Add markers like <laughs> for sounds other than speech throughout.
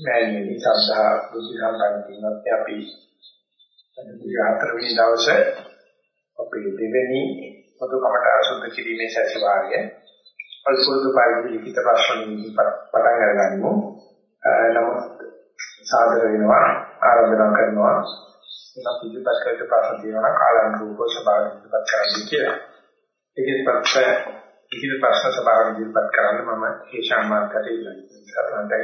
මෑණියනි සද්ධා බුද්ධ සම්පන්න කිනත් අපි හතර වෙනි දවසේ අපේ දෙවෙනි පොදු කමට අසුද්ධ කිරීමේ සැසිවාරය අල්පොදු පරිදි ලිඛිත ප්‍රශ්න පටන් අරගනිමු. නමුත් සාදර වෙනවා ආරාධනා කරනවා එනම් ඉදිරිපත් කරලා ප්‍රශ්න තියෙනවා කාලානුරූපව සභාවට ඉදිරිපත් කරන්න කියලා. ඒකේ පස්සේ ඉදිරි ප්‍රශ්න සභාවට ඉදිරිපත් කරන්න මම ඒ සම්මානකට ඉල්ලනවා. කරන්නට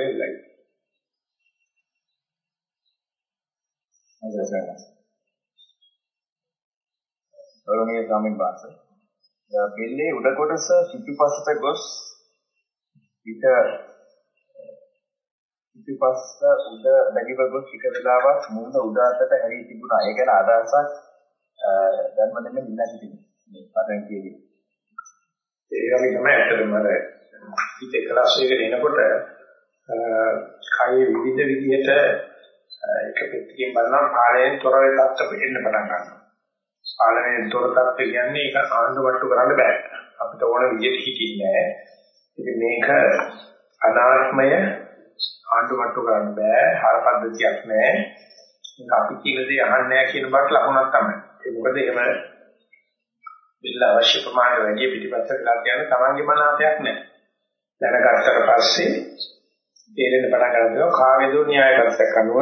ඉල්ලයි. ගෞරවනීය ස්වාමීන් වහන්සේ. පෙළේ උඩ කොටස පිටුපසට ගොස් පිට පිටුපස්ස උඩ බැගිව ගොස් ටික වෙලාවක් මුහුණ උඩ අතට හැරී තිබුණා. ඒ ගැන අදහසක් දැන්ම දෙන්න ඉල්ලා සිටිනවා. මේ පදන් කියන්නේ. ඒ වගේ තමයි ඇත්තටම අර පිට ක්ලාස් එකකට එනකොට කයේ විවිධ විදිහට එක පිටින් බලනවා කාලයෙන් තොර වෙන තත්ත්වෙ එන්න පටන් ගන්නවා. පාලනයෙන් තොර තත්ත්ව කියන්නේ ඒක ආණ්ඩුවට්ටු කරන්න බෑ. අපිට ඕන විදිහට හිතින්නේ නැහැ. ඉතින් මේක අනාත්මය ආණ්ඩුවට්ටු කරන්න බෑ. හර පද්ධතියක් නෑ. මේක අපි කියන දේ අහන්නේ නැහැ කියන බාට ලකුණක් තමයි. ඒ මොකද එහෙම බිල්ල අවශ්‍ය ප්‍රමාණය වැඩි පිටිපස්ස කළා කියන්නේ Tamange මනාපයක් නෑ. දැනගත්තට පස්සේ තේරෙන්න පටන් ගන්නවා කාගේදෝ න්‍යාය පත්‍රයක් අනුව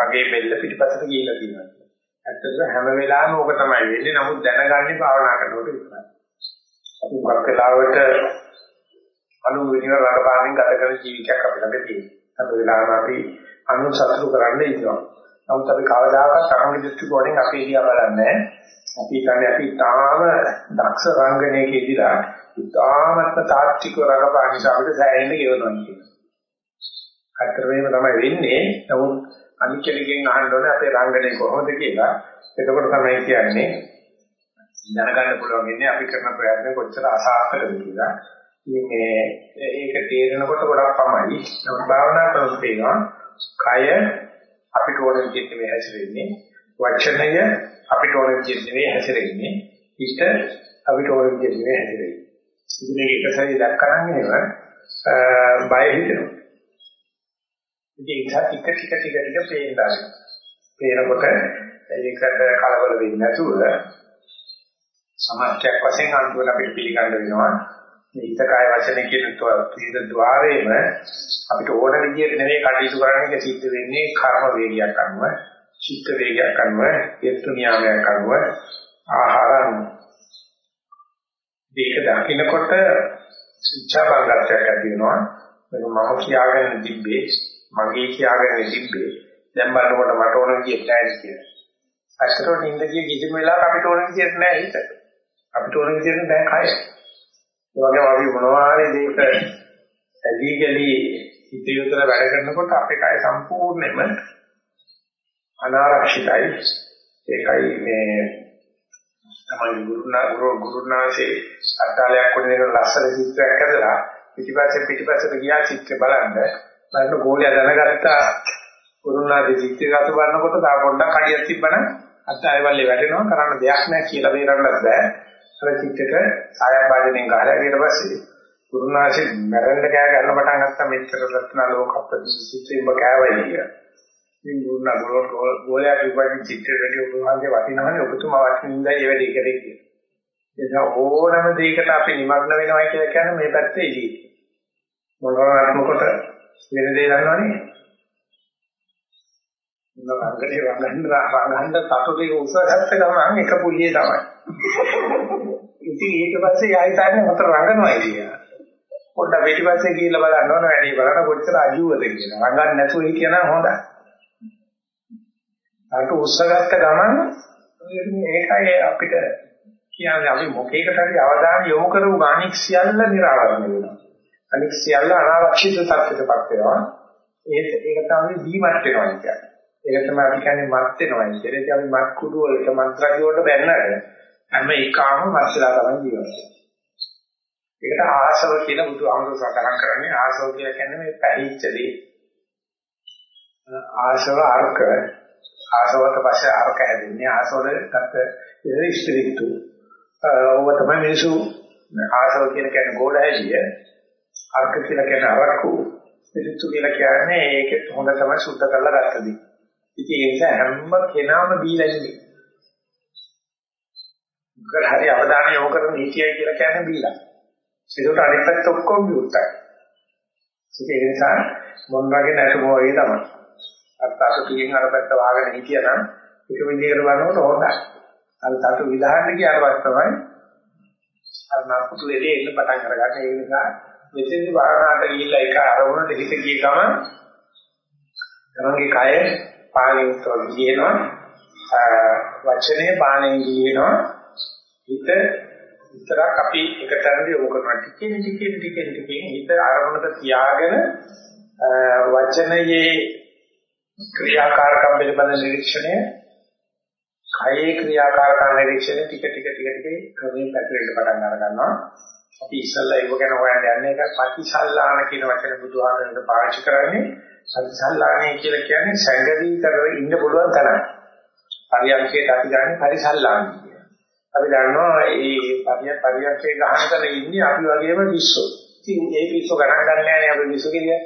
මගේ බෙල්ල පිටිපස්සට ගිහිල්ලා තියෙනවා. ඇත්තටම හැම වෙලාවෙම ඕක තමයි වෙන්නේ. නමුත් දැනගන්නේ භාවනා කරනකොට විතරයි. අපි මොකක් වෙලාවට අනු විදින රටපාරෙන් ගත කරන ජීවිතයක් අපි ළඟ තියෙනවා. හැම වෙලාවෙම අපි අනු සතුටු කරන්න ඉන්නවා. නමුත් අපි කවදාකවත් තරංග දෘෂ්ටි කෝණයෙන් අපේ දිහා බලන්නේ අපි කියන්නේ අපි තාම දක්ෂ රංගනයකදීලා ඉතාමත් තාත්වික රඟපාන නිසා අපිට සෑහෙන්න ගෙවනවා කියනවා. අතරේම තමයි වෙන්නේ. නමුත් අනිත් කෙනෙක්ගෙන් අහන්න ඕනේ අපේ රංගනේ කොහොමද කියලා. එතකොට තමයි කියන්නේ දැනගන්න පුළුවන් ඉන්නේ අපි කරන ප්‍රයත්න කොච්චර අසාර්ථකද කියලා. මේ ඒක තේරෙනකොට ගොඩක් පමයි. නමුත් භාවනා කරනකොට තේනවා කය අපිට ඕන විදිහට මේ හැසිරෙන්නේ. වචනය අපිට ඕන විදිහට නෙවෙයි හැසිරෙන්නේ. හිත අපිට ඕන විදිහට නෙවෙයි හැසිරෙන්නේ. ඉතින් මේක එක සැරේ දැක්කම නේද බය හිතෙනවා. ඉතින් ඒක ටික ටික ටික ටික පේනවා. පේනකොට ඒකට කලබල වෙන්නේ නැතුව සමාජයක් වශයෙන් අන්තිමට අපිට පිළිගන්න වෙනවා. මේ හිත කාය වචන කියන ත්‍රිවිධ ద్వාරයේම අපිට ඕන විදිහට නෙවෙයි කටයුතු කරන්න එක සිද්ධ වෙන්නේ කර්ම වේගයක් අනුව, චිත්ත වේගයක් අනුව, හේතු නියාමයක් අනුව ආහාරන් මේක දකින්නකොට ඉච්ඡා බංගත්වයක් ඇති වෙනවා. මේක මම කියාගෙන තිබ්බේ මගේ කියාගෙන තිබ්බේ දැන් බලනකොට මට ඕන විදිහට නැහැ කියලා. ඇත්තටම නිින්දකිය කිසිම වෙලාවක අපිට ඕන විදිහට නැහැ හිත. අපිට ඕන විදිහට දැන් කය. ඒ වගේම අපි මොනවා හරි දෙයක ඇදී ගලී හිත යොදලා වැඩ කරනකොට අපේ කය සම්පූර්ණයෙන්ම අනාරක්ෂිතයි. ඒකයි මේ තමයි ගුරුනා ගුරු ගුරුනාසේ අට්ටාලයක් කොටගෙන ලස්සන චිත්‍රයක් ඇදලා පිටිපස්සේ පිටිපස්සට ගියා චිත්‍රය බලන්න බලන්න ගෝලයා දැනගත්තා කුරුණාගේ චිත්‍රගත බලනකොට තා පොඩ්ඩක් අඩියක් තිබ්බනම් අත් ආයවලේ වැටෙනවා කරන්න දෙයක් නැහැ කියලා බේරන්නත් බෑ. අර චිත්‍රෙට සායම් වාදනයෙන් ගහලා ඊට පස්සේ කුරුණාගේ මැරෙන්න කෑ ගන්න පටන් ගත්තා මෙච්චර රත්න ලෝකප්පති චිත්‍රෙම කෑවයි කියලා. ඉතින් ගුරුණා ගෝලයා කිව්වා චිත්‍රෙට උපමාගේ වටිනවනේ ඔබතුමා වටිනින්දයි ඒ වැඩේ කරේ කියලා. එනිසා ඕනම දෙයකට අපි නිමග්න වෙනවා කියලා කියන්නේ මේ පැත්තේ ඉදී. මොනවාත්ම කොට වෙන දේ දන්නවනේ. මොන රංගනේ රංගන්න රංගන්න තටුවේ උසගත්ත ගමන් එක පුලියේ තමයි. ඉතින් ඊට පස්සේ ආයෙත් ආයෙත් මතර රංගනවා කියලා. පොඩ්ඩක් පිටිපස්සේ ගිහිල්ලා බලන්න ඕන වැඩි බලන කොච්චර අජුවද කියලා. රංගන්න නැතුව හිටියනම් හොඳයි. අර උසගත්ත ගමන් ඒකයි අපිට කියන්නේ අපි මොකේකට හරි අවධානය යොමු කරමු ගානික් සියල්ල නිරාවරණය වෙනවා. අනික සියල්ල අනාරක්ෂිත තත්ත්වයකටපත් වෙනවා. ඒක ඒක තමයි දීමත් වෙනවා කියන්නේ. ඒක තමයි අපි කියන්නේ මත් වෙනවා කියන්නේ. ඒක අපි මත් කුඩු වලට මන්ත්‍රාදී වලට බැන්නට හැම එකම මත්ලා තමයි ජීවත් වෙන්නේ. ඒකට ආසව කියලා බුදුහාමුදුර සඳහන් කරන්නේ ආසව කියලා කියන්නේ මේ පැහිච්ච දේ. ආසව අර්ක ආසවට පස්සේ අර්ක හැදෙන්නේ ආසවල ගත ඉතින් ඉස්තිරිතු. ඔව තමයි මිනිසු ආසව කියන කියන්නේ ගෝඩ හැදිය අර්ක කියලා කියන්නේ අරක්කු පිළිතු කියලා කියන්නේ ඒකෙත් හොඳ තමයි සුද්ධ කරලා ගත්තදී. ඉතින් ඒ නිසා හැම කෙනාම බීලා ඉන්නේ. මොකද හරි අවධානය යොමු කරන නීතියයි කියලා කියන්නේ බීලා. ඒකට අනිත් පැත්ත ඔක්කොම විවුර්තයි. ඒක නිසා මොන් වගේ නැතුම වගේ තමයි. අත්තාක පිටින් අර පැත්ත වහගෙන හිටියනම් එක විදිහකට බලනකොට හොඳයි. අර තතු විධානට කියනවත් තමයි අර නාපුතු දෙලේ එන්න පටන් අරගන්න. ඒ නිසා මෙතෙන්දි භාවනාවට ගිහිල්ලා ඒක අරමුණට හිත ගිය ගමන් තමන්ගේ කය පාණින්තෝ ගියනවා. වචනේ පාණෙන් ගියනවා. හිත විතරක් අපි එක තැනදී යොමු කරනවා. ටිකෙන් ටිකෙන් ටිකෙන් ටිකෙන් හිත අරමුණක තියාගෙන වචනයේ ක්‍රියාකාරකම් පිළිබඳ නිරීක්ෂණය කයේ ක්‍රියාකාරකම් නිරීක්ෂණය ටික ටික ටික ටික ක්‍රමයෙන් පැතිරෙන්න පටන් අර ගන්නවා අපි ඉස්සල්ලා ඒක ගැන හොයන්න යන්නේ ඒක පටිසල්ලාන කියන වචනේ බුදුහාමරට පාවිච්චි කරන්නේ පටිසල්ලානේ කියලා කියන්නේ සංගදීතරව ඉන්න පුළුවන් තරම් පරියන්කේට අපි ගන්න පරිසල්ලාන අපි දන්නවා මේ පරියන්කේ ගහනකල ඉන්නේ අපි වගේම විශ්ව. ඉතින් ඒ විශ්ව ගණන් ගන්න නැහැ අපි විශ්ව කියන්නේ.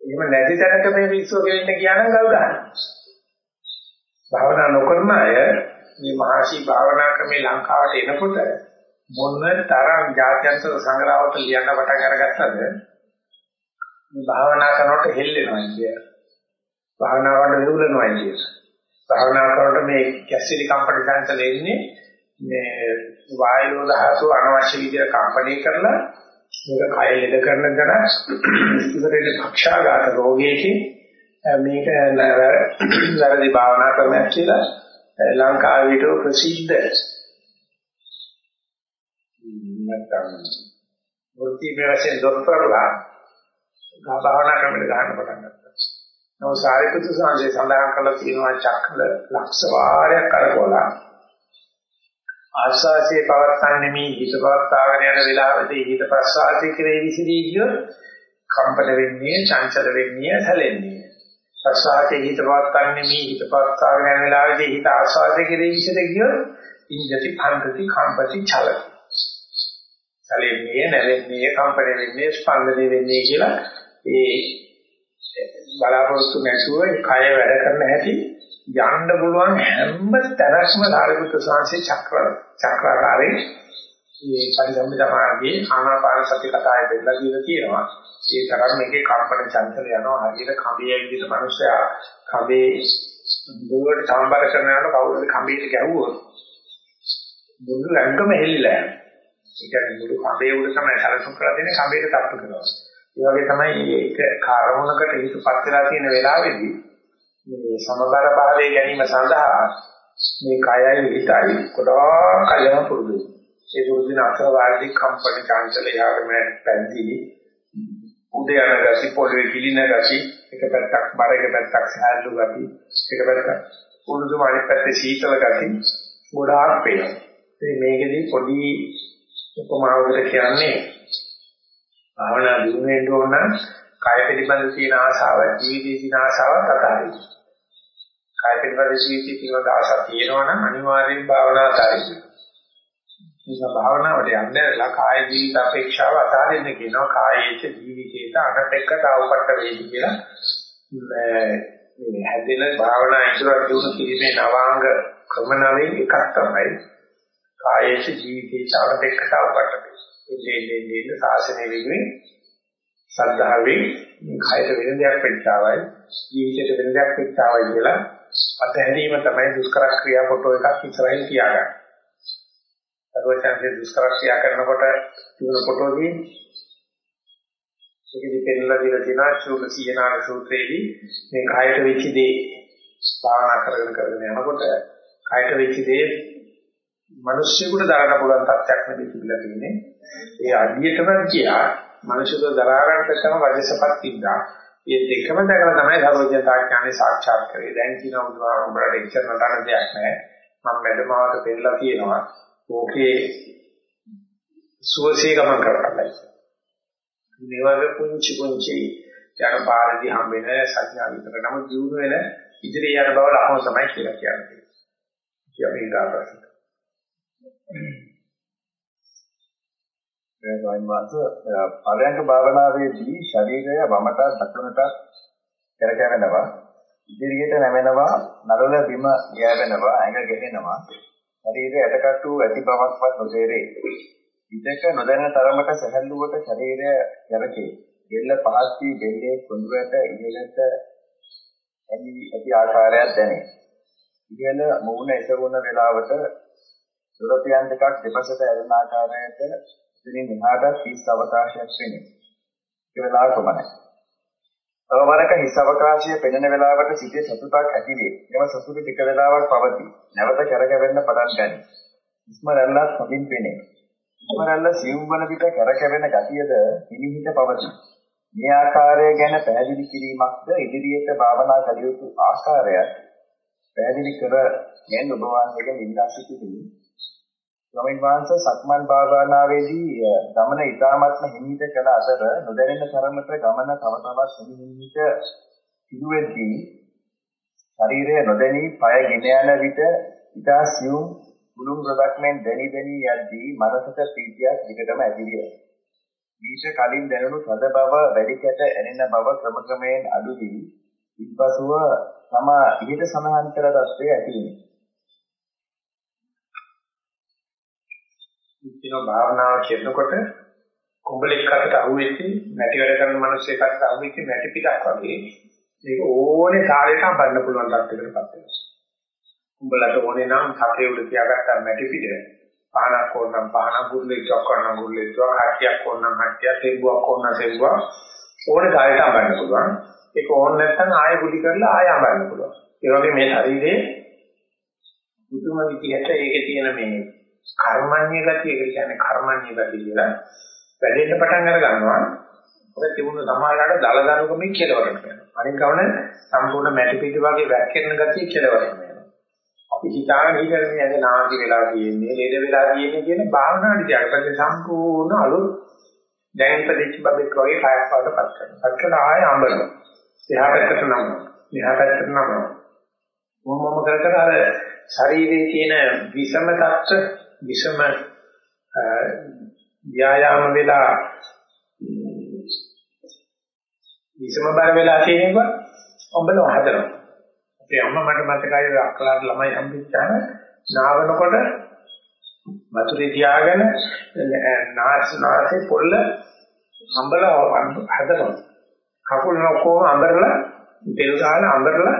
එහෙම නැති තැනක මේ විශ්ව කියන්නේ කියනනම් ගල් ගන්න. භාවනා නොකරන අය මේ මහසි භාවනා ක්‍රමේ ලංකාවට එනකොට මොන තරම් ජාත්‍යන්තර සංග්‍රහවලට ලියන්න පටන් අරගත්තද මේ භාවනා කරනකොට හෙල්ලෙනවා කිය. භාවනාවට විරුලනවා කිය. භාවනා කරනකොට මේ කැසිලි කම්පන සංකල එන්නේ මේ වායෝ ධාතු අනවශ්‍ය විදිහට කම්පණය කරලා මේක කය ලෙඩ කරන දන ඉවරේ භක්ෂාගත රෝගයකින් මේක වැරදි භාවනා ක්‍රමයක් කියලා ලංකාවේ විතර ප්‍රසිද්ධ නැත්නම් වෘත්ති වශයෙන් දොස්තරලා භාවනා ක්‍රමෙට ගන්න පටන් ගත්තා. නෝ සාරිපුත්‍ර සාංශේ සඳහන් කළා තියෙනවා චක්‍ර ලක්ෂ වාරයක් කරකවලා ආස්වාසියේ පවත්තන්නේ මේ හිත පවත්තාගෙන යන වෙලාවදී හිත ප්‍රසආසී කෙරේ විසිරී ගියොත් කම්පන වෙන්නේ, චංචල වෙන්නේ, සැලෙන්නේ. ප්‍රසආසයේ හිත පවත්තන්නේ මේ හිත පවත්තාගෙන යන වෙලාවදී හිත ආස්වාසියේ කෙරේ විසිරී ගියොත් ඉන්දති භංගති කම්පති චලති. සැලෙන්නේ, නැලෙන්නේ, කම්පන වෙන්නේ, ස්පන්දනය වෙන්නේ කියලා ඒ බලාපොරොත්තු නැතුව කය වැඩ කරන හැටි යන්න පුළුවන් හැම තැනක්ම ධාරිපුත්‍ර සංසේ චක්‍ර චක්‍රාකාරේ මේ පරිසම්පදමාගේ ආනාපාන සති කතාවේ දෙන්නලා කියලා තියෙනවා. ඒ තරම් මේකේ කම්පන චංචල යනවා හරියට කඹේ විදිහට මිනිස්සයා කඹේ දුවට සම්බර කරනකොට කවුරුද කඹේට ගැහුවොත් මුළු රැඟම හෙල්ලිලා යනවා. ඒ කියන්නේ මුළු කඹේ උඩ තමයි සැලසුම් කරලා දෙන්නේ කඹේට තට්ටු කරනවා. ඒ වගේ තමයි මේක කාර්මුණකට හිතපත් වෙලා තියෙන වෙලාවේදී මේ සමබර භාවයේ ගැනීම සඳහා මේ කයයි හිතයි කොටා කයම පුරුදු ඒ පුරුදු වෙන අතර වාර්ධික කම්පන චංචල යාගම පැන්දිලි උදේ යන ගති පොළවේ කිලින ගති එක පැත්තක් බර එක පැත්තක් සහැල්ලු ගති එක පැත්තක් පුරුදු මානි පැත්තේ සීතල ගති ගොඩාක් පේනවා ඉතින් මේකෙදි පොඩි උපමාවකට කියන්නේ භාවනා දිනු වෙන්න ඕන නම් කය පිළිබඳ තියෙන ආශාව ජීවිතේ තියෙන ආශාව අතාරින්න. කය පිළිබඳ ජීවිතේ පිළිබඳ ආශාව තියෙනවා නම් අනිවාර්යෙන් භාවනා අතාරින්න. නිසා භාවනාවට යන්නලා කාය ජීවිත අපේක්ෂාව අතාරින්න කියනවා කායේච ජීවිතේට අනපෙක්කත උපට්ඨ වේදි කියලා. මේ හැදෙන භාවනා ඉදිරියට දියුණු කිරීමේ නවාංග ක්‍රම නවෙන් එකක් තමයි කායේච ජීවිතේට අනපෙක්කත උපට්ඨ වේදි. එන්නේ එන්නේ සාසනය වෙනුවෙන් සද්ධාවෙන් කයට වෙන දෙයක් පිටාවයි ජීවිතයට වෙන දෙයක් පිටාවයි කියලා අතහැරීම තමයි දුෂ්කර ක්‍රියා ෆොටෝ එකක් ඉස්සරහින් තියාගන්න. සර්වචන්සේ දුෂ්කර ක්‍රියා කරනකොට තිබුණ ෆොටෝ තියෙන්නේ. ඒකෙදි පෙන්නලා දීලා තියෙනවා ශෝක සීනාන සූත්‍රයේදී මේ කයට වෙච්ච දේ භාවනා කරගෙන කරගෙන යනකොට කයට වෙච්ච දේ මිනිස්සුන්ට දරන්න පුළුවන් තත්ත්වයක් නෙවෙයි තිබිලා තියෙන්නේ. ඒ අඩියටම කියා මිනිස්සුන්ට දරා ගන්න තම වජසපත් තිබ්බා. මේ දෙකම දැකලා තමයි සර්වඥතාඥානෙ සාක්ෂාත් කරේ. දැන් කියනවා බුදුහාම උඹට එච්චර නටන දෙයක් නැහැ. මම වැඩමාවට පෙන්නලා තියෙනවා. ඕකේ සුවසේ ගමන් කරගන්නයි. මේ වගේ පුංචි පුංචි යන පාරදී හම්බෙන සංඥා විතර නම් ජීවුන වෙන ඉදිරිය යන බව ලකුණු තමයි කියලා කියන්නේ. කියන්නේ ඊට <coughs> පස්සේ ස්වාමීන් වහන්සේ පරයන්ක භාවනාවේදී ශරීරය වමට දකුණට කරකැවෙනවා. ඉදිරියට නැමෙනවා නරල බිම ගෑවෙනවා ඇඟ ගැහෙනවා ශරීරය ඇටකටු ඇති බවක්වත් නොතේරේ විදක නොදැන තරමට සැහැල්ලුවට ශරීරය යරකේ දෙල්ල පහත් වී දෙල්ලේ කොඳුරට ඉහළට ඇලි ඇති ආකාරයක් දැනේ. ඉහළ මූණ එසවුන වේලාවට සුරතියන් දෙකක් දෙපසට ඇලෙන ආකාරයට ඉතින් එහාට හිස් අවකාශයක් වෙන්නේ. ඒ වෙලාව කොමනයි. තවවරක හිස් අවකාශය පෙනෙන වෙලාවට සිටේ සතුටක් ඇති වේ. එම සතුට ටික වෙලාවක් පවතී. නැවත කරකැවෙන්න පටන් ගනී. ඉස්ම රැල්ලත් හොඳින් පෙනේ. ඉස්ම රැල්ල සියුම් වන විට කරකැවෙන ගතියද හිමිහිට පවතී. මේ ආකාරය ගැන පැහැදිලි කිරීමක්ද ඉදිරියට භාවනා කළ යුතු ආකාරයක් පැහැදිලි කර ගැනීම ඔබ වහන්සේගෙන් ඉල්ලා සිටිමි. ස්වාමීන් වහන්සේ සක්මන් භාවනාවේදී ගමන ඉතාමත්ම හිමිට කළ අතර නොදැනෙන තරමට ගමන තව තවත් හිමිට සිදුවෙද්දී ශරීරය නොදැනී පය ගෙන යන විට ඉතා සියුම් මුළුම් රොඩක් මෙන් දැනි දැනි යද්දී මනසට ප්‍රීතියක් විකටම ඇතිවිය. ඊට කලින් දැනුණු සද බව වැඩි කැට ඇනෙන බව ක්‍රම ක්‍රමයෙන් අඩු වී ඉන්පසුව තම ඉහිත සමහන් කළ තත්ත්වය ඇති වුණා. කියන භාවනාව කරනකොට කුඹලෙක් අතට අහුවෙච්ච නැටි වැඩ කරන මිනිස්සෙක් අතට අහුවෙච්ච නැටි පිටක් වගේ මේක ඕනේ කාලයකම බලන්න පුළුවන් තත්යකටපත් වෙනවා. කුඹලට ඕනේ නම් සතේ උඩ තියාගත්ත නැටි පිට පහනක් ඕනනම් පහනක් ගුරුලෙක් චොක්කනම් ගුරුලෙක් හට්ටියක් ඕනනම් හට්ටියක් තෙම්බුවක් ඕනනම් තෙම්බුවක් ඕනේ කාලයකම බලන්න පුළුවන්. ඒක ඕන නැත්නම් ආයෙ බුද්ධි කරලා ආයෙ අඹන්න පුළුවන්. ඒ වගේ මේ ශරීරයේ මුතුම විදිහට ඒකේ තියෙන මේ කර්මන්නේ ගතිය ඒ කියන්නේ කර්මන්නේ ගතිය කියලා වැඩෙන්න පටන් අර ගන්නවා. ඔය තිබුණු සමාජයට දල දනුකමේ කෙලවරක් වෙනවා. අනික කවන සම්පූර්ණ මැටි පිටි වගේ වැක්කෙන ගතිය කෙලවරක් වෙනවා. අපි හිතාගෙන ඉන්නේ ඇයි නාටි වෙලා තියෙන්නේ, ලෙඩ වෙලා තියෙන්නේ කියන භාවනාවට ඊට සම්පූර්ණ අලුත් දැන් ඉපදිච්ච බබෙක් වගේ කයක් පාඩපත් කරනවා. පත් කළා ආය අඹනවා. එහා පැත්තට නමනවා. එහා පැත්තට නමනවා. මොමම කර කර අර ශරීරයේ තියෙන විෂම තත්ත්ව විෂම ව්‍යායාම වෙලා විෂම බර වෙලා තියෙනකොට ඔබලව හදනවා. අපේ අම්මා මට මතකයි අක්කලාට ළමයි හම්බෙච්චාම නාවනකොට වතුරේ තියාගෙන නාස් නාසේ පොල්ල අඹල හදනවා. කකුල් ඔක්කොම අඹරලා දෙල් ගාලා අඹරලා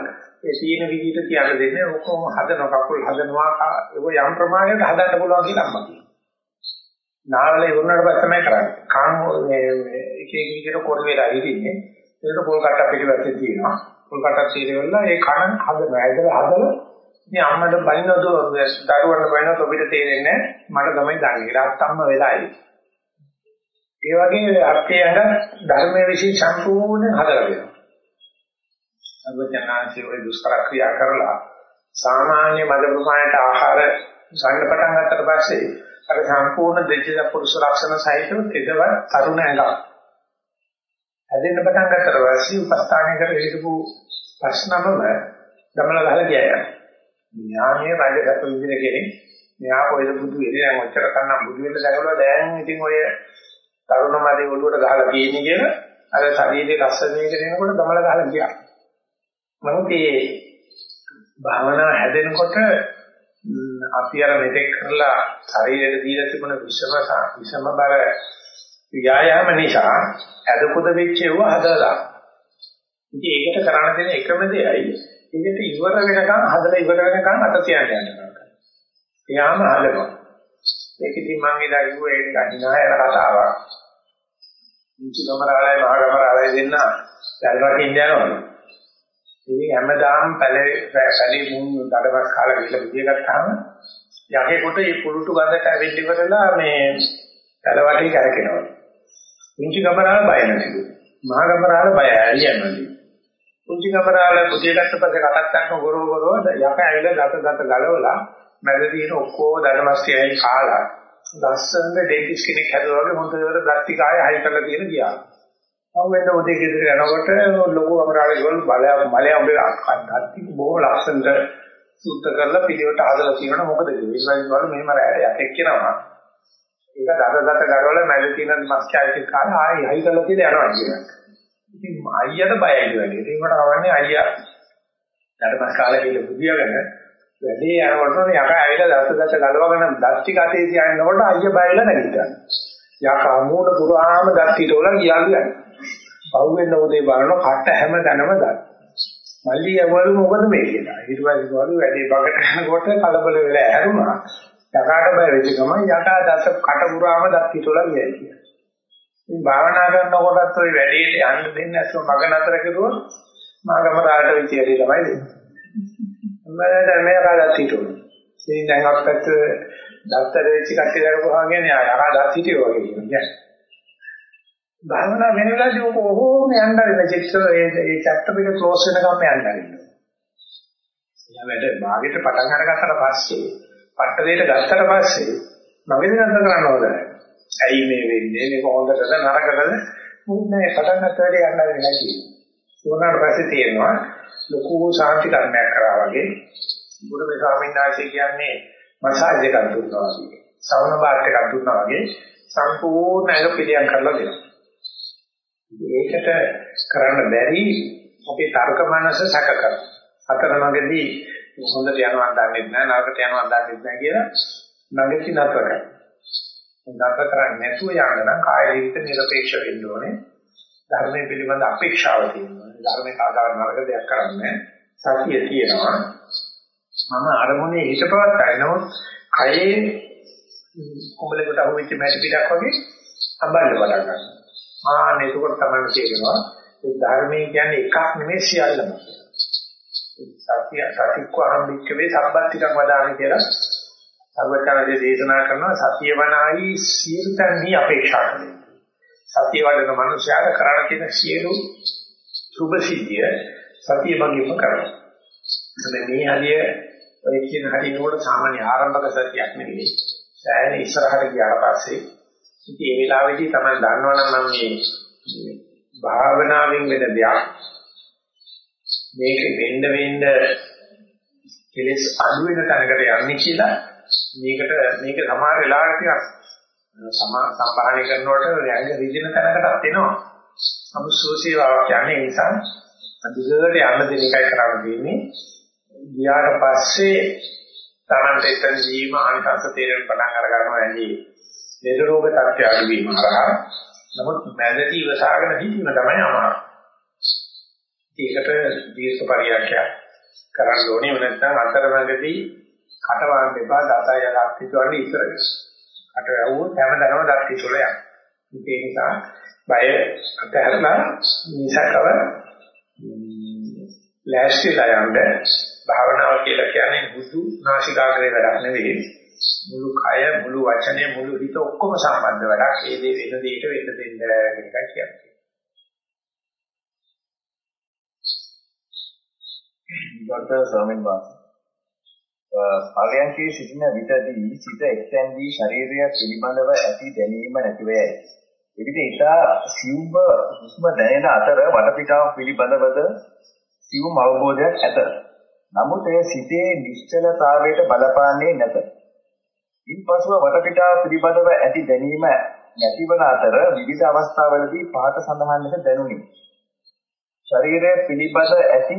ඒ සීන විදිහට කියන්න දෙන්නේ ඔක්කොම හදන කකුල් හදනවා ඒක යම් ප්‍රමාණයකට හදන්න පුළුවන් කියලා අම්මා කියනවා. නාවල ඉවරනට පස්සේ තමයි කරන්නේ. කාන් මේ එක එක විදිහට කොර වෙලා ඉන්නේ. ඒක පොල් කට්ටක් පිටිපස්සේ තියෙනවා. පොල් කට්ටක් සීරෙවලා ඒ කන හදනවා. ඇදලා හදලා ඉතින් අම්මට බයිනොත් දරුවන්ට බයිනොත් ඔබිට තේරෙන්නේ මට තමයි දන්නේ. රාත්තම්ම වෙලායි. ඒ වගේ අපේ අඟ ධර්මයේ විශේෂ සම්පූර්ණ හදලා දෙනවා. සර්වඥාන්සේ ඔය දුෂ්කර ක්‍රියා කරලා සාමාන්‍ය මද ප්‍රමාණයට ආහාර ගන්න පටන් ගත්තට පස්සේ අර සම්පූර්ණ දෙච්ච පුරුෂ ලක්ෂණ සහිතව තෙදව තරුණ ඇඟක් හැදෙන්න පටන් ගත්තට පස්සේ උපස්ථානය කර හිටපු ප්‍රශ්නමම ගමල ගහලා ගියා. ඥානීය රාජගත විදිහට කෙනෙක් මෙහා කොයිද බුදු වෙන්නේ දැන් ඔච්චර කන්නම් බුදු වෙන්න දැකලා දැන් ඉතින් ඔය තරුණ මදේ ඔළුවට ගහලා තියෙන්නේ කියලා අර ශරීරයේ ලස්සනයක දෙනකොට ගමල ගහලා ගියා. නමුත් මේ භාවනා හැදෙනකොට අපි අර මෙතෙක් කරලා ශරීරයට දීලා තිබුණ විෂම විෂම බර ව්‍යායාම නිසා අදපොද වෙච්ච ඒවා හදලා. ඉතින් ඒකට කරන්න දෙන එකම දෙයයි ඒකට ඉවර වෙනකන් හදලා ඉවර වෙනකන් අත තියන්න යනවා. එයාම හදනවා. ඒකදී මම එදා කිව්වා ඒක අහිනායර කතාවක්. මුචි ගමරාලයි මහා ගමරාලයි දෙන්න දැල්වටින් යනවා. ඉතින් හැමදාම පැලේ පැලේ මුන් දඩමස් කාලා ගිහලා බුදිය ගත්තාම යකේකට මේ පුරුටු ගඳට ඇවිත් ඉවරලා මේ පැලවටි කරකිනවා. පුංචි ගමරාල බය නැතිලු. මහා ගමරාල බය ඇරියන්නේ. පුංචි ගමරාල බුදිය ගත්ත පස්සේ කටක් ගන්න ගොරෝ ගොරෝ යක ඇවිල්ලා දත දත ගලවලා මැද තියෙන ඔක්කොම දඩමස් කියයි කාලා ලස්සන ඩෙන්ටිස් කෙනෙක් හැදුවා වගේ හොඳට දත්ති කාය හයි කරලා තියෙන ගියා. අවුෙන්ද උදේ ගෙදර යනකොට ලොකු අමරාලේ ගොල් බලය බලය උඹේ අත්ති බොහොම ලස්සනට සුද්ධ කරලා පිළිවෙලට හදලා තියෙනවා මොකද විශ්වාස වල මෙහෙම රැයක් එක්කනවා ඒක දත දත ගලවල මැද තියෙන මස් කැල්ටි කාලා ආයෙ හයි කරලා කියලා යනවා කියනවා. ඉතින් අයියට බයයි වැඩි. ඒකට කවන්නේ අයියා ධර්ම කාලේ කියලා බුදියාගෙන වැඩේ යනකොට යකා ඇවිල්ලා දත දත ගලවගෙන දත් ටික අතේ තියාගෙනකොට අයියා බයලා නැගිටිනවා. යකා මූණ පුරාම දත් ටික වල ගියා කියන්නේ. පහුවෙන්න උදේ බලන කට හැම තැනම දත්. මල්ලි යවලු මොකද මේ කියලා. ඊට පස්සේ ගෝලු වැඩේ බකට යනකොට කලබල වෙලා ඇරුණා. යකාට බය වෙච්ච ගමන් යකා දත කට පුරාම දත් හිටවලා ගියයි කියලා. ඉතින් භාවනා කරනකොටත් ওই වැඩේට යන්න දෙන්නේ නැතුව මග නතර කරුවොත් මාගම රාට විචේරි තමයි දෙන්නේ. මම මේ කාලත් හිටුනේ. ඉතින් දැන් අපිට දත්තර වෙච්ච කට්ටිය දරපුවා කියන්නේ යකා දත් හිටියෝ වගේ කියන්නේ. භාවනා වෙන වෙලාවදී ඔක ඔහොම යන්න හරින චිත්ත ඒ ඒ චැප්ටර් එක ක්ලෝස් වෙනකම් යන්න හරින්න. එයා වැඩ භාගෙට පටන් අරගත්තට පස්සේ පට්ටලේට ගත්තට පස්සේ නවෙද නැතර කරන්න ඕනේ. ඇයි මේ වෙන්නේ මේක හොඳටද නරකටද මොකද මේ පටන් ගත්ත වැඩේ යන්න හරින්නේ නැති. උනාට පස්සේ තියෙනවා ලොකු සාන්ති කර්මයක් කරා වගේ බුදු මේ ස්වාමීන් වහන්සේ කියන්නේ මසාජ් එකක් දුන්නා වගේ. සවන බාට් එකක් දුන්නා වගේ සම්පූර්ණ එක පිළියම් කරලා දෙනවා. ඒකට කරන්න බැරි අපේ තර්ක මනස සැක කරනවා. අතරමඟදී හොඳට යනවා දන්නේ නැහැ නරකට යනවා දන්නේ නැහැ කියලා නැගිටි නතර කරනවා. නතර කරන්නේ නැතුව යන්න නම් කාය ජීවිත නිරපේක්ෂ වෙන්න ඕනේ. ධර්මයේ පිළිබඳ අපේක්ෂාව තියෙනවා. ධර්මයේ කාදාර නරක දෙයක් කරන්නේ සතිය තියෙනවා. මම අරමුණේ හිතපවත් ගන්නොත් කයේ කුඹලකට අහුවෙච්ච මැටි පිටක් වගේ අඹන්න පටන් ගන්නවා. ආ නේකකොට තමයි තේරෙනවා ඒ ධර්මයේ කියන්නේ එකක් නෙමෙයි සියල්ලම. සත්‍ය සතික්ව අහම්බික්කවේ සම්බත්තිකක් වදාමි කියලා සර්වචනදී දේශනා කරනවා සතිය වනායි සියල්තන්හි අපේක්ෂා කරන්නේ. සතිය වඩන මනුස්සයාට කරණ තියෙන සියලු සුභ සිද්ධිය සතිය මගින්ම කරනවා. මේ හරිය ඔය කියන හරිය නෝඩ සාමාන්‍ය ආරම්භක සතියක් නෙවෙයි. සෑහෙන ඉස්සරහට ගියාට පස්සේ ඉතින් ඒ වෙලාවේදී තමයි දන්නවනම් මම මේ භාවනාවෙන් වෙන දෙයක් මේක වෙන්න වෙන්න කෙලස් අඩු වෙන තැනකට යන්නේ කියලා මේකට මේක සමහර වෙලාවකට සමා සම්භාහණය කරනකොට යංග රිජින තැනකටත් එනවා. අමුසෝසීවාවක් යන්නේ නිසා අදිගට යන්න දෙන එකයි කරන්න දෙන්නේ. ගියාට පස්සේ Tamante එතන ජීව අනිත්‍ය තේරෙන්න පටන් අර ගන්නවා ඇයි ලෙඩ රෝග තත්ත්වය අඩු වීම හරහා නමුත් මැදදී ඉවසාගෙන සිටීම තමයි අමාරු. ඒකට දීර්ඝ පරියක්ෂය කරන්න ඕනේ. එහෙම නැත්නම් අතරමැදදී කටවන්න එපා දතය දත් හිතවන්නේ ඉස්සරගෙන. කට වැවුවොත් හැමදැනම දත් හිතවල යනවා. ඒ නිසා බය අතහැරලා නිසකව ලෑස්තිලා යන්න භාවනාව කියලා කියන්නේ බුදු නාසිකාග්‍රේ වැඩක් නෙවෙයි. මුළු කය මුළු වචනය මුළු හිත ඔක්කොම සම්බන්ධ වැඩක්. ඒ දේ වෙන දෙයකට වෙන්න දෙන්න කියන එකයි කියන්නේ. ගොඩ ස්වාමීන් වහන්සේ පරයන්කේ සිටින විටදී සිත එක්තැන්දී ශරීරය පිළිබඳව ඇති දැනීම නැතිව යයි. එවිට ඊටා සිව්ව හුස්ම දැනෙන අතර වටපිටාව පිළිබඳවද සිව්ම අවබෝධයක් ඇත. නමුත් එය සිතේ නිශ්චලතාවයට බලපාන්නේ නැත. ඉන්පසුව වටපිටාව පිළිබඳව ඇති දැනීම නැතිවන අතර විවිධ අවස්ථාවලදී පහත සඳහන් ලෙස දැනුනි. ශරීරය පිළිබඳ ඇති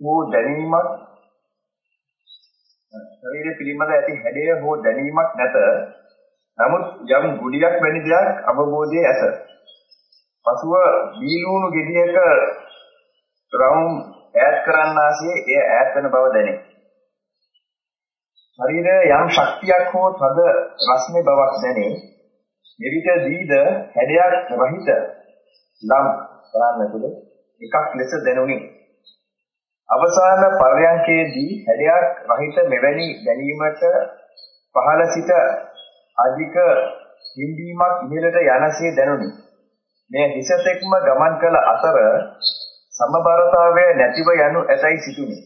වූ දැනීමක් ශරීරය පිළිබඳ ඇති හැඩය හෝ දැනීමක් නැත. නමුත් යම් ගුඩියක් වැනි දෙයක් අවබෝධයේ ඇත. පසුව දීලුණු ගෙඩියක රවුම් ඈත් කරන්නාසේ එය ඈත් වෙන බව දැනේ. ශරීරය යම් ශක්තියක් හෝ තද රස්නේ බවක් දැනේ. එවිටදීද හැඩයක් රහිත ලම් බලන්නකොට එකක් ලෙස දැනුනි. අවසාන පර්යන්කේදී හැඩයක් රහිත මෙවැනි දැනීමට පහළ සිට අධික හිඳීමක් ඉහළට යනසේ දැනුනි. මේ හිසතෙක්ම ගමන් කළ අතර සමබරතාවය නැතිව යනු ඇතයි සිතුනි.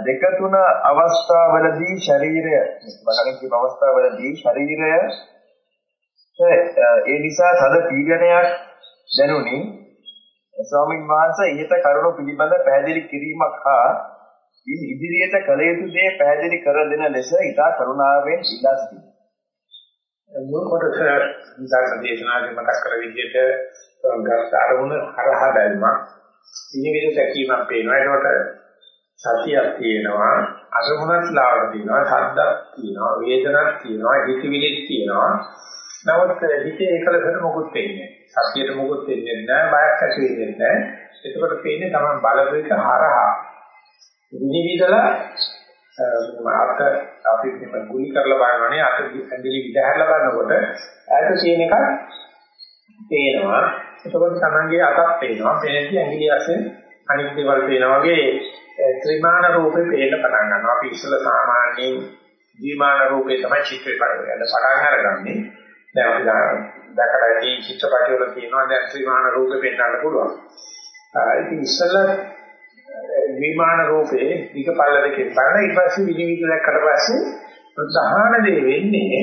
දෙක තුන අවස්ථාවලදී ශරීරය වඩන කිප අවස්ථාවලදී ශරීරය ඒ නිසා තද පීඩනයක් දැනුනි ස්වාමින් වහන්සේ ඊට කරුණු පිළිබඳ පැහැදිලි කිරීමක් හා ඉන් ඉදිරියට කළ යුතු දේ පැහැදිලි කර දෙන ලෙස ඉතා කරුණාවෙන් ඉල්ලා සිටිනවා. මුල් කොටස ධර්ම දේශනාවේ මතක් කර විදිහට ගත් අරමුණ හරහා බැලීමක් ඉනිවිද දැකීමක් පේනවා. ඒකට සතියක් තියෙනවා, අරමුණක් ලාවට තියෙනවා, ශබ්දක් තියෙනවා, වේදනක් තියෙනවා, හිතවිලිත් තියෙනවා. නමුත් හිතේ එකලසට මොකුත් වෙන්නේ නැහැ. සතියට මොකුත් වෙන්නේ නැහැ, බයක් ඇති වෙන්නේ නැහැ. එතකොට පේන්නේ තමයි බලපෑක හරහා විනිවිදලා අත අපි මේ ගුලි කරලා බලනවානේ අත ඇඟිලි විදහැරලා බලනකොට ඈත තියෙන එකක් පේනවා. එතකොට තමන්ගේ අතක් පේනවා. පේනදී ඇඟිලි අස්සේ අනිත් දේවල් පේනවා වගේ ත්‍රිමාන රූපේ පේන්න පටන් ගන්නවා. අපි ඉස්සෙල්ලා සාමාන්‍යයෙන් ද්විමාන රූපේ තමයි චිත්‍රය පටන් පටන් අරගන්නේ. දැන් අපි දැකලා ඇති චිත්‍රපටි වල තියෙනවා දැන් ත්‍රිමාන රූපේ පෙන්වන්න පුළුවන්. ඉතින් ඉස්සෙල්ලා විමාන රූපේ වික පල්ල දෙකෙන් බලන ඊට පස්සේ විනිවිද දැක්කට පස්සේ ප්‍රධාන දේ වෙන්නේ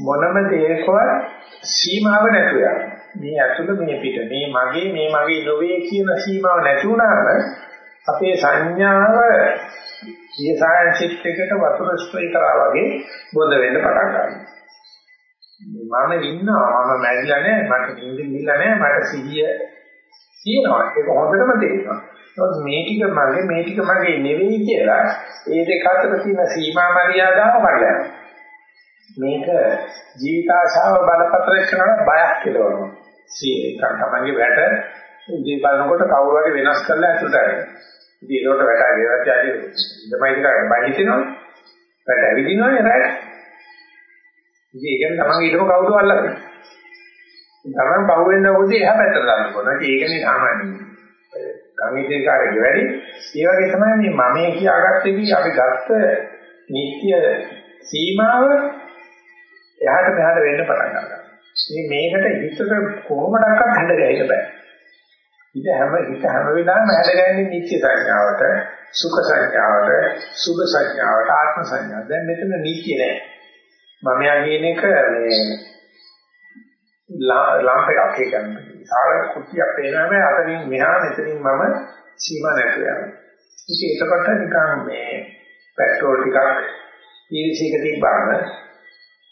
මොනම දෙයකවත් සීමාව නැතුව යන මේ ඇතුළ මේ පිට මේ මගේ මේ මගේ නොවේ කියන සීමාව නැති වුණාම අපේ සංඥාව සියසායන් චිත්තයකට වතුර ස්ප්‍රේ කරා වගේ බොඳ වෙන්න පටන් ගන්නවා. මම ඉන්නවා මම මැරිලා නැහැ මට නිින්ද ගිහිල්ලා නැහැ මට සිහිය තියෙනවා. ඒක හොඳටම තේරෙනවා. නමුත් මේ ටික මගේ මේ ටික මගේ නෙවෙයි කියලා ඒ දෙක අතර තියෙන සීමා මරියාදාව වඩලා මේක ජීවිත ආශාව බලපත්‍ර කරන බයක් කියලා සීලෙන් තමයි වැට ඉතින් බලනකොට කවුරු හරි වෙනස් කරලා ඇතුළට ආවේ. ඉතින් ඒකට වැට ගෙවච්ච ආදී ඉඳමයි කරන්නේ බය හිතෙනවා. වැට ඇවිදිනවනේ රැට. ඉතින් ඒක තමයි ඊටම කවුරු අල්ලන්නේ. තමන් පහුවෙන්න ඕනේ එහා පැත්තට දාන්න ඕන. ඒකනේ සාමාන්‍යයෙන්. කමිටේකාරයේ වැඩි. ඒ වගේ තමයි මේ මමේ කියාගත්තේදී අපි ගත්ත නිත්‍ය සීමාව එහාට මෙහාට වෙන්න පටන් ගන්නවා. මේ මේකට හිතට කොහොමඩක්වත් හැඩ ගැහෙන්න බෑ. හිත හැම හිත හැම වෙලාවෙම හැඩ ගැහෙන්නේ නිත්‍ය සංඥාවට, සුඛ සංඥාවට, සුභ සංඥාවට, ආත්ම සංඥාවට. දැන් මෙතන නිත්‍ය නෑ. මමයා කියන එක මේ ලාම්ප එකක් කියන්නේ. විශාල කුට්ටියක් පේනවා අතනින් මෙහා මෙතනින් මම සීමා නැතුව යනවා. ඉතින් ඒකකට නිකන් මේ පෙට්‍රෝල් ටිකක් පීරිසික තිබ්බම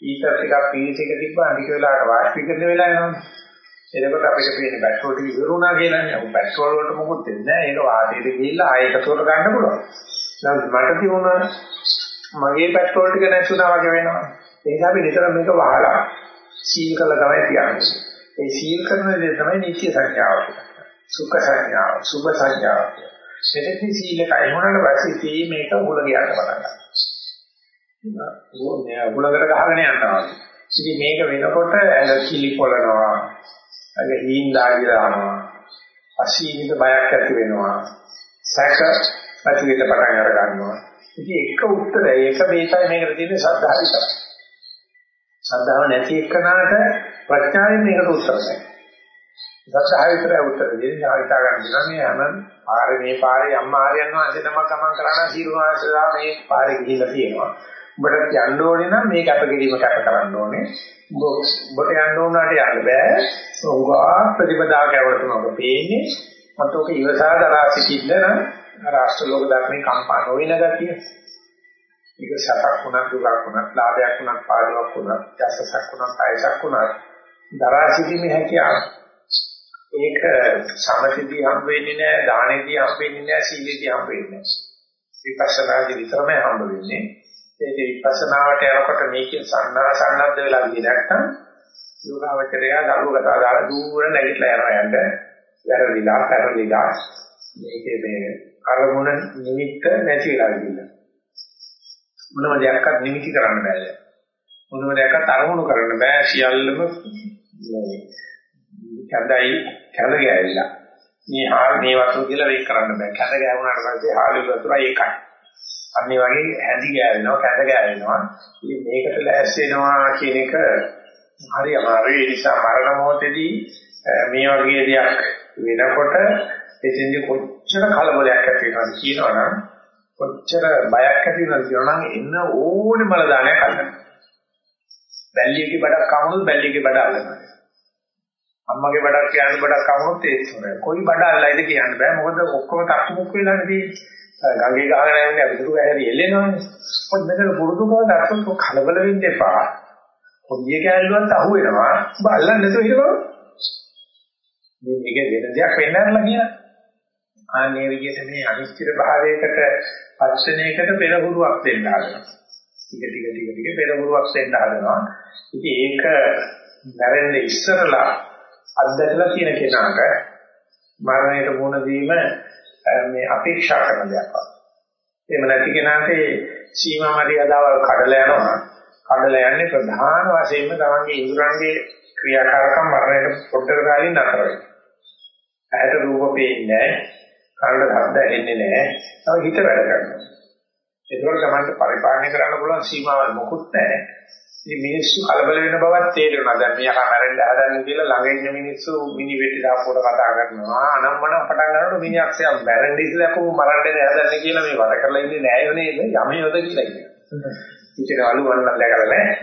ඊටර් ටිකක් පීරිසික තිබ්බම ටික වෙලාවකට වාෂ්පීකරණය වෙලා යනවා. එතකොට අපිට පේන්නේ පෙට්‍රෝල් ටික ඉවරුණා කියලානේ. ඔය පෙට්‍රෝල් වලට මොකුත් වෙන්නේ නැහැ. ඒක වාතයට ගිහිල්ලා ආයෙකතුවට ගන්න පුළුවන්. නමුත් මට තියුණ මගේ පෙට්‍රෝල් ටික නැතුණා වගේ වෙනවා. ඒ නිසා අපි නිතර මේක වහලා සීල් කරලා තමයි තියන්නේ. ඒ සීල් කරන දේ තමයි නිත්‍ය සංඥාව. සුඛ සංඥාව, සුභ සංඥාව. මෙතෙක් සීල කයි මොනවාට පස්සේ තී මේක උගල ගියාට පටන් ගන්නවා. ඕනේ උගලකට ගහගෙන යනවා. ඉතින් මේක වෙනකොට ඇඟ කිලි පොළනවා. ඇඟ හීන්දා ගිරනවා. අසීමිත බයක් ඇති වෙනවා. සැක ඇති වෙන්න පටන් අර ගන්නවා. ඉතින් එක උත්තරය එක මේකයි මේකට තියෙන ශ්‍රද්ධාව විතරයි. ශ්‍රද්ධාව නැති එක්කනට ප්‍රඥාවෙන් මේකට උත්තර නැහැ. ශ්‍රද්ධාව විතරයි උත්තර දෙන්නේ. ඥානිතා ගන්න දෙනවා මේ හැම පාරේ මේ පාරේ අම්මා ආර්යයන් වහන්සේ නම ගමන් කරා නම් සීරුවාසලා මේ පාරේ ගිහිල්ලා තියෙනවා. උඹට යන්න ඕනේ නම් මේ කැපකිරීම කැප කරන්න ඕනේ. උඹට යන්න ඕනට යන්න බෑ. උගා ප්‍රතිපදාව කැවලතුන ඔබ පේන්නේ. මට ඔක ඉවසා දරා සිටින්න නම් රාෂ්ට්‍ර ලෝක ධර්මේ කම්පා නොවන ගතිය. ඒක සතක් වුණත් දුකක් වුණත් ලාභයක් වුණත් පාඩුවක් වුණත් යසසක් වුණත් අයසක් වුණත් දරා සිටීමේ හැකියාව. ඒක සමථිදී හම් වෙන්නේ නැහැ දානෙදී හම් වෙන්නේ නැහැ සීලෙදී හම් වෙන්නේ නැහැ විපස්සනාදී විතරමයි හම් වෙන්නේ. ඒක විපස්සනාවට යනකොට මේකේ සන්නා සන්නද්ධ වෙලා ගියේ නැත්නම් යෝගාවචරය දරුවකට දාලා දුර නැගිටලා යනවා යන්න. වැරදිලා පැරලිලා මේකේ මේ අරමුණ නිමිත්ත නැති වෙලා ගිහිල්ලා. මොනම දෙයක්වත් නිමිති කරන්න බෑ. දැන්. මොනම දෙයක්වත් අරමුණු කරන්න බෑ. සියල්ලම මේ කැඳයි කැඳ ගෑවිලා. මේ හාල් මේ වතුර කියලා වෙන් කරන්න බෑ. කැඳ ගෑවුනාට පස්සේ හාල් වතුර ඒකයි. අන්නේ වගේ හැඳි ගෑවෙනවා කැඳ ගෑවෙනවා. ඉතින් මේකට ලෑස්ති වෙනවා කියන එක හරි අමාරුයි. ඒ නිසා මරණ මොහොතේදී මේ වගේ දෙයක් වෙනකොට එතෙන්දි කොච්චර කලබලයක් ඇති වෙනවද කියනවනම් කොච්චර බයක් ඇති වෙනවද කියනවා නම් එන්න ඕනේ මල දානයක් අල්ලන්න. බැල්ලියගේ බඩක් කවුරුද බැල්ලියගේ බඩ අල්ලනවා. අම්මගේ බඩක් කියන්නේ බඩක් කවුරුත් ඒත් හොරයි. කොයි බඩ අල්ලයිද කියන්න බෑ. මොකද ඔක්කොම තක්මුක් වෙලා තියෙන්නේ. ගංගේ ගහගෙන යන්නේ අපිට ඇහැරි එල්ලෙනවනේ. මොකද මෙතන පුරුදු කරලා අර කලබල වෙන්න එපා. කොඩිය කැල්ලුවත් අහු වෙනවා. ඔබ අල්ලන්නේ නැතුව හිටපො. මේ මේක වෙන දෙයක් වෙන්න ඇරලා කියන. ආන්නේ විදිහට මේ අනිශ්චිත භාවයකට පස්සනයකට පෙරහුරුවක් දෙන්න හදනවා. ටික ටික ටික ටික පෙරහුරුවක් දෙන්න හදනවා. ඉතින් ඒක නැරෙන්න ඉස්සරලා අත්දැකලා තියෙන කෙනාට මරණයට මුහුණ දීම මේ අපේක්ෂා කරන දෙයක් වගේ. එහෙම නැති කෙනාට සීමා මරියාදාවල් කඩලා යනවා. කඩලා යන්නේ ප්‍රධාන වශයෙන්ම තමන්ගේ ඉන්ද්‍රයන්ගේ ක්‍රියාකාරකම් මරණයට පොඩ්ඩක් ගාලින් නතර වෙනවා. ඇහැට රූප පේන්නේ නැහැ. කනට ශබ්ද ඇහෙන්නේ නැහැ. තව හිත වැඩ කරනවා. ඒකවල තමන්ට පරිපාලනය කරන්න පුළුවන් සීමාවල් මොකුත් නැහැ. ඉතින් මිනිස්සු කලබල වෙන බවක් තේරෙනවා. දැන් මෙයා මැරෙන්න හදන්නේ කියලා ළඟ ඉන්න මිනිස්සු මිනි වෙටි දාපුවට කතා කරනවා. අනම්මන පටන් ගන්නකොට මිනි අක්ෂය මැරෙන්න ඉස්සලා කොහොම මරන්නේ හදන්නේ කියලා මේ වද කරලා ඉන්නේ නෑ යෝනේ යමයෝද කියලා කියනවා. ඉතින් අලු වන්නල් දැකලා නෑ.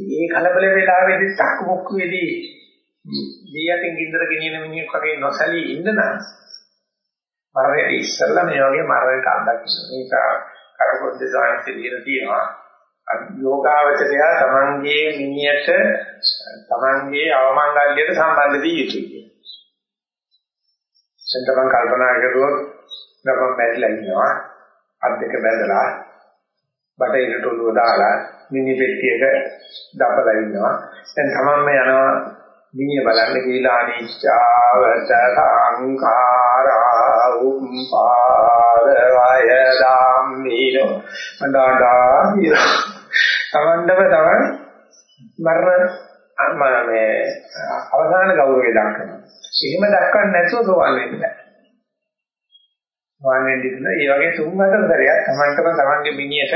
මේ කලබල වෙලාවේදී තක්කු මුක්කු වෙදී දීයකින් ගින්දර ගෙනියන මිනිහෙක් වගේ නොසලී ඉන්න නම් මරණයට ඉස්සෙල්ලා මේ වගේ මරණයට අත්දකින්න. මේක කරපොත් දෙසාන් කියලා තියෙනවා. යෝගාවචරය තමන්ගේ මිනියට තමන්ගේ අවමංගල්‍යයට සම්බන්ධ වී යුතුයි කියන. සෙන්තරම් කල්පනා කරුවොත් ගමන් බැරිලා ඉන්නවා. අත් දෙක බැඳලා බටේට ඔළුව දාලා මිනි පෙට්ටියක දපලා ඉන්නවා. දැන් තමන්ම යනවා මිනිය බලන්න කියලා අනිච්චාවත සංඛාරා උම්පාද වය ධම්මීනෝ අඬා තමන්ටම තමන් මරණ මේ අවසාන ගෞරවය දක්වනවා. එහෙම දක්වන්න නැතුව සෝවන් වෙන්න බෑ. සෝවන් වෙන්න ඉතින් ඒ වගේ තුන් හතර සැරයක් තමන්ටම තමන්ගේ මිනියට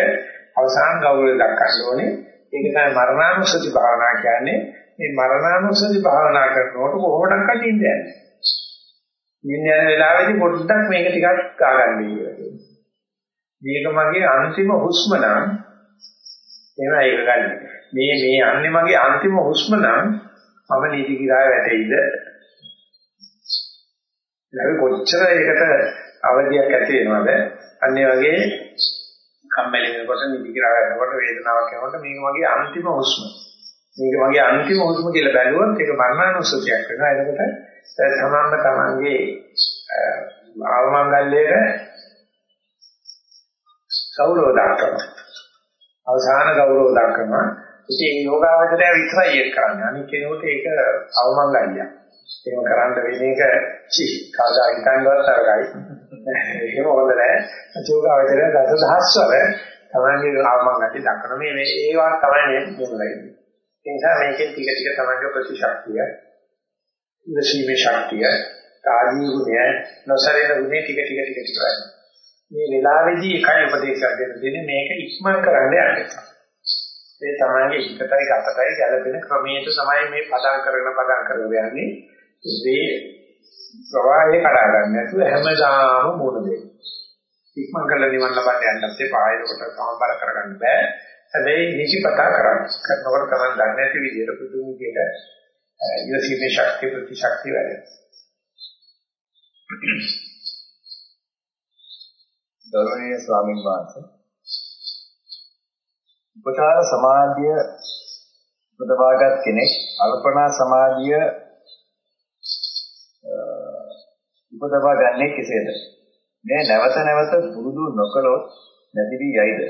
අවසාන ගෞරවය දක්වන්න ඕනේ. ඒක තමයි මරණානුස්සති භාවනා කියන්නේ. මේ මරණානුස්සති භාවනා කරනකොට කොහොමඩක්වත් ඉන්නේ නැහැ. ඉන්න යන වෙලාවේදී පොඩ්ඩක් මේක ටිකක් ගාගන්න කියලා. මේක මගේ අන්තිම හුස්ම නම් එහෙම ඒක ගන්න. මේ මේ යන්නේ මගේ අන්තිම හුස්ම නම් මම නීති කිරාය වැටෙයිද? ඊළඟ කොච්චර ඒකට අවධියක් ඇති වෙනවද? අන්නේ වගේ කම්මැලි වෙනකොට නීති කිරාය වැටෙනකොට වේදනාවක් එනකොට මේක මගේ අන්තිම හුස්ම. මේක මගේ අන්තිම හුස්ම කියලා බැලුවොත් ඒක මරණානුස්සතියක් වෙනවා. එතකොට තමන්ම තමන්ගේ ආවමංගල්‍යයට ගෞරව දක්වනවා. අවසාන ගෞරව දක්වනවා. ඉතින් යෝගාවචරය විතරයි ඒක කරන්නේ. අනික කෙනෙකුට ඒක අවමංගල්‍යයක්. එහෙම කරන්න වෙන එක චි කවදා හිතන්නවත් තරගයි. එහෙම හොඳ නැහැ. යෝගාවචරය දසදහස්වර තමන්ගේ අවමංගල්‍ය දක්වන මේ මේ ඒවා තමයි මුලයි. ඒ නිසා මේකෙන් ටික ටික තමන්ගේ ප්‍රතිශක්තිය ඉවසීමේ ශක්තිය ආදී ගුණය නොසරෙන ගුණේ ටික ටික ටික ටික කරන්නේ. මේ වෙලාවේදී එකයි උපදේශයක් දෙන්න දෙන්නේ මේක ඉක්මන් කරන්න යන්න. ඒ තමයි හිතටයි ගතටයි ගැළපෙන ක්‍රමයට තමයි මේ පදම් කරන පදම් කරගෙන යන්නේ. මේ ප්‍රවාහය කඩා ගන්න නැතුව හැමදාම මොන දෙයක්. ඉක්මන් කරලා නිවන් ලබන්න යන්නත් එපා. ඒකට සමබර කරගන්න බෑ. හැබැයි නිචිපතා කරන්න. කරනකොට තමයි දන්නේ නැති විදිහට පුදුම විදිහට ඉවසීමේ ශක්තිය ප්‍රතිශක්තිය වැඩි. ගෞරවනීය ස්වාමීන් වහන්සේ උපචාර සමාධිය උපදවාගත් කෙනෙක් අල්පනා සමාධිය උපදවා ගන්නේ කෙසේද? මේ නැවත නැවත පුරුදු නොකළොත් නැති වී යයිද?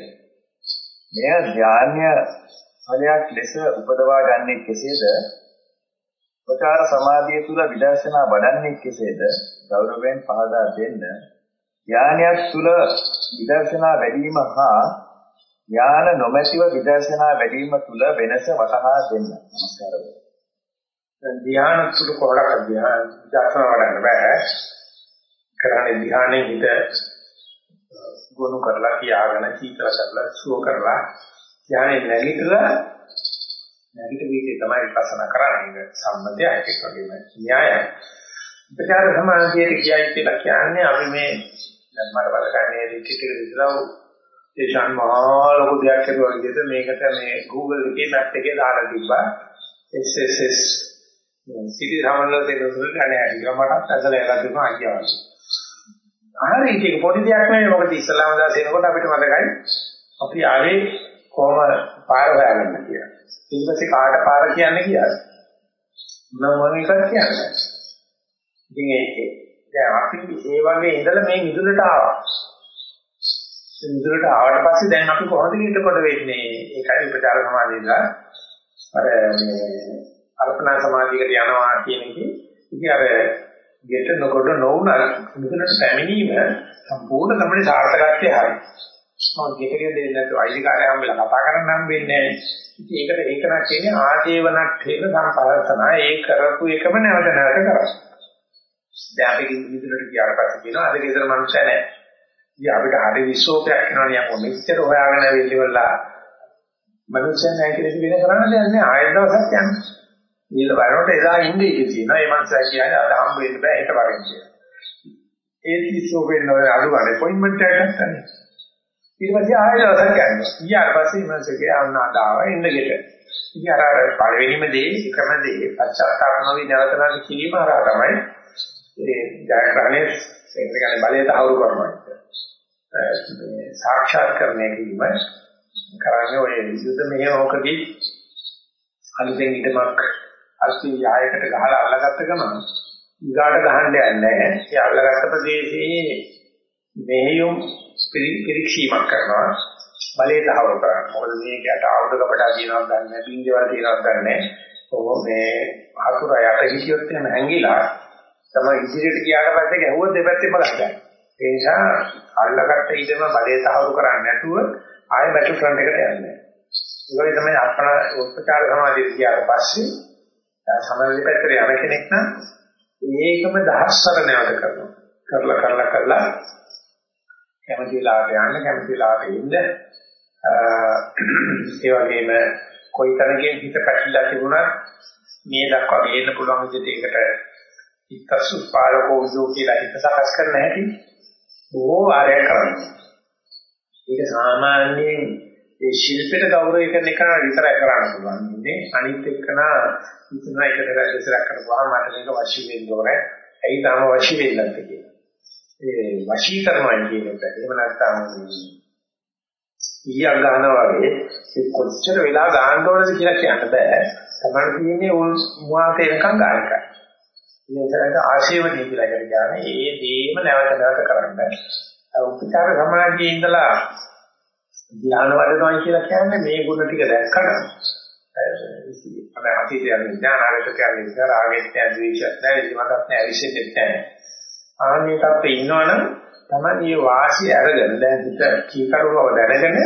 මෙය ධාන්‍ය ඵලයක් ලෙස උපදවා ගන්නේ කෙසේද? උපචාර සමාධිය තුල විදර්ශනා වඩන්නේ කෙසේද? ගෞරවයෙන් පහදා දෙන්න. ඥානයක් තුල විදර්ශනා වැඩිම හා ඥාන නොමැතිව විදර්ශනා වැඩිම තුල වෙනස වටහා දෙන්න. නමස්කාර වෙනවා. දැන් ධ්‍යාන තුල කොහොමද ධ්‍යාන විදර්ශනා වඩන්න බෑ. කරන්නේ ධ්‍යානයේ හිත ගොනු කරලා කියාගෙන චීතල කරලා සුව කරලා ධ්‍යානෙ නැගිටලා නැගිට වීදී තමයි විපස්සනා කරන්නේ. සම්මතය ඒක වගේම න්‍යායයි. උපචාර සමාධියට කියයි කියලා කියන්නේ අපි මේ දැන් මට බලකන්නේ රිට්‍රීට් එක විතරව ඒ ශාන් මහා ලොකු දෙයක් කරුවා විදිහට මේකට මේ Google එකේ මැප් එකේ දාලා තිබ්බා SSS සිටි සමනල දෙන උසුල් ගණන් අරගෙන මටත් ඇදලා යලා තිබුණා අයියා. හරි ඒක පොඩි දෙයක් නෙවෙයි මොකද ඉස්ලාම දාස එනකොට අපිට මතකයි අපි ආවේ කොහොම පාර හොයාගන්න කියලා. ඊට පස්සේ කාට පාර කියන්නේ කියලා. මොන මොන එකක් කියන්නේ. ඉතින් ඒක දැන් අපි ඒ වගේ ඉඳලා මේ මිදුලට ආවා. මිදුලට ආවට පස්සේ දැන් අපි කොහොමද ඊටකොට වෙන්නේ? ඒකයි උපචාර සමාධියලා අර මේ අර්පණා සමාධියකට යනවා කියන එකේ ඉතින් අර ගෙට නොකොට නොඋනත් මෙතනට පැමිණීම සම්පූර්ණ තමයි සාර්ථකත්වය හරි. මම ගෙට ගෙට දෙන්නේ නැතුව අයිතිකාරය හම්බෙලා කතා කරන්න හම්බෙන්නේ නැහැ. ඉතින් ඒකට ඒක නම් කියන්නේ ආජීවනක් හේන සම්පලසන ඒ කරපු එකම නැවත නැවත කරා. දැන් අපි විදුලට ගියාට පස්සේ කියනවා අද ගෙදර මනුස්සය නැහැ. ඉතින් අපිට හරි විශ්ෝපයක් වෙනවා නියම මෙච්චර හොයාගෙන වෙලිවලා මනුස්සයන් නැහැ කියලා වෙන කරන්න දෙයක් නැහැ ආයෙත් දවසක් යන්නේ. ඊළ බලනකොට එදා ඉන්නේ ඉති තියෙනවා. ඒ මනුස්සයා කියන්නේ අද හම්බ වෙන්න බෑ හිට වරින් කියලා. ඒ කිසෝ වෙන්න ඔය අඩුවනේ අපොයින්ට්මන්ට් එකක් ගන්නනේ. ඊට පස්සේ ආයෙ දවසක් යනවා. ඊට පස්සේ මනුස්සයා අන්න ආදාව එන්න ගෙට. ඉතින් අර අර පළවෙනිම දේ එකම දේ පශ්චාත්තාප නොවි නැවතනාට කිරීම හරහා තමයි ඒ ජයග්‍රහණය ඒ කියන්නේ බලයට අවුරු කරනවා. මේ සාක්ෂාත් කරන්නේ කිරීම කරන්නේ ඔය යුද්ධ මෙහෙයකදී අලුතෙන් ඉදමක් අස්ති යායකට ගහලා අල්ලගත්ත ගමන් ඊගාට ගහන්න යන්නේ නැහැ. ඒ අල්ලගත්ත ප්‍රදේශයේ මෙහෙයුම් පිරික්සීමක් කරනවා. බලේ තහවුරු කරනවා. මොකද මේකට ආයුධ කපටා කියනවත් දන්නේ නැහැ. බින්දේවල් කියනවත් දන්නේ නැහැ. ඔහොම මේ හතුර යට හිටියොත් එහෙම හැංගිලා තමයි ඉදිරියට ගියාට පස්සේ ගැහුවොත් දෙපැත්තෙම ගහගන්න. ඒ නිසා අල්ලගත්ත ඉඩම බලේ තහවුරු කරන්නේ නැතුව ආයෙ බැටල් ෆ්‍රන්ට් එකට යන්නේ. ඒ වගේ තමයි අපන උපචාර සමාධිය ගියාට පස්සේ සමාධි පැත්තට යන කෙනෙක් නම් ඒකම දහස්වර නැවත කරනවා. කරලා කරලා කරලා කැමති වෙලාවට යන්න කැමති වෙලාවට ඉන්න ඒ වගේම කොයි තරකින් හිත පැටලලා තිබුණත් මේ දක්වා ගේන්න පුළුවන් විදිහට ඒකට ඉත්තසු පාරකෝ යෝ කියලා හිත සකස් කරන්න හැටි බොහෝ ආරය කරන්නේ. ඒක සාමාන්‍යයෙන් ඒ ශිල්පයට ගෞරවය කරන එක විතරයි කරන්න පුළුවන්. ඉන්නේ අනිත් එක්කන ඉතන එකට දැසරක් කරපුවාම මට මේක වශී වෙන්න ඕනේ. ඇයි තාම වශී වෙන්නේ නැත්තේ කියලා. ඒ වශී කරනවා කියන එක. එහෙම නැත්නම් ඊයක් ගන්නවා වගේ ඒ කොච්චර වෙලා ගන්න ඕනද කියලා කියන්න බෑ. තමයි තියෙන්නේ උන් මුවාත එනකන් ගන්න එකයි. මේකට ආශීර්වාදය කියලා කියන්නේ ඒ දේම නැවත නැවත කරන්න. උපචාර සමාධියේ ඉඳලා ධ්‍යාන වඩනවා කියලා කියන්නේ මේ ගුණ ටික දැක්කට අර අතීතය ඥානාගත කියන්නේ ඉතර ආගෙත් නැහැ ද්වේෂත් නැහැ විමතත් නැහැ අවිෂෙත් නැහැ ආන්නේ තත්ත්වෙ ඉන්නවනම් තමයි මේ වාසිය අරගෙන දැන් හිත කීකරුවව දැනගෙන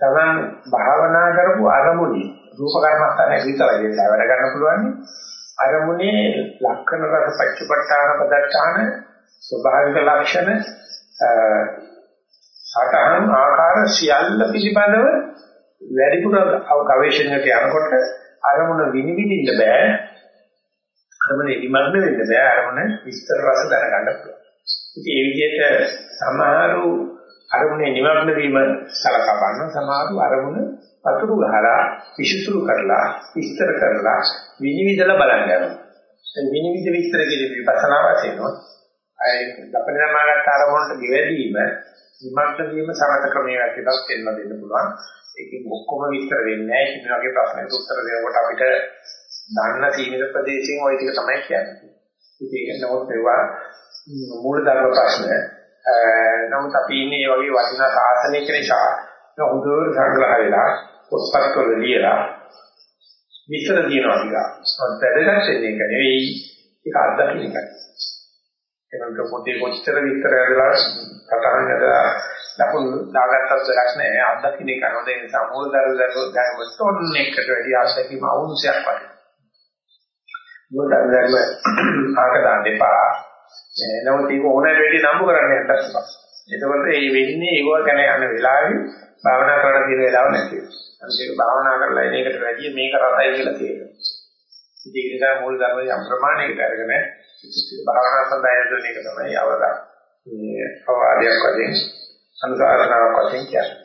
තමන් භාවනා කරපු අරමුණේ රූප කර්මස්ථානයේ විතරයි ඒක වැඩ ගන්න පුළුවන්. අරමුණේ ලක්ෂණ රස පච්චපට්ඨාන පදත්තාන ස්වභාවික ලක්ෂණ සටහන් ආකාර සියල්ල පිළිබඳව වැඩිපුර ගවේෂණයකට යනකොට අරමුණ විනිවිදින්න බෑ. අරමුණ ඉදිමග්න වෙන්න බෑ අරමුණ විස්තර රස දැනගන්න පුළුවන් ඉතින් ඒ විදිහට සමහරු අරමුණේ නිමග්න වීම සලකා බලන සමහරු අරමුණ පතුරු ගහලා විශ්සුරු කරලා විස්තර කරලා විනිවිදලා බලන්න යනවා විනිවිද විස්තර කියන විපස්සනා වශයෙන් අය අපේ අරමුණට ගෙවැදීම විමර්ශන වීම සමත ක්‍රමයේ වැටෙනස් දෙන්න දෙන්න පුළුවන්. ඒකෙන් ඔක්කොම විස්තර වෙන්නේ නැහැ. කිසිම වගේ ප්‍රශ්නයකට උත්තර දෙනකොට අපිට දන්න සීමිත ප්‍රදේශයෙන් ওই ටික තමයි කියන්නේ. ඉතින් ඒක නමුත් ඒවා මූල ධර්ම ප්‍රශ්න. නමුත් අපි ඉන්නේ මේ වගේ වටිනා සාසනික නිසා හොඳට සංග්‍රහ වෙලා පොත්පත් වල ලියලා විස්තර දිනනවා කියලා. ඒත් වැදගත් වෙන්නේ ඒක නෙවෙයි. ඒක අත්දකින්න එකයි. ඒකට පොතේ කොච්චර විස්තර ඇදලා සටහන් ඇදලා ලකුණු දාගත්තත් වැඩක් නැහැ අත්දකින්න එක නෝද ඒ නිසා මූල දරුවෝ දැනුවත් තොන් එකට වැඩි ආශයකින් අවුන්සයක් වගේ මූල දරුවෝ ආක දාන්න එපා නමුත් ඒක ඕනෑම වැඩි නම්බු කරන්න යන්නත් එපා එතකොට මේ වෙන්නේ ඒව ගැන යන වෙලාවේ භාවනා කරන තියෙන වෙලාව නැති වෙනවා අනිත් ඒක භාවනා කරලා එනකට වැඩි මේක රසයි කියලා තේරෙනවා ඉතින් ඒක නිසා මූල ධර්ම යම් ප්‍රමාණයකට අරගෙන භාවනා සඳහා යොදන එක තමයි අවදා මේ අවවාදයක් වශයෙන් අනුශාසනාවක් වශයෙන් කියන්නේ.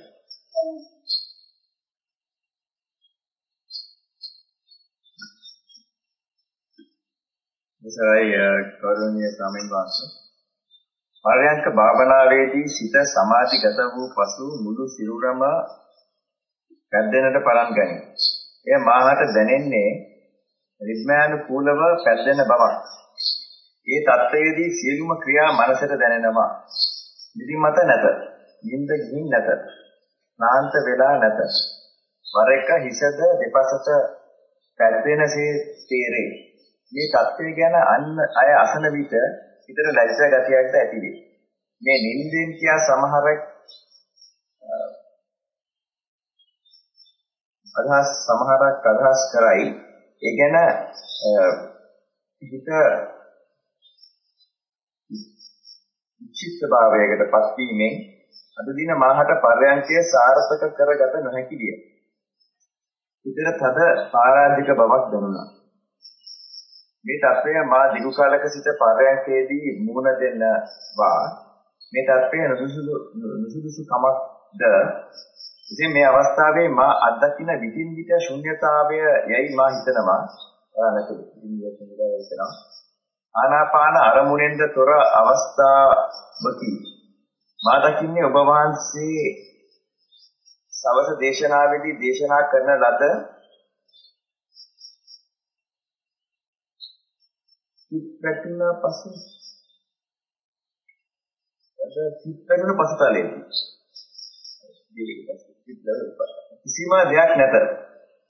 ඉස්සරයි කරුණීය ස්වාමීන් වහන්සේ පරයන්ක භාවනාවේදී සිත සමාධිගත වූ පසු මුළු සිරුරම පැද්දෙනට පටන් ගනී. එය මාහට දැනෙන්නේ රිද්මයානුකූලව පැද්දෙන බවක්. ඒ தත්ත්වයේදී සියලුම ක්‍රියා මනසට දැනෙනවා. නිදිමත නැත. නිින්ද ගින් නැත. නාන්ත වෙලා නැත. වර එක හිසද දෙපසට පැද්දෙනසේ තේරේ. මේ தත්ත්වය ගැන අන්න අය අසන විට හිතට ලැජ්ජා ගතියක්ද ඇති වේ. මේ නිින්දෙන් කියා සමහරක් අදහස් සමහරක් අදහස් කරයි ඒ ගැන හිත චිත්ත භාවයකටපත් වීමෙන් අද දින මාහට පරයන්කය සාර්ථක කරගත නොහැකි විය. හිතට තද ආරාධික බවක් දැනුණා. මේ தත්වය මා දිගු කාලක සිට පරයන්කේදී මුහුණ දෙන්නවා. මේ தත්වය නුසුදුසු කමක්ද ඉතින් මේ අවස්ථාවේ මා අත්දකින විදින් විට ශුන්්‍යතාවය යයි මා හිතනවා. නැතු විදින් විට හිතනවා. ආනාපාන අරමුණෙන්ද තොර අවස්ථාවකි. මා දකින්නේ ඔබ වහන්සේ සවස දේශනාවේදී දේශනා කරන ලද පිටපැතුන පසු අද පිටපැතුන පසුතලයේදී කිසිම දෙයක් නැත.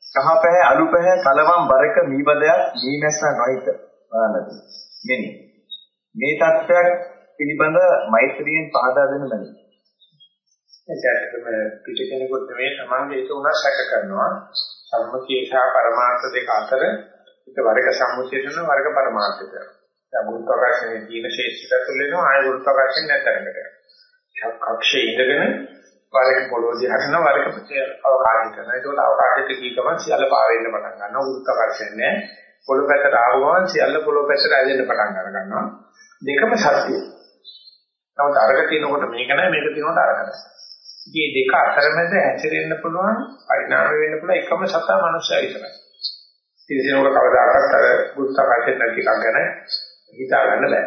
කහ පැහැ අලු පැහැ කලවම් බරක මීබදයක් මීමැස්ස නොහිත බලන්නද. මෙනි. මේ தත්වයක් පිළිබඳ මෛත්‍රියෙන් පහදා දෙන්න බැහැ. එසැටම පිට කෙනෙකුට මේ සමාංගය ඒක උනස් සැක කරනවා. සම්මුතිය සහ පරමාර්ථ දෙක අතර එක වර්ග සම්මුතිය කරන වර්ග පරමාර්ථය කරනවා. දැන් ගුරුත්වාකර්ෂණයේ තියෙන ශේෂ්ඨ තුළ වෙනවා ආය ගුරුත්වාකර්ෂණ නැතරකට. කක්ෂයේ ඉඳගෙන වරක පොළොව දිහා කරන වරක අවකාශය කරන. ඒකෝට අවකාශයට ගිය ගමන් සියල්ල පාර වෙන්න පටන් ගන්නවා. ගුරුත්වාකර්ෂණ නැහැ. පොළොව පැත්තට ආව ගමන් සියල්ල පොළොව පැත්තට ඇදෙන්න පටන් අර ගන්නවා. දෙකම සත්‍යයි. නමුත් අරක තියෙනකොට මේක නැහැ මේක තියෙනකොට අරක නැහැ. මේ දෙක අතරමැද හැසිරෙන්න පුළුවන් පරිණාම වෙන්න පුළුවන් එකම සතා මනුස්සය විතරයි. ඉතින් ඒක කවදාකවත් අර ගුරුත්වාකර්ෂණ නැති එකක් ගැන හිතා ගන්න බෑ.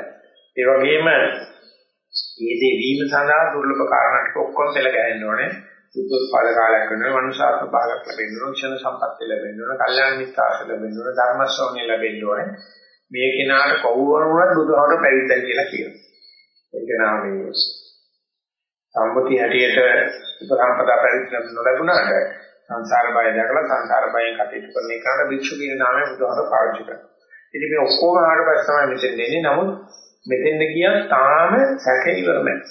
ඒ වගේම මේ දේ වීම සඳහා දුර්ලභ කාරණා ටික ඔක්කොම පෙළ ගැහෙන්න ඕනේ. සුද්ධෝත්පාද කාලයක් වෙනවා, මනුෂ්‍යාත්ම භාගයක් ලැබෙන්න ඕනේ, ක්ෂණ සම්පත්තිය ලැබෙන්න ඕනේ, කල්යාණ මිත්‍යාස ලැබෙන්න ඕනේ, ධර්ම ශ්‍රවණය ලැබෙන්න ඕනේ. මේ කෙනාට කවුරුවරුවත් බුදුහාමර පැවිද්දයි කියලා කියනවා. ඒක නා මේ සම්මුති හැටියට උපසම්පදා පැවිද්ද නොලැබුණාට සංසාර බය දැකලා සංසාර බයෙන් කටයුතු කරන එකට භික්ෂු කියන නාමය බුදුහාමර පාවිච්චි කරනවා. ඉතින් මේ ඔක්කොම ආවට පස්සේ තමයි මෙතෙන් දෙන්නේ. නමුත් මෙතෙන්ද කියත් තාම සැකේ ඉවර නැහැ.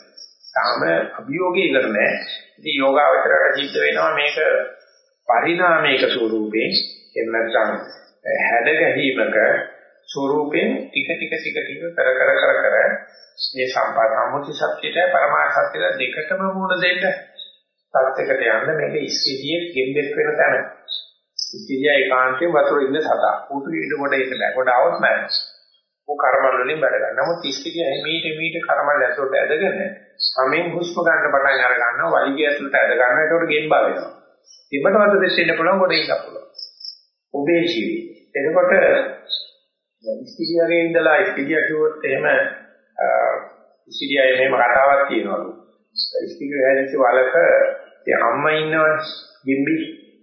තාම අභියෝගේ ඉවර නැහැ. ඉතින් යෝගාවචරයට සිද්ධ වෙනවා මේක පරිණාමයක ස්වරූපේ එහෙම නැත්නම් හැඩ ගැනීමක ස්වරූපෙන් ටික ටික ටික ටික කර කර කර කර මේ සම්පා සම්මුති සත්‍යයට පරමාර්ථ සත්‍යයට දෙකටම මුණ දෙන්න තත්යකට යන්න මේක ඉස්සිතියේ ගෙම්බෙක් වෙන තැන. ඉස්සිතිය ඒකාන්තයෙන් වතුර ඉන්න සතා. උටු ඉන්න කොට ඒක බෑ. කොට આવොත් නෑ. ਉਹ කර්මවල වලින් බැල ගන්න. නමුත් ඉස්සිතිය මේට මේට කර්මවල ඇතුළට ඇදගෙන සමෙන් හුස්ම ගන්න පටන් අර ගන්නවා. වලිගය ඇතුළට ඇද ගන්නවා. ඒකට ගෙම්බා වෙනවා. ගෙම්බට වද දෙන්න පුළුවන් කොට ඉන්න පුළුවන්. ඔබේ ජීවි. එතකොට ඉස්සිතියගේ ඉඳලා ඉස්සිතිය කිව්වොත් එහෙම ඉස්සිතියයි මේම කතාවක් කියනවලු. ඉස්සිතිය හැදෙච්ච වලක අම්මා ඉන්නවනේ ගෙම්බි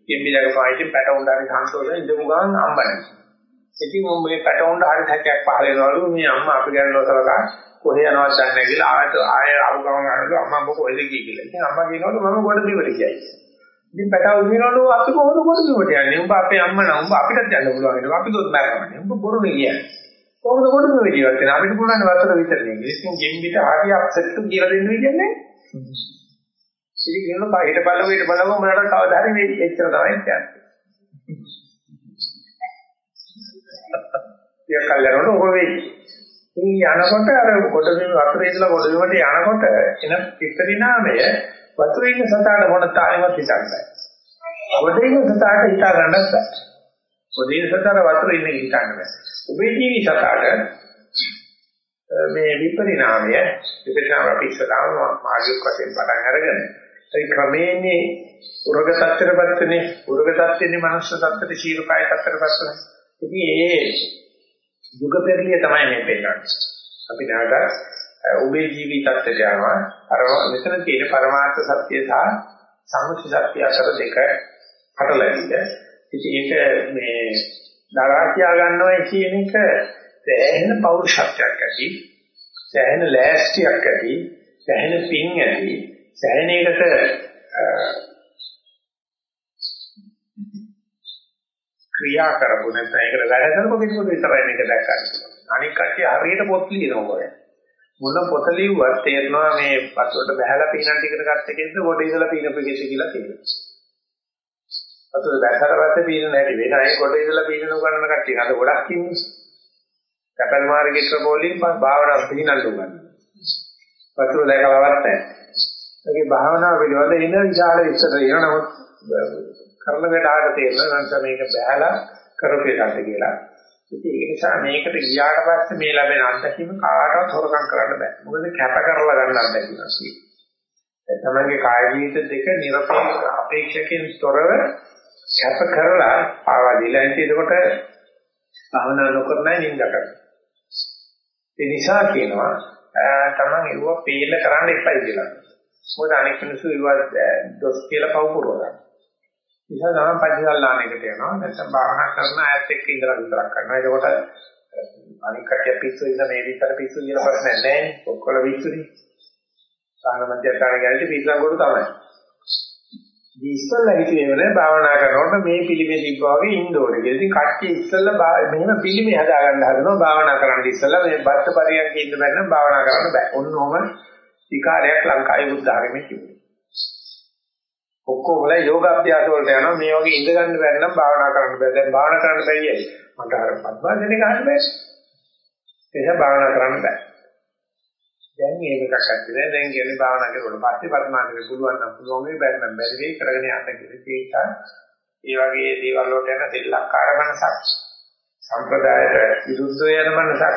ගෙම්බි ළඟ පායින් පැට උණ්ඩානේ සන්තෝෂයෙන් ඉඳමු ගමන් අම්මා නැහැ. ඉතින් මේ පැටවුන්ට හරි හැකියක් පහල වෙනවලු මේ අම්මා අපි ගැන නොසලකා කොහේ යනවද දන්නේ නැහැ කියලා ආයෙත් ආයෙ ආපු ගමන් අහනවා අම්මා මොකද කොහෙද ගියේ කියලා. ඉතින් අම්මා කියනවලු මම ගොඩ බිමට ගියයි. ඉතින් පැටව කියනවලු අපි කොහොමද ගොඩ බිමට යන්නේ? උඹ අපේ අම්මා නම් උඹ අපිටත් යන්න පුළුවන් නේද? අපි දුත් මරගමනේ. උඹ බොරුනේ කියන්නේ. කොහොමද ගොඩ බිමට ජීවත් වෙන්නේ? අපිට පුළුවන් වතුර විතරනේ. ඉතින් ගෙම්බිට හරි අප්සෙට් කියලා දෙන්නේ කියන්නේ. ඉතින් කියනවා බා ඊට බලව ඊට බලව මොනවාට කවදා හරි මේ එච්චර තමයි කියන්නේ. ටිකක් කල් යනකොට ඔක වෙයි. ඉතින් යනකොට අර කොටබිම වතුරේ ඉඳලා කොටබිමට යනකොට එන පිටරිනාමය වතුරේ ඉන්න සතාට මොන තාලෙවත් හිතන්න බෑ. කොටේ ඉන්න සතාට හිතා ගන්නත් බෑ. කොටේ ඉන්න සතාට වතුරේ ඉන්න හිතන්න බෑ. ඔබේ ජීවි සතාට මේ විපරිණාමය විපරිණාම අපි ඉස්සරහම මාර්ගික වශයෙන් පටන් අරගෙන ඒ ක්‍රමේනේ උරග tattරපත්තනේ උරග tattෙන්නේ මනුෂ්‍ය tattර ශීලකාය tattරපත්තනේ ඉතින් ඒ යුග පෙරලිය තමයි මේ පෙන්නන්නේ. අපි නැවත උභේ ජීවිතත්ට යනවා. අර මෙතන තියෙන පරමාර්ථ සත්‍ය සහ සම්මුති සත්‍ය අතර දෙක හටලැවිද. ඉතින් ඒක මේ දරා කියා ගන්නවා කියන එක සෑහෙන පෞරුෂත්වයක් ඇති. සෑහෙන ලෑස්තියක් ඇති. සෑහෙන පිං ඇති. සෑහෙන එකට ක්‍රියා කරපො නැත්නම් ඒකට වැඩ කරපො කෙනෙකුට විතරයි මේක දැක්කන්නේ. අනික කට්ටිය හරියට පොත් ලියනවා ඔය. මොන පොත ලිව්වත් තේරෙනවා මේ පස්සට බහැලා පීනන් ටිකට ගත්ත එකේද කොට ඉඳලා පීනපු එකේද කියලා තේරෙනවා. පස්සට බැලකට පස්සේ පීනන හැටි වෙන අය කොට ඉඳලා පීනන කරන කට්ටිය අද ගොඩක් ඉන්නේ. කැපල් මාර්ගික පොලින් භාවනා පීනන්න උගන්වනවා. පස්සට දැකලවත් නැහැ. ඒකේ භාවනාව පිළිබඳ ඉන්න විශාල විස්තර තියෙනවා. නමුත් කරන වෙලාවට තේරෙනවා නම් මේක බහැලා කරපු එකක්ද කියලා. ඉතින් ඒ නිසා මේකට ගියාට පස්සේ මේ ලැබෙන අත්දැකීම කාටවත් හොරකම් කරන්න බෑ. මොකද කැප කරලා ගන්න අත්දැකීමක් තියෙනවා. තමන්ගේ කාය ජීවිත දෙක නිර්පේක්ෂ අපේක්ෂකෙන් තොරව කැප කරලා ආවා දීලා ඉතින් ඒකට භවනා නොකරනයි නිඳ කරන්නේ. ඒ නිසා කියනවා තමන් ඒව පේල කරන්න එපයි කියලා. මොකද අනෙක් මිනිස්සු ඒව දොස් කියලා පව් පුරවනවා. නිසා තමයි පරිසල්ලාණයකට යනවා. නැත්නම් භාවනා කරන ආයත් එක්ක ඉඳලා විතරක් කරනවා. ඒකෝට අනික් කටිය පිස්සු ඉඳ මේ විතර පිස්සු කියලා ප්‍රශ්නයක් නැහැ. ඔක්කොල පිස්සුනේ. සාහන මධ්‍යස්ථාන ගැලටි පිස්සන් කොට තමයි. දී ඉස්සල්ලා හිතුවේ නේ භාවනා කරනකොට මේ පිළිමේ තිබ්බා වගේ ඉන්න ඕනේ කියලා. ඉතින් කට්ටිය ඉස්සල්ලා මෙහෙම පිළිමේ හදාගන්න හදනවා භාවනා කරන්න ඉස්සල්ලා මේ බත් පරියන්ක ඉන්න බැන්න භාවනා කරන්න බෑ. ඔන්න ඔහම විකාරයක් ලංකාවේ බුද්ධ ආගමේ තිබුණා. ඔක්කොම වල යෝග අභ්‍යාස වලට යනවා. මේ වගේ ඉඳ ගන්න බැරි නම් භාවනා කරන්න බෑ දැන් භාවනා කරන්න බැරි ඇයි? මට අර පద్මාසනේ ගන්න බෑ ඒක භාවනා කරන්න බෑ දැන් මේකක් ඇත්තද දැන් කියන්නේ භාවනා කරුවොත් පස්සේ පద్මාසනේ පුළුවන් නම් පුළුවන් වෙයි බැරි නම් බැරි වෙයි කරගෙන යන්න කියලා. ඒ වගේ දේවල් වලට යන දෙල්ලක්කාර මනසක්. සම්ප්‍රදායට විරුද්ධව යන මනසක්.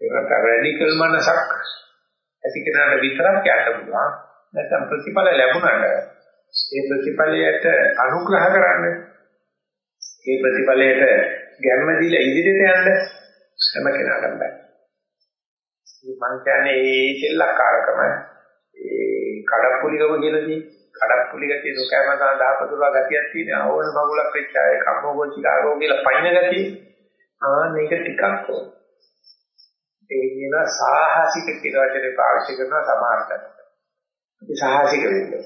ඒකට රැඩිකල් මනසක්. ඇති කෙනාට විතරක් යන්න පුළුවන් නැත්නම් ප්‍රතිඵල ලැබුණාට ඒ ප්‍රතිඵලයට අනුග්‍රහ කරන්න ඒ ප්‍රතිඵලයට ගැම්ම දීලා ඉදිරියට යන්න හැම කෙනාටම බෑ. මම කියන්නේ මේ සෙල්ලක්කාරකම ඒ කඩප්පුලිකම කියලාදී කඩප්පුලික තියෙන කැම සඳහපතුරා ගතියක් තියෙන ඕන බගුලක් වෙච්ච අය කම්මෝගෝචි කාරෝ කියලා පයින් ගතිය. ආ මේක ටිකක් ඕන. ඒ කියන සාහසික කියන වචනේ පාවිච්චි කරන සමාර්ථක. අපි සාහසික වෙන්නේ.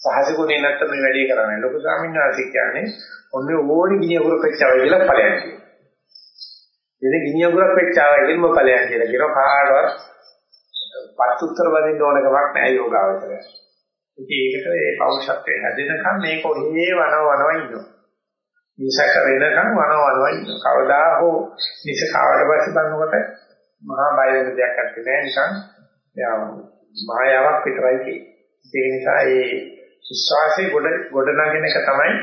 සහජගුණේ නැත්තම් මේ වැඩේ කරන්නේ. ලොකු ස්වාමීන් වහන්සේ කියන්නේ ඔන්නේ ඕනි ගිනි අගුරක් වෙච්චවයි කියලා ඵලයන් කියනවා. ඉතින් ගිනි අගුරක් වෙච්චවයි කියනම ඵලයන් කියලා කියනවා කාටවත් පස්තුත්තර වදින්න ඕන කමක් නැහැ යෝගාවචරය. ඉතින් ඒකට ඒ පෞෂත්වයේ හැදෙනකම් මේක ඔහේ වනව වනව ඉන්නවා. නිසක වෙනකම් වනව වනව ඉන්නවා. කවදා හෝ නිසකාවට පස්සේ බලනකොට මහා බය වෙන දෙයක් නැත්තේ නිකන් මායාවක් විතරයි තියෙන්නේ. ඒ නිසා ඒ විශ්වාසයේ ගොඩ ගොඩ නගින එක තමයි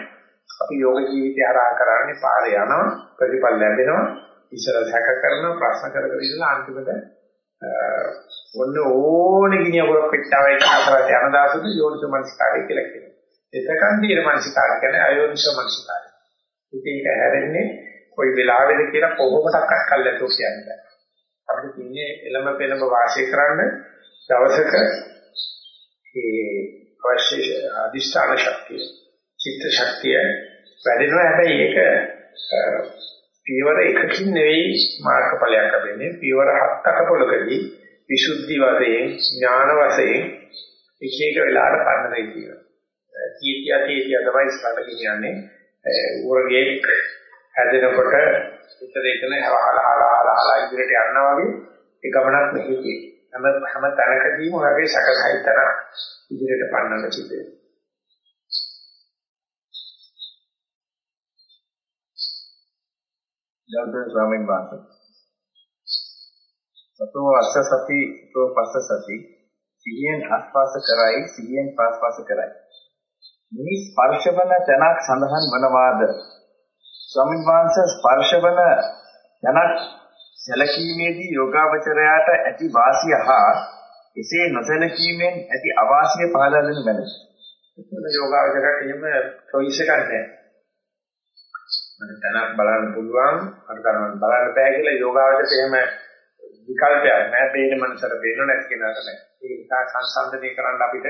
අපි යෝග ජීවිතය හරහා කරන්නේ පාරේ යනවා ප්‍රතිඵල ලැබෙනවා ඉස්සර සැක කරන ප්‍රශ්න කර කර ඉඳලා අන්තිමට ඔන්න ඕනේ ගිනිය පුරක් පිටාවයි අතරට යන දාසුද යෝනිස මනස්කාරය කියලා කියනවා. එතකන් තියෙන මනස්කාරය කියන්නේ අයෝනිස මනස්කාරය. ඉතින් ඒක හැරෙන්නේ කොයි වෙලාවෙද කියලා කොහොමඩක්වත් කල්ලාතෝ කියන්නේ. අපිට තියෙන්නේ එළම පෙළම වාසය කරන්න දවසක ඒ අවශ්‍ය අදිෂ්ඨාන ශක්තිය චිත්ත ශක්තිය වැඩෙනවා. හැබැයි ඒක පියවර එකකින් නෙවෙයි මාර්ගඵලයක් ලැබෙන්නේ පියවර හතක පොලකදී විසුද්ධි වශයෙන් ඥාන වශයෙන් එක එක වෙලාවට පන්න දෙයි කියනවා කීකියා කීකියා තමයි ඉස්සරහට ගෙනියන්නේ ඌරගේ හැදෙනකොට විතර එකන හලහලා හලහලා ඉදිරියට යනවා වගේ ඒ ගමනක් මෙහි හැම හැම තැනකදීම ඔයගේ සැකසහිතන ඉදිරියට පන්නන්න සිද්ධ වෙනවා. ගෞතම ස්වාමීන් වහන්සේ. සතෝ අස්ස සති සතෝ පස්ස සති. සිහියෙන් ආස්වාස කරයි සිහියෙන් පාස්වාස කරයි. මේ ස්පර්ශවන තැනක් සඳහන් වනවාද? ස්වාමීන් වහන්සේ ස්පර්ශවන තැනක් සැලකීමේදී යෝගාවචරයාට ඇති වාසිය හා එසේ නොසැලකීමෙන් ඇති අවාසිය පහදා දෙනු බැලුවා. ඒක යෝගාවචරයට එහෙම choice එකක් නැහැ. මම තනක් බලන්න පුළුවන් අර කරනවා බලන්න බෑ කියලා යෝගාවචරයට එහෙම විකල්පයක් නෑ පේන මනසට පේන්න නැති කෙනාට නෑ. ඒ නිසා සංසන්දනය කරන්න අපිට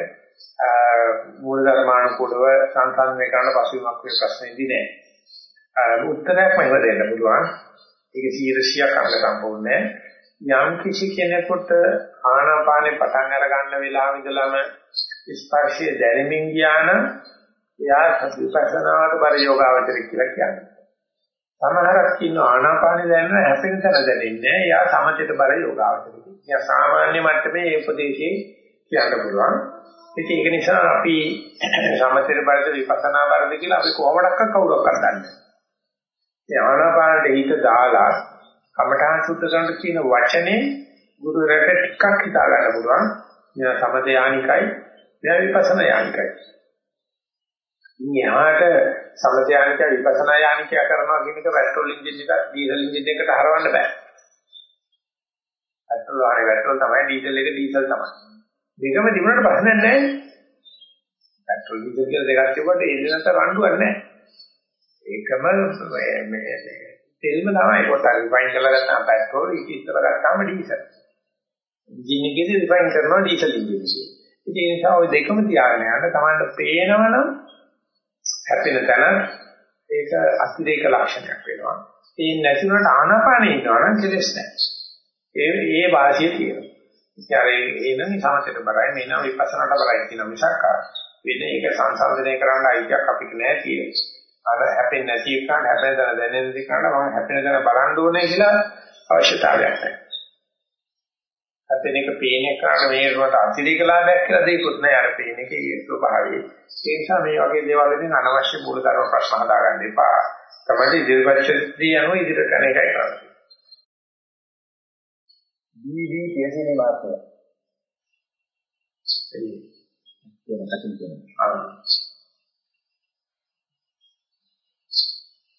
මූල ධර්මානුකූලව සංසන්දනය කරන්න පසුබිමක් වේ ප්‍රශ්නේදී නෑ. උත්තරයක් මම දෙන්න පුළුවන්. ඒක 100ක් අංග සම්පූර්ණ යම් කිසි කෙනෙකුට ආනාපානේ පටන් අර ගන්න වෙලාව ඉඳලම ස්පර්ශය දැනෙමින් ගියා නම් එයා විපස්සනාවට බර යෝගාවචරය කියලා කියන්නේ. සමහරක් ඉන්න ආනාපානෙ දැනෙන හැපෙන තැන දැනෙන්නේ නැහැ. එයා සමථයට බර යෝගාවචරය. එයා සාමාන්‍ය මට්ටමේ මේ උපදේශේ කියන්න පුළුවන්. ඉතින් ඒක නිසා අපි සමථයට බරද විපස්සනා බරද කියලා අපි කොහොමඩක්ක කවුරක්වත් දන්නේ නැහැ. ඒ ආනාපානට හිත දාලා කමඨාන් සුද්ධ කරන්න කියන වචනේ ගුරුවරට ටිකක් හිතා ගන්න පුළුවන්. මෙයා සමථ යානිකයි, මෙයා විපස්සනා යානිකයි. ඉන්හිහාට සමථ යානික විපස්සනා යානික කරනවා කියන එක පෙට්‍රෝල් එන්ජින් එක ඩීසල් එන්ජින් එකට හරවන්න බෑ. පෙට්‍රෝල් ආනේ පෙට්‍රෝල් තමයි ඩීසල් එක ඩීසල් තමයි. දෙකම තිබුණාට ප්‍රශ්නයක් නැහැ. පෙට්‍රෝල් ඩීසල් කියලා දෙකක් තිබුණාට ඒ දෙන්නට රණ්ඩුවක් නැහැ. ඒකම මේ තෙල්ම තමයි පොට්ටක් රිෆයින් කරලා ගත්තාම පෙට්‍රෝල් ඊට ඉස්සරහ ගත්තාම ඩීසල්. එන්ජින් එකේදී රිෆයින් කරනවා ඩීසල් එන්ජින් එකේ. ඉතින් ඒ නිසා ওই දෙකම තියාගෙන යන්න තමයි පේනවනම් හැපෙන තැන ඒක අතිරේක ලක්ෂණයක් වෙනවා. ඒ නැතිවුණට ආනාපානෙ ඉන්නවා නම් කෙලස් නැහැ. ඒ ඒ වාසිය තියෙනවා. ඉතින් අර එනම සමතේට බරයි මෙන්න විපස්සනාට බරයි කියන මිසක් වෙන එක සංසන්දනය කරන්න අයිතියක් අපිට නැහැ කියන්නේ. අර හැපෙන්නේ නැති එකට හැපෙන දන දැනෙන දෙකට මම හැපෙන දන බලන්න ඕනේ කියලා අවශ්‍යතාවයක් නැහැ. හැපෙන එක පේන එකට මේකට අතිරේක ලාභයක් කියලා දෙයක්වත් නැහැ අර පේන එකේ ස්වභාවය. ඒ නිසා මේ වගේ දේවල් වලින් අනවශ්‍ය මූලධර්ම ප්‍රශ්න හදාගන්න එපා. තමයි ඉදිරිපත්දී යනවා ඉදිරියට යන එකයි කරන්නේ. දීවි කියසිනේ මාත්‍ය. ඒ කියන කටින් කියන. ආ නැතනම් භාවනා කරනකොට නම් ඉස්සරහින් අපේ ඉන්නේ තියෙනවා ඒකවරනේ මේ අපේ යා කොමැට් එකකින් මට දෙකට කල් වෙලා තියෙනවා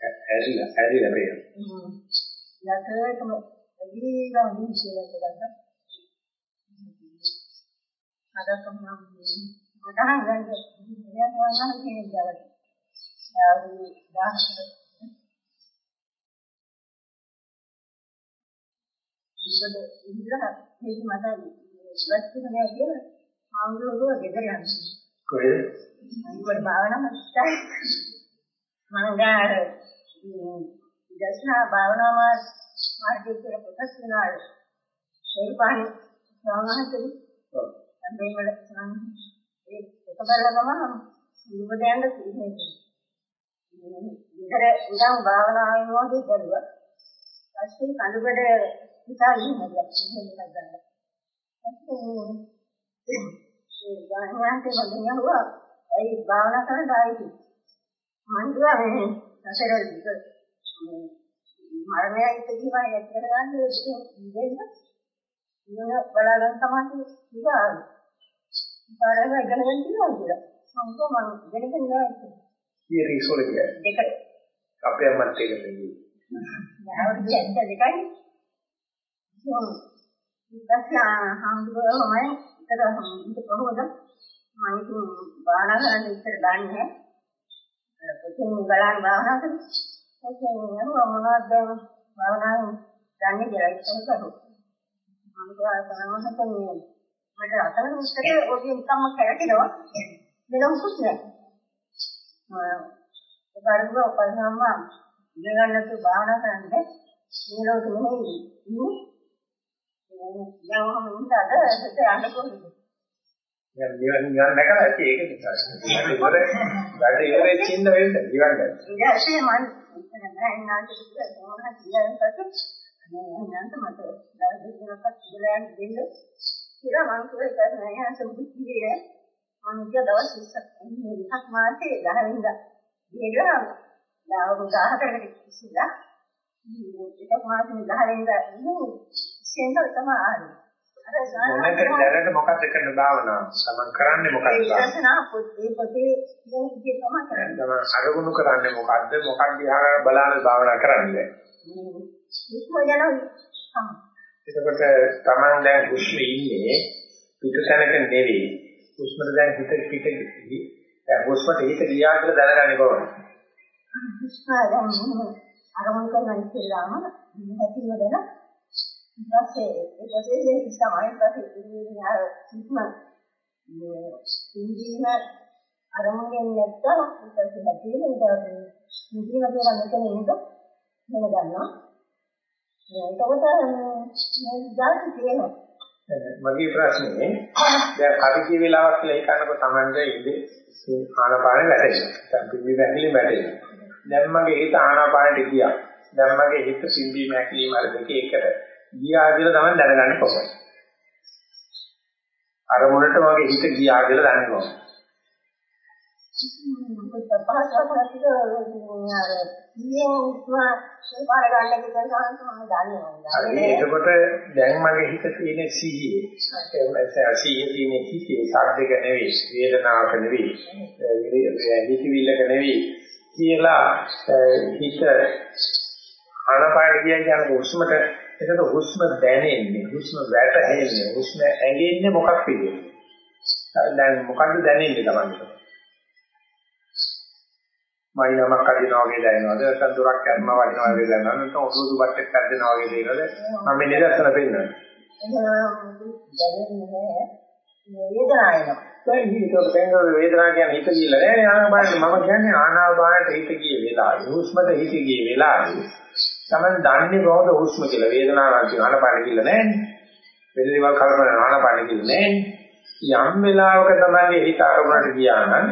ඇරිලා ඇරිලා පේන. හ්ම් යකටම ඇවිල්ලා වුණ ඉස්සෙල්ලා කරලා අදකම නම් මට හංගන්නේ මෙයා වුණා කියන දවස්. ආවු දාහක ඉස්සද ඉඳලා මේක මට ඉවත් කරනවා කියලා ආමුදුරුව ගෙදර යනවා. කොහෙද? මම භාවනා මස්තයි. මම ගාර දර්ශනා භාවනා මාර්ගයේ කියලා පොතක් වෙනවා. ඒ පාන සමාහතරි. අම්මේ වල ඒ එකබරම මම ඉවදයන්ද කියන්නේ. ඉතර උදම් භාවනාවේ මොකද කරුවා. පස්සේ කඳුබඩ හිතා ඉන්නවා කියන්නේ ගන්න. ඒ ගානවාන්ට මම යනවා ඒ භාවනා කරන්න ආයි මම කිව්වා මේ සසර වික මරණය ඉතිරිවා යත් කරගන්න දෙන්න ඉන්න බලාගෙන තමයි ඉතිරා ඉතාලම ඉගෙන ගන්න කියලා කියලා. මම කිව්වා මම ඉගෙන ගන්න නෑ කී රිසෝල කියන්නේ. දෙකට අපේ අම්මත් ඒක දෙන්නේ. යාවුරු දෙන්න දෙකයි. ඉතින් ඉස්සහා හම්බුවමයි ඉතර ඉත කොහොමද? මම ඉතින් බාහනා කරන්න ඉස්සර ගන්නෑ පුතුන් බලන්න බාහනා කරේ එතෙන් යනවා මොනවද භාවනාවෙන් ගන්න කියලා ඉතින් කරු මම ගාතනම හිතන්නේ මට අතන උත්තර ඔය නිකම්ම කැරකෙනවා වෙන මොකුත් නෑ. ඒකරුව ඔපල්නම්ම ඉගෙන ගන්නත් භාවනා කරන්නේ මේ ලෝකෙ නෙමෙයි ඉන්නේ. යවම ඉන්නද හිත යන්න කොහොමද? නිකන් නිකන් නිකන් නැකලා ඇති ඒක නිසා. ඉවර වැඩ ඉවරෙච්ච ඉන්න වෙන්න නිකන් ගන්න. ඊට පස්සේ මම ඉතන නෑ. ඉන්නාට කිව්වා මොනවා කියලා පස්සේ අනේ නන්ත මට දවස් දෙකක් ඉඳලා යන්න දෙන්න කියලා මම කිව්වා ඒක නෑ සම්පූර්ණයි මම කිය දවස් 20ක් එකක් මාසේ 10 වෙනිදා ගිහලා දවස් 10කට ඉස්සෙල්ලා එකක් මාසේ 10 වෙනිදා ඉන්නේ සෙන්ටර් තමයි ආවේ මොනක දැනට මොකක්ද කරන්න භාවනාව? සමන් කරන්නේ මොකක්ද? විදර්ශනා පොතේ පොතේ දැන් ඉතින් තමයි කරන්නේ. තමයි අරමුණු කරන්නේ මොකද්ද? මොකක්ද දිහා බලාන භාවනා කරන්නේ? විස්ම යනවා. එතකොට Taman දැන් හුස්ම ඉන්නේ පිටසැනක නෙවෙයි. හුස්මට දැන් හිත පිට දැන් හුස්මට හිත ගියා කියලා දැනගන්නේ කොහොමද? විස්ම දැන් අරමුණු කරන ඉස්සෙල්ලාම හැකියව දෙන ඊපස්සේ ඒ පස්සේ ඒ තමයි ඊපස්සේ ඉන්නේ අර විස්ම මේ ඉන්දින අරමුණෙන් නැත්තම් ඊපස්සේ හැකියෙන ඊට ඉන්දින කියලා මෙතන ඉන්න මම ගන්නවා එතකොට මේ ජාති තියෙනවා. මගේ ප්‍රශ්නේ දැන් හරිය වෙලාවක් කියලා හිතනකොට Tamande ඉන්නේ ආනාපානෙ වැටෙනවා. දැන් පිම්බි වැකිලි වැටෙනවා. දැන් මගේ හිත ආනාපානෙට ගියා. දැන් මගේ හිත පිම්බි වැකිලි වල දෙක එකට ගියා කියලා තමයි දැනගන්නේ කොහොමද? අරමුණට මගේ හිත ගියා කියලා දන්නේ කොහොමද? පහසක් නැතිව අර ඊයේම සල්පාර ගන්න කියන සාහසම දන්නවා. <laughs> හරි එතකොට දැන් මගේ හිත තියෙන සීයේ ඒ සීයේ තියෙන හිතේ සාධක නෙවෙයි වේදනාවක් නෙවෙයි හිතවිල්ලක නෙවෙයි කියලා හිත ආනපාන කියන්නේ හුස්මට. එතකොට හුස්ම දැනෙන්නේ හුස්ම වැටහෙන්නේ හුස්ම ඇඟෙන්නේ මොකක් විදිහට දැන් මොකද්ද දැනෙන්නේ තමයි මයිනමක් අදිනවා වගේ දැනෙනවද? නැත්නම් දොරක් කැඩනවා වදිනවා වගේ දැනෙනවද? නැත්නම් ඔටුදු බට්ටක් පැද්දෙනවා වගේ දැනෙනවද? මම මේ නිදර්ශන පෙන්නනවා. වේදනාව දැන් හිතේ තේරෙන වේදනාව කියන්නේ හිත කියලා නෑ ආනාපානෙ මම කියන්නේ ආනාපානෙට හිත ගිය වෙලාවේ හුස්මට හිත ගිය වෙලාවේ. තමයි දන්නේ කොහොමද හුස්ම කියලා වේදනාවක් කියන ආනාපානෙ කියලා නෑනේ වෙන දේවල් කල්පනා ආනාපානෙ කියලා නෑනේ යම් වෙලාවක තමයි හිත අරමුණට ගියා නම්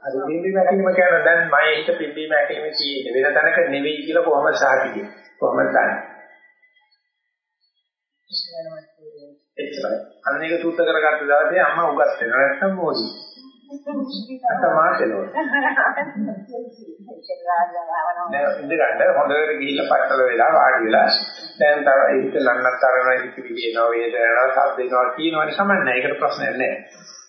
අර පිම්බි මැකීම කියන දැන් මම හිත පිම්බි මැකීම කියන්නේ වෙන තැනක නෙවෙයි කියලා කොහොමද සාහිතිය කොහොමද දන්නේ එච්චරයි. අන්න ඒක සූත්‍ර කරගත්ත දවසේ අම්මා උගත් වෙනවා. නැත්තම් මොදි අතමාතේනෝ <laughs> නෑ ඉඳ ගන්න. හොඳට ගිහිල්ලා පట్టල වෙලා වාඩි වෙලා. දැන් තව ඒක ලන්නත් අරනවා ඉති විදිනවා වේදනාවක් සද්දේනවා කියනවනේ සමන්නේ ඒකට ප්‍රශ්නයක් නෑ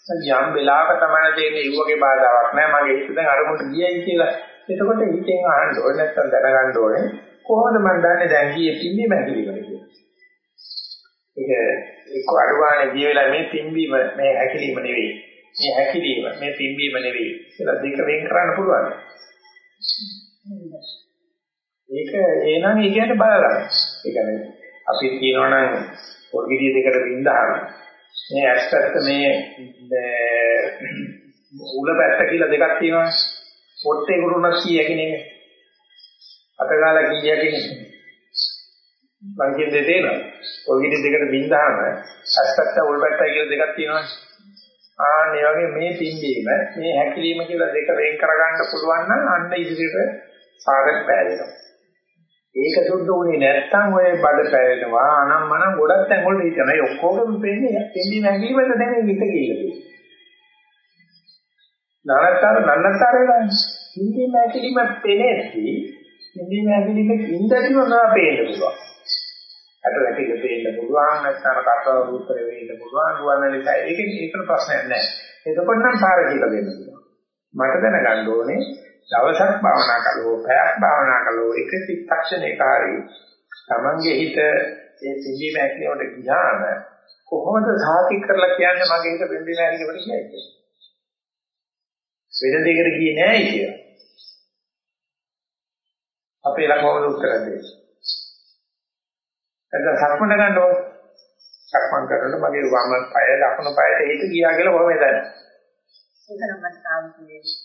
යම් වෙලාවක තමයි තේරෙන්නේ ඒ වගේ බාධාවක් නෑ. මගේ හිත දැන් අරමුණට ගියයි කියලා. එතකොට හිතෙන් අහන්න ඕනේ නැත්තම් දැනගන්න ඕනේ. කොහොමද මම දන්නේ දැන් ගියේ පින්නේ මැකිලිවල කියලා? ඒක එක්ක අඩුවානේ ගිය වෙලාවේ මේ පිම්බීම මේ හැකිලිම නෙවෙයි. මේ හැකිලිම මේ පිම්බීම නෙවෙයි කියලා දෙක වෙන් කරන්න පුළුවන්. ඒක එනනම් ඒකට බලලා. ඒ කියන්නේ අපි කියනවා නම් පොල්ගිරිය දෙකට බින්දාම මේ ඇස්පැත්ත මේ උල පැත්ත කියලා දෙකක් තියෙනවා. පොට්ටේ කුරුණක් කීයකින් නෙමෙයි. අතගාලා කීයකින් මං කියන්නේ තේනවා. පොල්ගිරිය දෙකට බින්දාම ඇස්පැත්ත උල පැත්ත කියලා දෙකක් තියෙනවා. ආන්න ඒ වගේ මේ පින්දීම මේ හැකිලිම කියලා දෙක වෙන් කරගන්න පුළුවන් නම් අන්න ඉදිරියට සාගත පෑදෙනවා. ඒක සුද්ධ වුණේ නැත්නම් ඔය බඩ පෑවෙනවා අනම්මනම් ගොඩක් තැන් වල හිතන ඒ ඔක්කොගම වෙන්නේ පින්දීම හැකිලිමද දැනෙන්නේ හිත කියලා. නරතර නන්නතර වෙලානේ. පින්දීම හැකිලිම පෙනේදී පින්දීම හැකිලිම ඉඳිම නා පේන්න පුළුවන්. අට වැටික පේන්න පුළුවන් නැත්නම් කතාව උත්තර වෙන්න පුළුවන් රුවන්වැලි ඒක ඒකට ප්‍රශ්නයක් නැහැ. එතකොට නම් පාර කියලා දෙන්න පුළුවන්. මට දැනගන්න ඕනේ දවසක් භාවනා කළෝ පැයක් භාවනා කළෝ එක චිත්තක්ෂණේකාරී තමන්ගේ හිත ඒ පිළිම ඇක්ලියට ගියාම කොහොමද සාති කරලා කියන්නේ මගේ හිත පිළිම ඇක්ලියට කියන්නේ. වෙන දෙයකට ගියේ නෑ කියලා. අපේ ළඟම උත්තර දෙන්නේ. නැත්නම් සක්මන ගන්න ඕන. සක්මන් කරනකොට මගේ වම පාය දකුණු පායට හිත ගියා කියලා කොහොමද දන්නේ? ඒක නම් මට තාම කියන්නේ.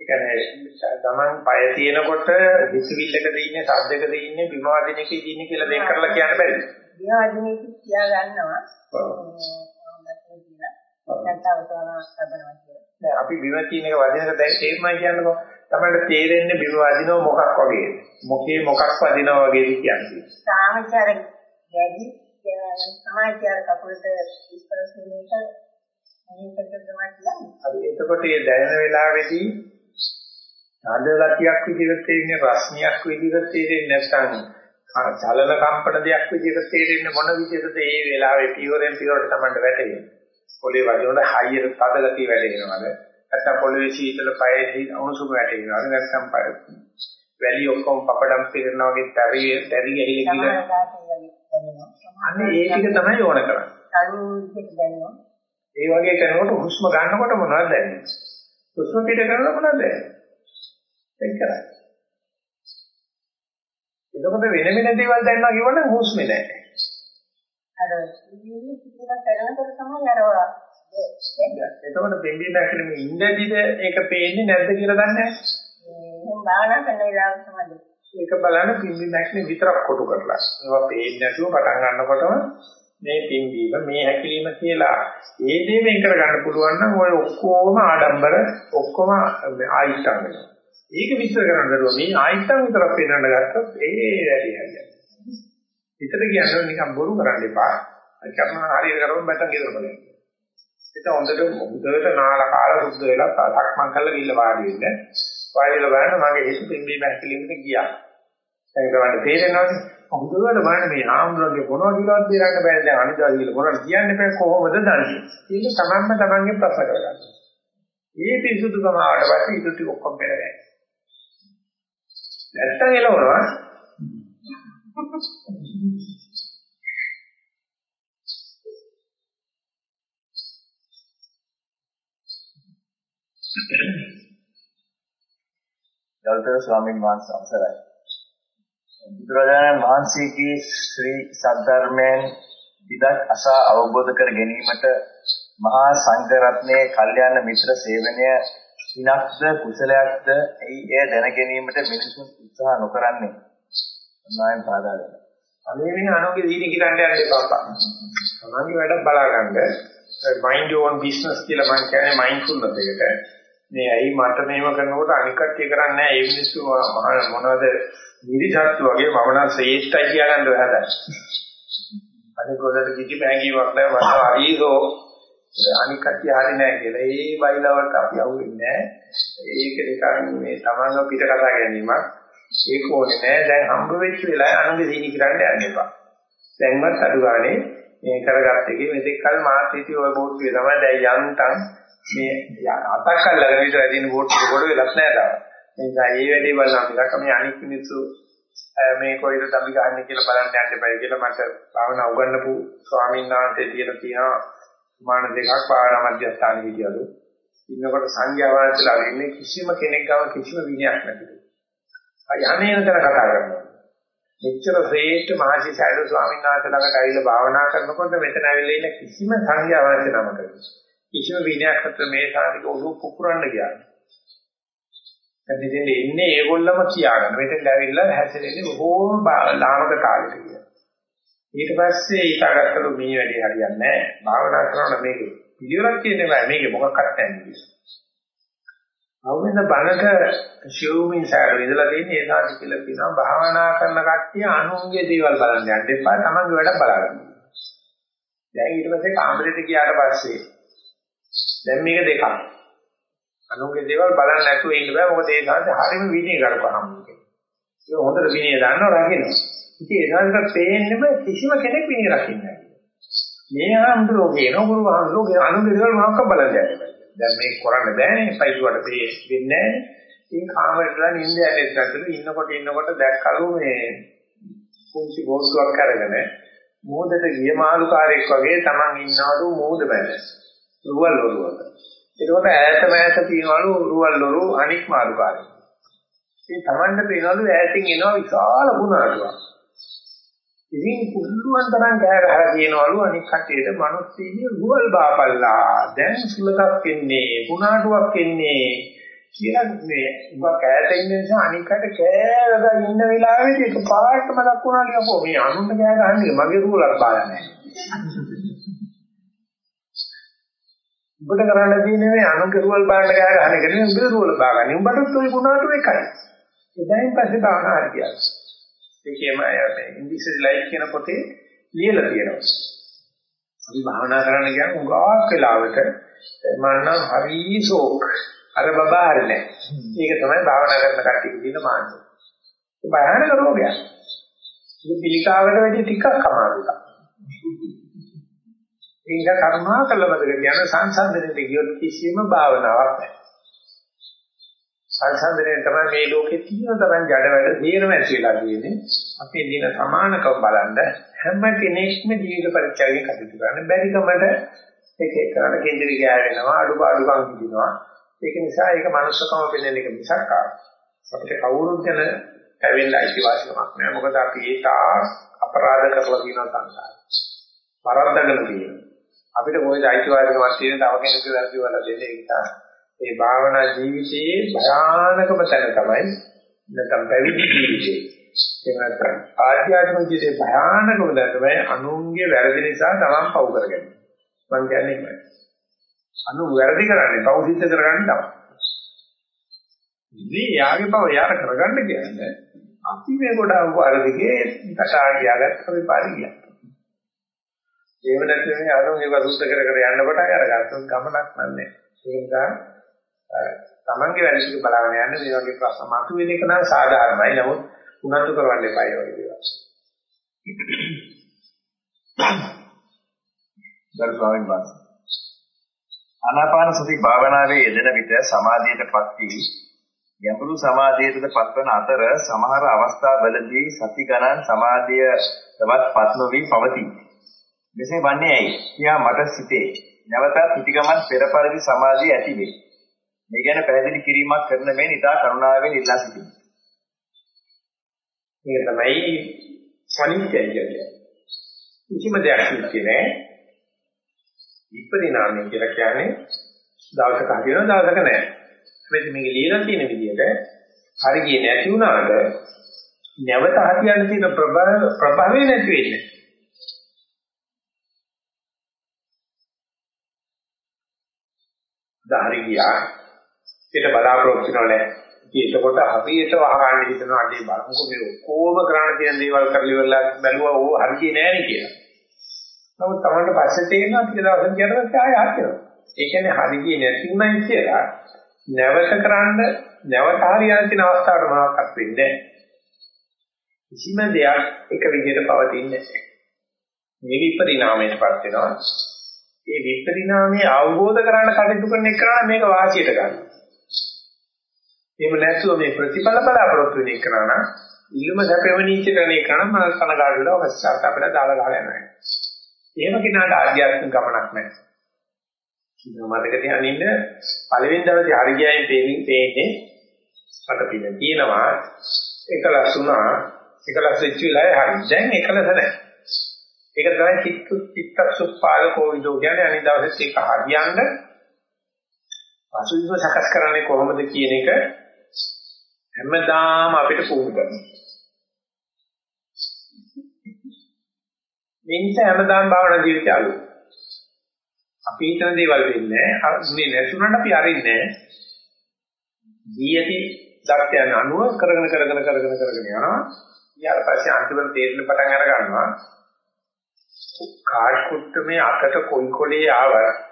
ඒ කියන්නේ ගමන් පාය තියෙනකොට හිතවිල්ලකද ඉන්නේ, සද්දකද ඉන්නේ, විවාදිනකද ඉන්නේ කියලා දෙක කරලා කියන්න බැරිද? විවාදිනක කියා ගන්නවා. නෑ අපි බිම තියෙන එක වදිනක තේරුමයි කියන්නකෝ. තමයි තේරෙන්නේ බිම වදිනව මොකක් වගේද? මොකේ මොකක් වදිනව වගේද කියන්නේ. සාමචාර ගැදි සමාජාර කපුලට ඉස්පරසුනේක අනිකට තමයි කියන්නේ. හරි එතකොට මේ දැනෙන වෙලාවේදී ආද ගතියක් විදිහට තේින්නේ රස්නියක් විදිහට තේරෙන්නේ නැත්නම් චලන කම්පන දෙයක් විදිහට තේරෙන්නේ මොන විදිහටද ඒ වෙලාවේ පියවරෙන් පියවරට තමයි වැටෙන්නේ. පොළේ වදිනකොට හයියට තද ගතිය වැටෙනවද? නැත්නම් පොළවේ සීතල පයේ අනුසුම වැටෙනවද? නැත්නම් වැලි ඔක්කොම පපඩම් පිරෙනවා වගේ තරි තරි ගහිලි කියලා. අනේ ඒ ටික තමයි ඕන කරන්නේ. ඒ වගේ කරනකොට හුස්ම ගන්නකොට මොනවද දැනෙන්නේ? හුස්ම පිට කරනකොට මොනවද දැනෙන්නේ? කරන්නේ. එතකොට වෙන වෙන දේවල් දැනනවා කියවනම් හුස්මේ නැහැ. අර ඉන්නේ කිසිම කරනකොට තමයි අර එතකොට දෙන්නේ නැකලම ඉඳදිද ඒක පේන්නේ නැද්ද කියලා දන්නේ නැහැ. මම භාවනා කරන වෙලාවට තමයි. ඒක බලන්න පිම්බි නැක්නේ විතරක් කොටු කරලා. ඒවා පේන්නේ නැතුව පටන් ගන්නකොටම මේ පිම්බීම මේ හැකිලිම කියලා ඒ දේ වෙන් කර ගන්න පුළුවන් නම් ඔය ඔක්කොම ආඩම්බර ඔක්කොම ආයිෂ්ඨං වෙනවා. ඒක විස්තර කරන්න දරුවා මේ ආයිත්තම් විතරක් පේනන්න ගත්තොත් ඒ වැඩි හරියන්නේ. හිතට කියන්නේ නිකන් බොරු කරන්න එපා. කරන හරියට කරොත් නැත්නම් ගෙදර බලන්න. ඒක හොඳට හොඳට නාල කාල සුද්ධ වෙලා සක්මන් කරලා ගිල්ල වාඩි වෙන්න. වාඩි වෙලා බලන්න මගේ හිත පිම්බීම හැකිලිමට ගියා. ඒක තමයි තේරෙනවනේ. හොඳට බලන්න මේ ආම්ලගේ මොනවද කියලාවත් බේරන්න බෑ දැන් අනිදාල් කියලා මොනවද කියන්න බෑ කොහොමද දන්නේ. ඒක තමන්ම තමන්ගේ ප්‍රශ්න කරගන්න. මේ පිසුදුකම ආවට පස්සේ ඊට ටික ඔක්කොම පෙරගන්න. නැත්තම් එළවනවා. ගෞතම ස්වාමීන් වහන්සේ අවසරයි. බුදුරජාණන් වහන්සේගේ ශ්‍රී සද්ධර්මයෙන් විදක් අසා අවබෝධ කර ගැනීමට මහා සංඝ රත්නයේ කල්යාණ මිත්‍ර සේවනය පිනක්ද කුසලයක්ද එයි එය දැන ගැනීමට මිනිසුන් උත්සාහ නොකරන්නේ අනායන් පාදා දෙන. අනේ මේ අනෝගේ දීනි කිරන්න යන්න එපා. තමන්ගේ වැඩ බලා ගන්න. mind your own business කියලා මම කියන්නේ mindfulness එකට. මේ ඇයි මට මේව කරනකොට අනික් කට්ටිය කරන්නේ නැහැ. ඒ මිනිස්සු මොනවද නිරිසත්තු වගේ මම නම් ශ්‍රේෂ්ඨයි කියලා ගන්න හදන්නේ. අනික උඩට කිසි බැංගීමක් නැහැ. මට හරියෝ අනික් කට්ටිය හරි නැහැ කියලා. ඒ බයිලවට අපි අහුවෙන්නේ නැහැ. ඒක නිකන් මේ තමන්ව පිට කතා ගැනීමක්. ඒක ඕනේ නැහැ. දැන් හම්බ වෙච්ච වෙලාවේ අනුගේ දීනි කරන්න යන්න එපා. දැන්වත් අඩු ගානේ මේ කරගත්ත එකේ මෙතෙක් කල මාත් හිටිය ඔය බෝට්ටුවේ තමයි දැන් යන්තම් මේ අතක් අල්ලගෙන විතර ඇදින බෝට්ටුවේ කොට වෙලක් නැහැ තාම. ඒ නිසා මේ වැඩේ බලන්න මිසක් මේ අනික් මිනිස්සු මේ කොයිද අපි ගහන්නේ කියලා බලන්න යන්න එපා කියලා මට භාවනා උගන්වපු ස්වාමීන් වහන්සේ කියලා තියෙනවා මාන දෙකක් පාරා මධ්‍යස්ථානෙ හිටියලු. ඉන්නකොට සංඝයා වහන්සේලා ඉන්නේ කිසිම කෙනෙක් ගාව කිසිම විනයක් නැතිලු. අය අනේනතර කතා කරනවා. මෙච්චර ශ්‍රේෂ්ඨ මහසි සයද ස්වාමීන් වහන්සේ ළඟට ඇවිල්ලා භාවනා කරනකොට මෙතන ඇවිල්ලා ඉන්න කිසිම සංඝයා වහන්සේ නමකට කිසිම විනයක් නැත්නම් මේ සාධික ඔළුව පුපුරන්න ගියා. දැන් මෙතෙන් ඉන්නේ ඒගොල්ලම කියාගන්න. මෙතෙන් ඇවිල්ලා හැසිරෙන්නේ බොහෝම ලාමක කාලෙක කියලා. ඊට පස්සේ ඊටගත්තලු මේ වැඩේ හරියන්නේ නැහැ. භාවනා කරනකොට මේක පිළිවෙලක් කියන්නේ නැහැ. මේක මොකක්වත් නැහැ. අවුෙන්ද බණක ශිවමින් සාර ඉඳලා තියෙන ඒ සාධි කියලා කියනවා භාවනා කරන කට්ටිය අනුන්ගේ දේවල් බලන්න යන්න එපා. තමන්ගේ වැඩ බලන්න. දැන් ඊට පස්සේ කාමරේට ගියාට පස්සේ දැන් මේක දෙකක්. අනුන්ගේ දේවල් බලන්න නැතුව ඉන්න බෑ. මොකද ඒ සාධි හරිම විනය කරපහම. ඒක හොඳට විනය දන්නව රකින්න. ඉතින් ඒකට පේන්නේම කිසිම කෙනෙක් විනය රකින්නේ නැහැ. මේ ආම්ද්‍රෝ කියන ගුරු ආම්ද්‍රෝ කියන අනුගේ දේවල් මොනක්ක බලන්නේ නැහැ. දැන් මේක කරන්න බෑනේ පයිලුවට වෙන්නේ නැහැ. ඉතින් කාමරේටලා නිින්ද යන්නේ ඉන්නකොට ඉන්නකොට දැක්කලු මේ කුංචි බෝස්තුවක් අරගෙන මෝදට ගිය මාළුකාරයෙක් වගේ Taman ඉන්නවලු මෝද බැල. රුවල් වරුවක. ඒකෝට ඈත මෑත තියනවලු රුවල් වරු අනික් මාළුකාරයෙක්. ඉතින් Tamanට පේනවලු ඈතින් එනවා විශාල ගුණාටුවක්. ඉතින් පුළුවන් තරම් කෑ ගහලා කියනවලු අනික් කටේට මිනිස්සුන්ගේ රුවල් බාපල්ලා. දැන් සුලකක් එන්නේ ගුණාටුවක් එන්නේ කියලා මේ උඹ කෑට ඉන්න නිසා අනික් කට කෑවලා ඉන්න වෙලාවෙදි එක පාට මතක් වුණා ලියපෝ මේ අනුන්ට කෑ ගහන්නේ මගේ රුවලක් බාලා නැහැ. උඹට කරන්න තියෙන්නේ මේ අනුන්ගේ රුවල් බාන්න කෑ ගහන එක නෙවෙයි උඹේ රුවල බාගන්නේ. උඹටත් ওই ගුණාටු එකයි. එදායින් පස්සේ බාහනා හරියට ඒකේම මේ ඉන්දිසිරි ලයිෆ් කියන පොතේ ලියලා තියෙනවා. අපි භාවනා කරන්න ගියාම උගාක් වෙලාවට මම නම් හරි ෂෝක්. අර බබා හරි නෑ. ඒක තමයි භාවනා කරන කට්ටිය කියන මාන්නය. ඒ භයානක රෝගයක්. ඒක පිළිකාවට වැඩි ටිකක් අමාරුයි. ඒක කර්මා කළවදක කියන සංසන්දනයේ ගියොත් කිසිම භාවනාවක් නැහැ. සංසන්දනයේ තමයි මේ ලෝකේ තියෙන තරම් ජඩ වැඩ තේරෙම ඇති වෙලා තියෙන්නේ. අපේ දින සමානකම් බලන්න හැම කෙනෙක්ම ජීවිත පරිත්‍යාගයෙන් කටයුතු කරන්න බැරිකමට ඒක කරන කේන්ද්‍රය ගෑවෙනවා අඩුපාඩුකම් හිතෙනවා. ඒක නිසා ඒක මනුස්සකම පෙන්වන එක මිසක් අපිට කවුරුත් ගැන ඇවිල්ලා අයිතිවාසිකමක් නෑ. මොකද අපි ඒක අපරාධ කරලා තියෙනවා සංසාරේ. පරද්දගෙන තියෙනවා. අපිට කොහෙද අයිතිවාසිකමක් තියෙන තව කෙනෙකුට වැරදි වල දෙන්නේ ඒක නිසා මේ භාවනා ජීවිතයේ භයානකම තැන තමයි නැත්නම් පැවිදි ජීවිතේ. ඒක නැත්නම් ආධ්‍යාත්මික ජීවිතේ භයානකම තැන තමයි අනුන්ගේ වැරදි නිසා තමන් පව් කරගන්නේ. මම කියන්නේ ඒකයි. අනු වැරදි කරන්නේ පව් සිද්ධ කරගන්න තමයි. ඉතින් යාගේ පව යාර කරගන්න කියන්නේ අපි මේ කොට අරදිගේ කටා ගියාගත්ත අපි පාරි ගියා. ඒව නැත්නම් මේ අනුන්ගේ වසුද්ධ කර කර යන්න කොට අර ගත්තොත් ගමනක් නැහැ. ඒ නිසා තමන්ගේ වැඩ ටික බලාගෙන යන්න මේ වගේ ප්‍රශ්න මතුවෙන එක නම් සාධාරණයි. නමුත් උනන්දු කරවන්න එපා ඒ වගේ දේවල්. ගරු ස්වාමීන් වහන්සේ. ආනාපාන සති භාවනාවේ යෙදෙන විට සමාධියටපත් වී ගැඹුරු සමාධියටද පත්වන අතර සමහර අවස්ථාවලදී සති ගණන් සමාධියවත් පත් නොවි පවතී. මෙසේ වන්නේ ඇයි? කියා මට සිතේ. නැවතත් පිටිගමන් පෙර පරිදි සමාධිය ඇති වේ. මේ ගැන පැහැදිලි කිරීමක් කරන මේ නිතා කරුණාවෙන් ඉල්ලා සිටිනවා. මේක තමයි අනිත්‍යය කියන්නේ. කිසිම දෙයක් නැති නෑ. විපරිණාමය කියලා කියන්නේ දවසක හදිනවා දවසක නෑ. හැබැයි මේක ලියලා තියෙන විදිහට හරි ගියේ නැති වුණාට නැවත හදියන්න තියෙන ප්‍රභාවය නැති වෙන්නේ. දහරි ගියා ඒක බලාපොරොත්තු වෙනවනේ. ඉතින් එතකොට හරියට වහගන්න හිතනවා අනේ බලමුකෝ මේ ඔක්කොම කරන්න තියෙන දේවල් කරලි වෙලා බැලුවා ඕ හරිය නෑ නේ කියලා. නමුත් Tamanට පස්සේ තේරෙනවා ටික දවසක් ගියකට ආයෙ හරියනවා. ඒ කියන්නේ හරිය නැති උනායි කියලා නැවත කරන්න නැවත හරියන තියෙන අවස්ථාවට මොනවක්වත් වෙන්නේ නැහැ. කිසිම දෙයක් එක විදිහට පවතින්නේ නැහැ. මේ විපරිණාමයටපත් වෙනවා. ඒ විපරිණාමය අවබෝධ කරගන්න කටයුතු කරන එක මේක වාසියට ගන්නවා. එහෙම නැතුව මේ ප්‍රතිඵල බලාපොරොත්තු වෙන එක නම් ඉල්ලුම සැපෙවණීච්ච කරන එක නම් මම කනගාටු වෙලා ඔස්සාට අපිට දාලා ගහලා යනවා. එහෙම කෙනාට ආධ්‍යාත්මික ගමනක් නැහැ. ඉතින් මතක තියාගෙන ඉන්න පළවෙනි දවසේ හරියයින් පේන්නේ පේන්නේ මට පිළ තියෙනවා එකලස් වුණා එකලස් වෙච්ච වෙලාවේ හරි. දැන් එකලස නැහැ. ඒක තමයි චිත්ත චිත්තසුප්පාද කෝවිදෝ කියන්නේ අනිත් දවසෙත් ඒක හරියන්න පසුබිම සකස් කරන්නේ කොහොමද කියන එක හැමදාම අපිට පුහුණු කරනවා. මේ නිසා හැමදාම භාවනා ජීවිතය අලු. අපි හිතන දේවල් වෙන්නේ මේ නැතුණට අපි අරින්නේ දීයති දක්යන් අනුව කරගෙන කරගෙන කරගෙන කරගෙන යනවා. ඊට පස්සේ අන්තිමට තේරෙන පටන් අර ගන්නවා. කාඩ් කුට්ටමේ අතට කොයි කොලේ ආවත්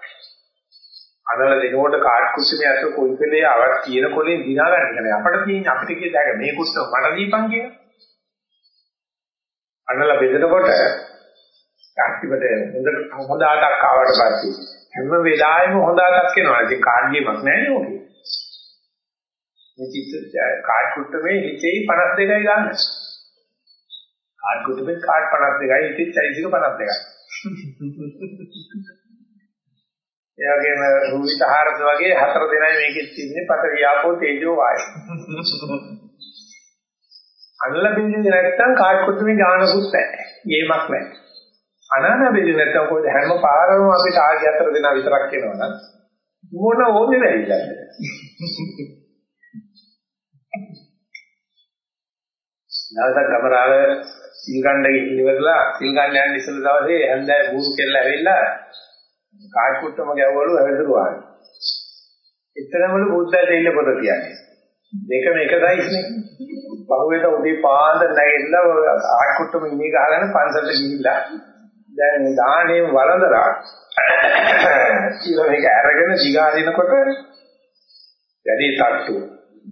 අනල දෙනකොට කාඩ් කුස්සිනේ අත කොයි කෙලේ ආවත් කියන කොලේ දිනා ගන්න කියන්නේ අපිට තියෙන අපිට කිය දැක මේ කුස්ස මට දීපන් කියන අනල බෙදනකොට යාක්තිපට හොඳ හොඳ ආටක් ආවට පස්සේ හැම වෙලාවෙම හොඳ ආටක් එනවා. ඉතින් කාඩ් ගේමක් නැහැ නේ මේ චිත්ත කාඩ් කුට්ටමේ හිතේ 52යි ගන්න. කාඩ් කුට්ටමේ කාඩ් 52යි හිතේ චෛසික 52යි ඒ වගේම රූහිත හාරද වගේ හතර දෙනයි මේකෙත් ඉන්නේ පත වියාපෝ තේජෝ වායු. අනල බින්දින් නැත්තම් කාට් කොටුමේ ඥානකුත් නැහැ. ගේමක් නැහැ. අනන බින්දින් නැත්තම් කොහෙද හැම පාරම අපිට ආගය හතර දෙනා විතරක් එනවනම් මොන ඕනේ වෙයිද? නැවත කමරාව සිල් ගන්න ගිහින් ඉවරලා සිල් ගන්න යන ඉස්සෙල් දවසේ හැන්දෑ බూరు කෙල්ල ඇවිල්ලා කාඩ් කුට්ටම ගැවවලු හැදෙරුවා. එතරම්වලු බුද්ධයට ඉන්න පොත කියන්නේ. දෙකම එක සයිස් නේ. පහුවෙට උදේ පාන්දර නැගිටලා කාඩ් කුට්ටම ඉන්නේ ගහගෙන පන්සලට ගිහිල්ලා දැන් දාහනේ වළඳලා කියලා මේක අරගෙන දිගාරිනකොට වැඩි තට්ටු.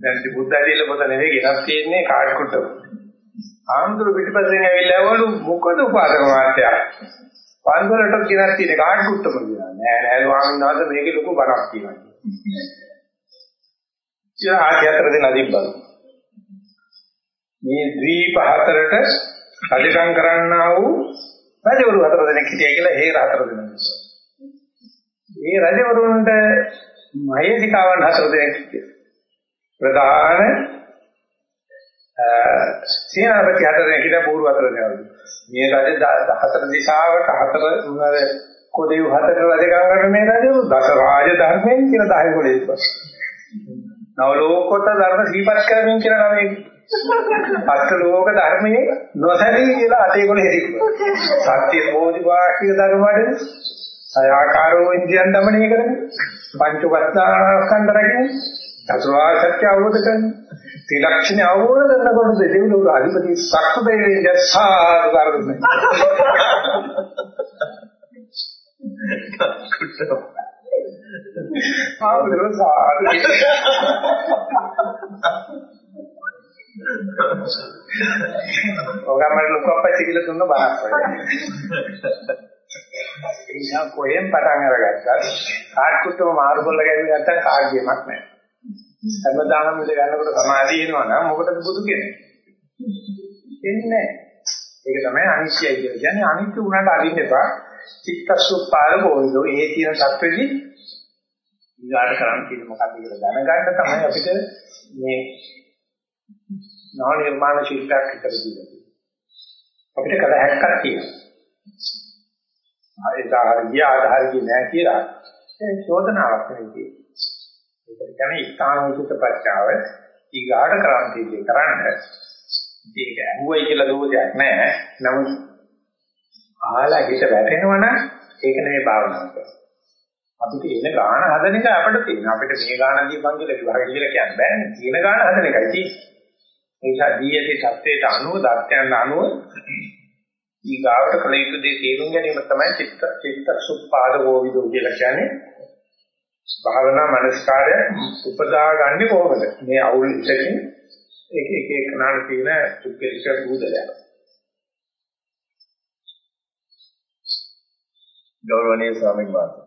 දැන් බුද්ධයට ඉන්න පොත නෙවෙයි ගෙනත් තියෙන්නේ කාඩ් කුට්ටම. ආම්දුර පිටිපස්සෙන් ඇවිල්ලා වළු මොකද උපාසක මාත්‍යා. පන්සලට කිරක් තියෙන කාට කුට්ටම කියනවා. නෑ නෑ ස්වාමීන් වහන්සේ මේකේ ලොකු බණක් තියෙනවා. ඉතින් ආදී හතර දෙනා තිබ්බා. මේ ද්වීප හතරට රජකම් කරන්නා වූ රජවරු හතර දෙනෙක් හිටියා කියලා හේර හතර දෙනෙක්. ඒ රජවරුන්ට මහේසිකාවන් හතර දෙනෙක් හිටියා. ප්‍රධාන සේනාපති හතර නැගිට බෝරු හතර නැවලු. මේ රජ 14 දිශාවට හතර මොනවාද කොදේව් හතර රජකම් කරන මේ රජු දස රාජ ධර්මයෙන් කියන 10 කොලේ ඉස්පස්. නව ලෝකෝත්තර ධර්ම සීපත් කරමින් කියන නමේ අෂ්ට ලෝක ධර්මයේ නොසැලී කියලා අටේ කොලේ හිටියා. සත්‍ය බෝධිවාක්ෂික ධර්මවලදී සයාකාරෝ ඉන්ද්‍රියන් দমনය කරන්නේ පංච වස්තාරකණ්ඩ රැකෙන්නේ චතුරාර්ය සත්‍ය අවබෝධ කරන ත්‍රිලක්ෂණ අවබෝධ කරනකොට දෙවිවරු අධිපති සක්‍ර දෙවියන් ජස්සාර කරන්නේ. ආවදරෝ සාදු ඔගමර ලොකු අපච්චි කියලා දුන්න බණක් වගේ. ඒසා කොහෙන් පටන් අරගත්තත් කාඩ් කුට්ටම මාරු කරලා ගෑවි නැත්තම් කාඩ් ගේමක් නැහැ. හැමදාම මෙතන යනකොට සමාධිය එනවා නම් මොකටද බුදු කියන්නේ? එන්නේ ඒක තමයි අනිත්‍යයි කියලා කියන්නේ අනිත්‍ය උනාට අරින්න එපා. චිත්තසුප්පාද බෝධෝ ඒ කියන தත්වෙදි ඊගාට කරන්න තියෙන මොකක්ද කියලා දැනගන්න තමයි අපිට මේ නා නිර්මාණ ශිල්පයක් විතර දීලා අපිට කල හැක්කක් තියෙනවා. ආයතහාර ගිය ආධාර ගිය නෑ කියලා ඒ චෝදනාවක් නෙවෙයි. ඒක කියන්නේ ස්ථානෝචිත පච්චාව ඊගාට කරන්න තියෙන්නේ කරන්න. ඒක ඇහුවයි කියලා දෝෂයක් නෑ. නමුත් ආලා හිත වැටෙනවනම් ඒක නෙවෙයි භාවනාව කරන්නේ. අපිට එන ගාන හදන එක අපිට තියෙන. අපිට මේ ගාන දීපන් කියලා විභාග කියලා කියන්න බෑනේ. තියෙන ගාන හදන එකයි තියෙන්නේ. ඒ නිසා දීයේදී தත්වයට අනුව දර්ශයන් අනුව ඊගාවට කල යුතු දේ තේරුම් ගැනීම තමයි චිත්ත චිත්ත සුප්පාදෝ විදෝ කියලා කියන්නේ. භාවනා මනස්කාරය උපදාගන්නේ කොහොමද? මේ අවුල් ඉතකින් එක එක එක නාන තියෙන සුක්කලික බුදලයක්. ගෞරවනීය ස්වාමීන් වහන්සේ.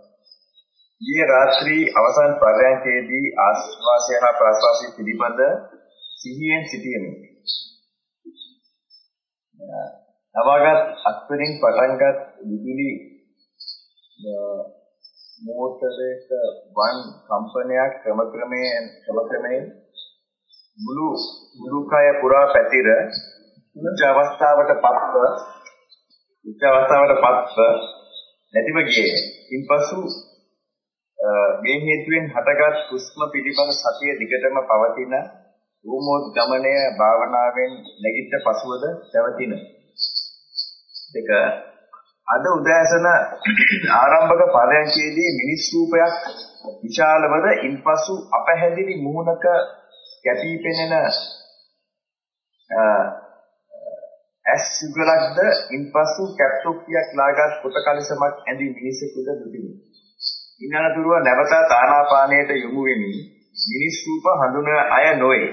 ඊයේ රාත්‍රී අවසන් පරයන්කේදී ආස්වාසය හා ප්‍රාස්වාසය පිළිබඳ සිහියෙන් සිටියෙමි. නවාගත් අත්වලින් පටන්ගත් විදුලි මෝටරයක වන් කම්පනයක් ක්‍රමක්‍රමයෙන් ක්‍රමක්‍රමයෙන් මුළු මුළු කය පුරා පැතිර උච්ච අවස්ථාවට පත්ව උච්ච අවස්ථාවට පත්ව නැතිව ගියේ. ඉන්පසු මේ හේතුවෙන් හටගත් හුස්ම පිළිබඳ සතිය දිගටම පවතින රූමෝද්ගමණය භාවනාවෙන් නැගිට පසුවද පැවතින. දෙක අද උදෑසන ආරම්භක පරයන්කේදී මිනිස් රූපයක් විශාලවද ඉන්පසු අපහැදිලි මුහුණක කැපී පෙනෙන ඇස් යුගලක්ද ඉන්පසු කැප්ටොප්පියක් ලාගත් කොට කලසමක් ඇඳි මිනිසෙකුද දුටිනි. ඉන්නතුරුව නැවත ආනාපානයට යොමු වෙමින් මිනිස් රූප හඳුනන අය නොවේ.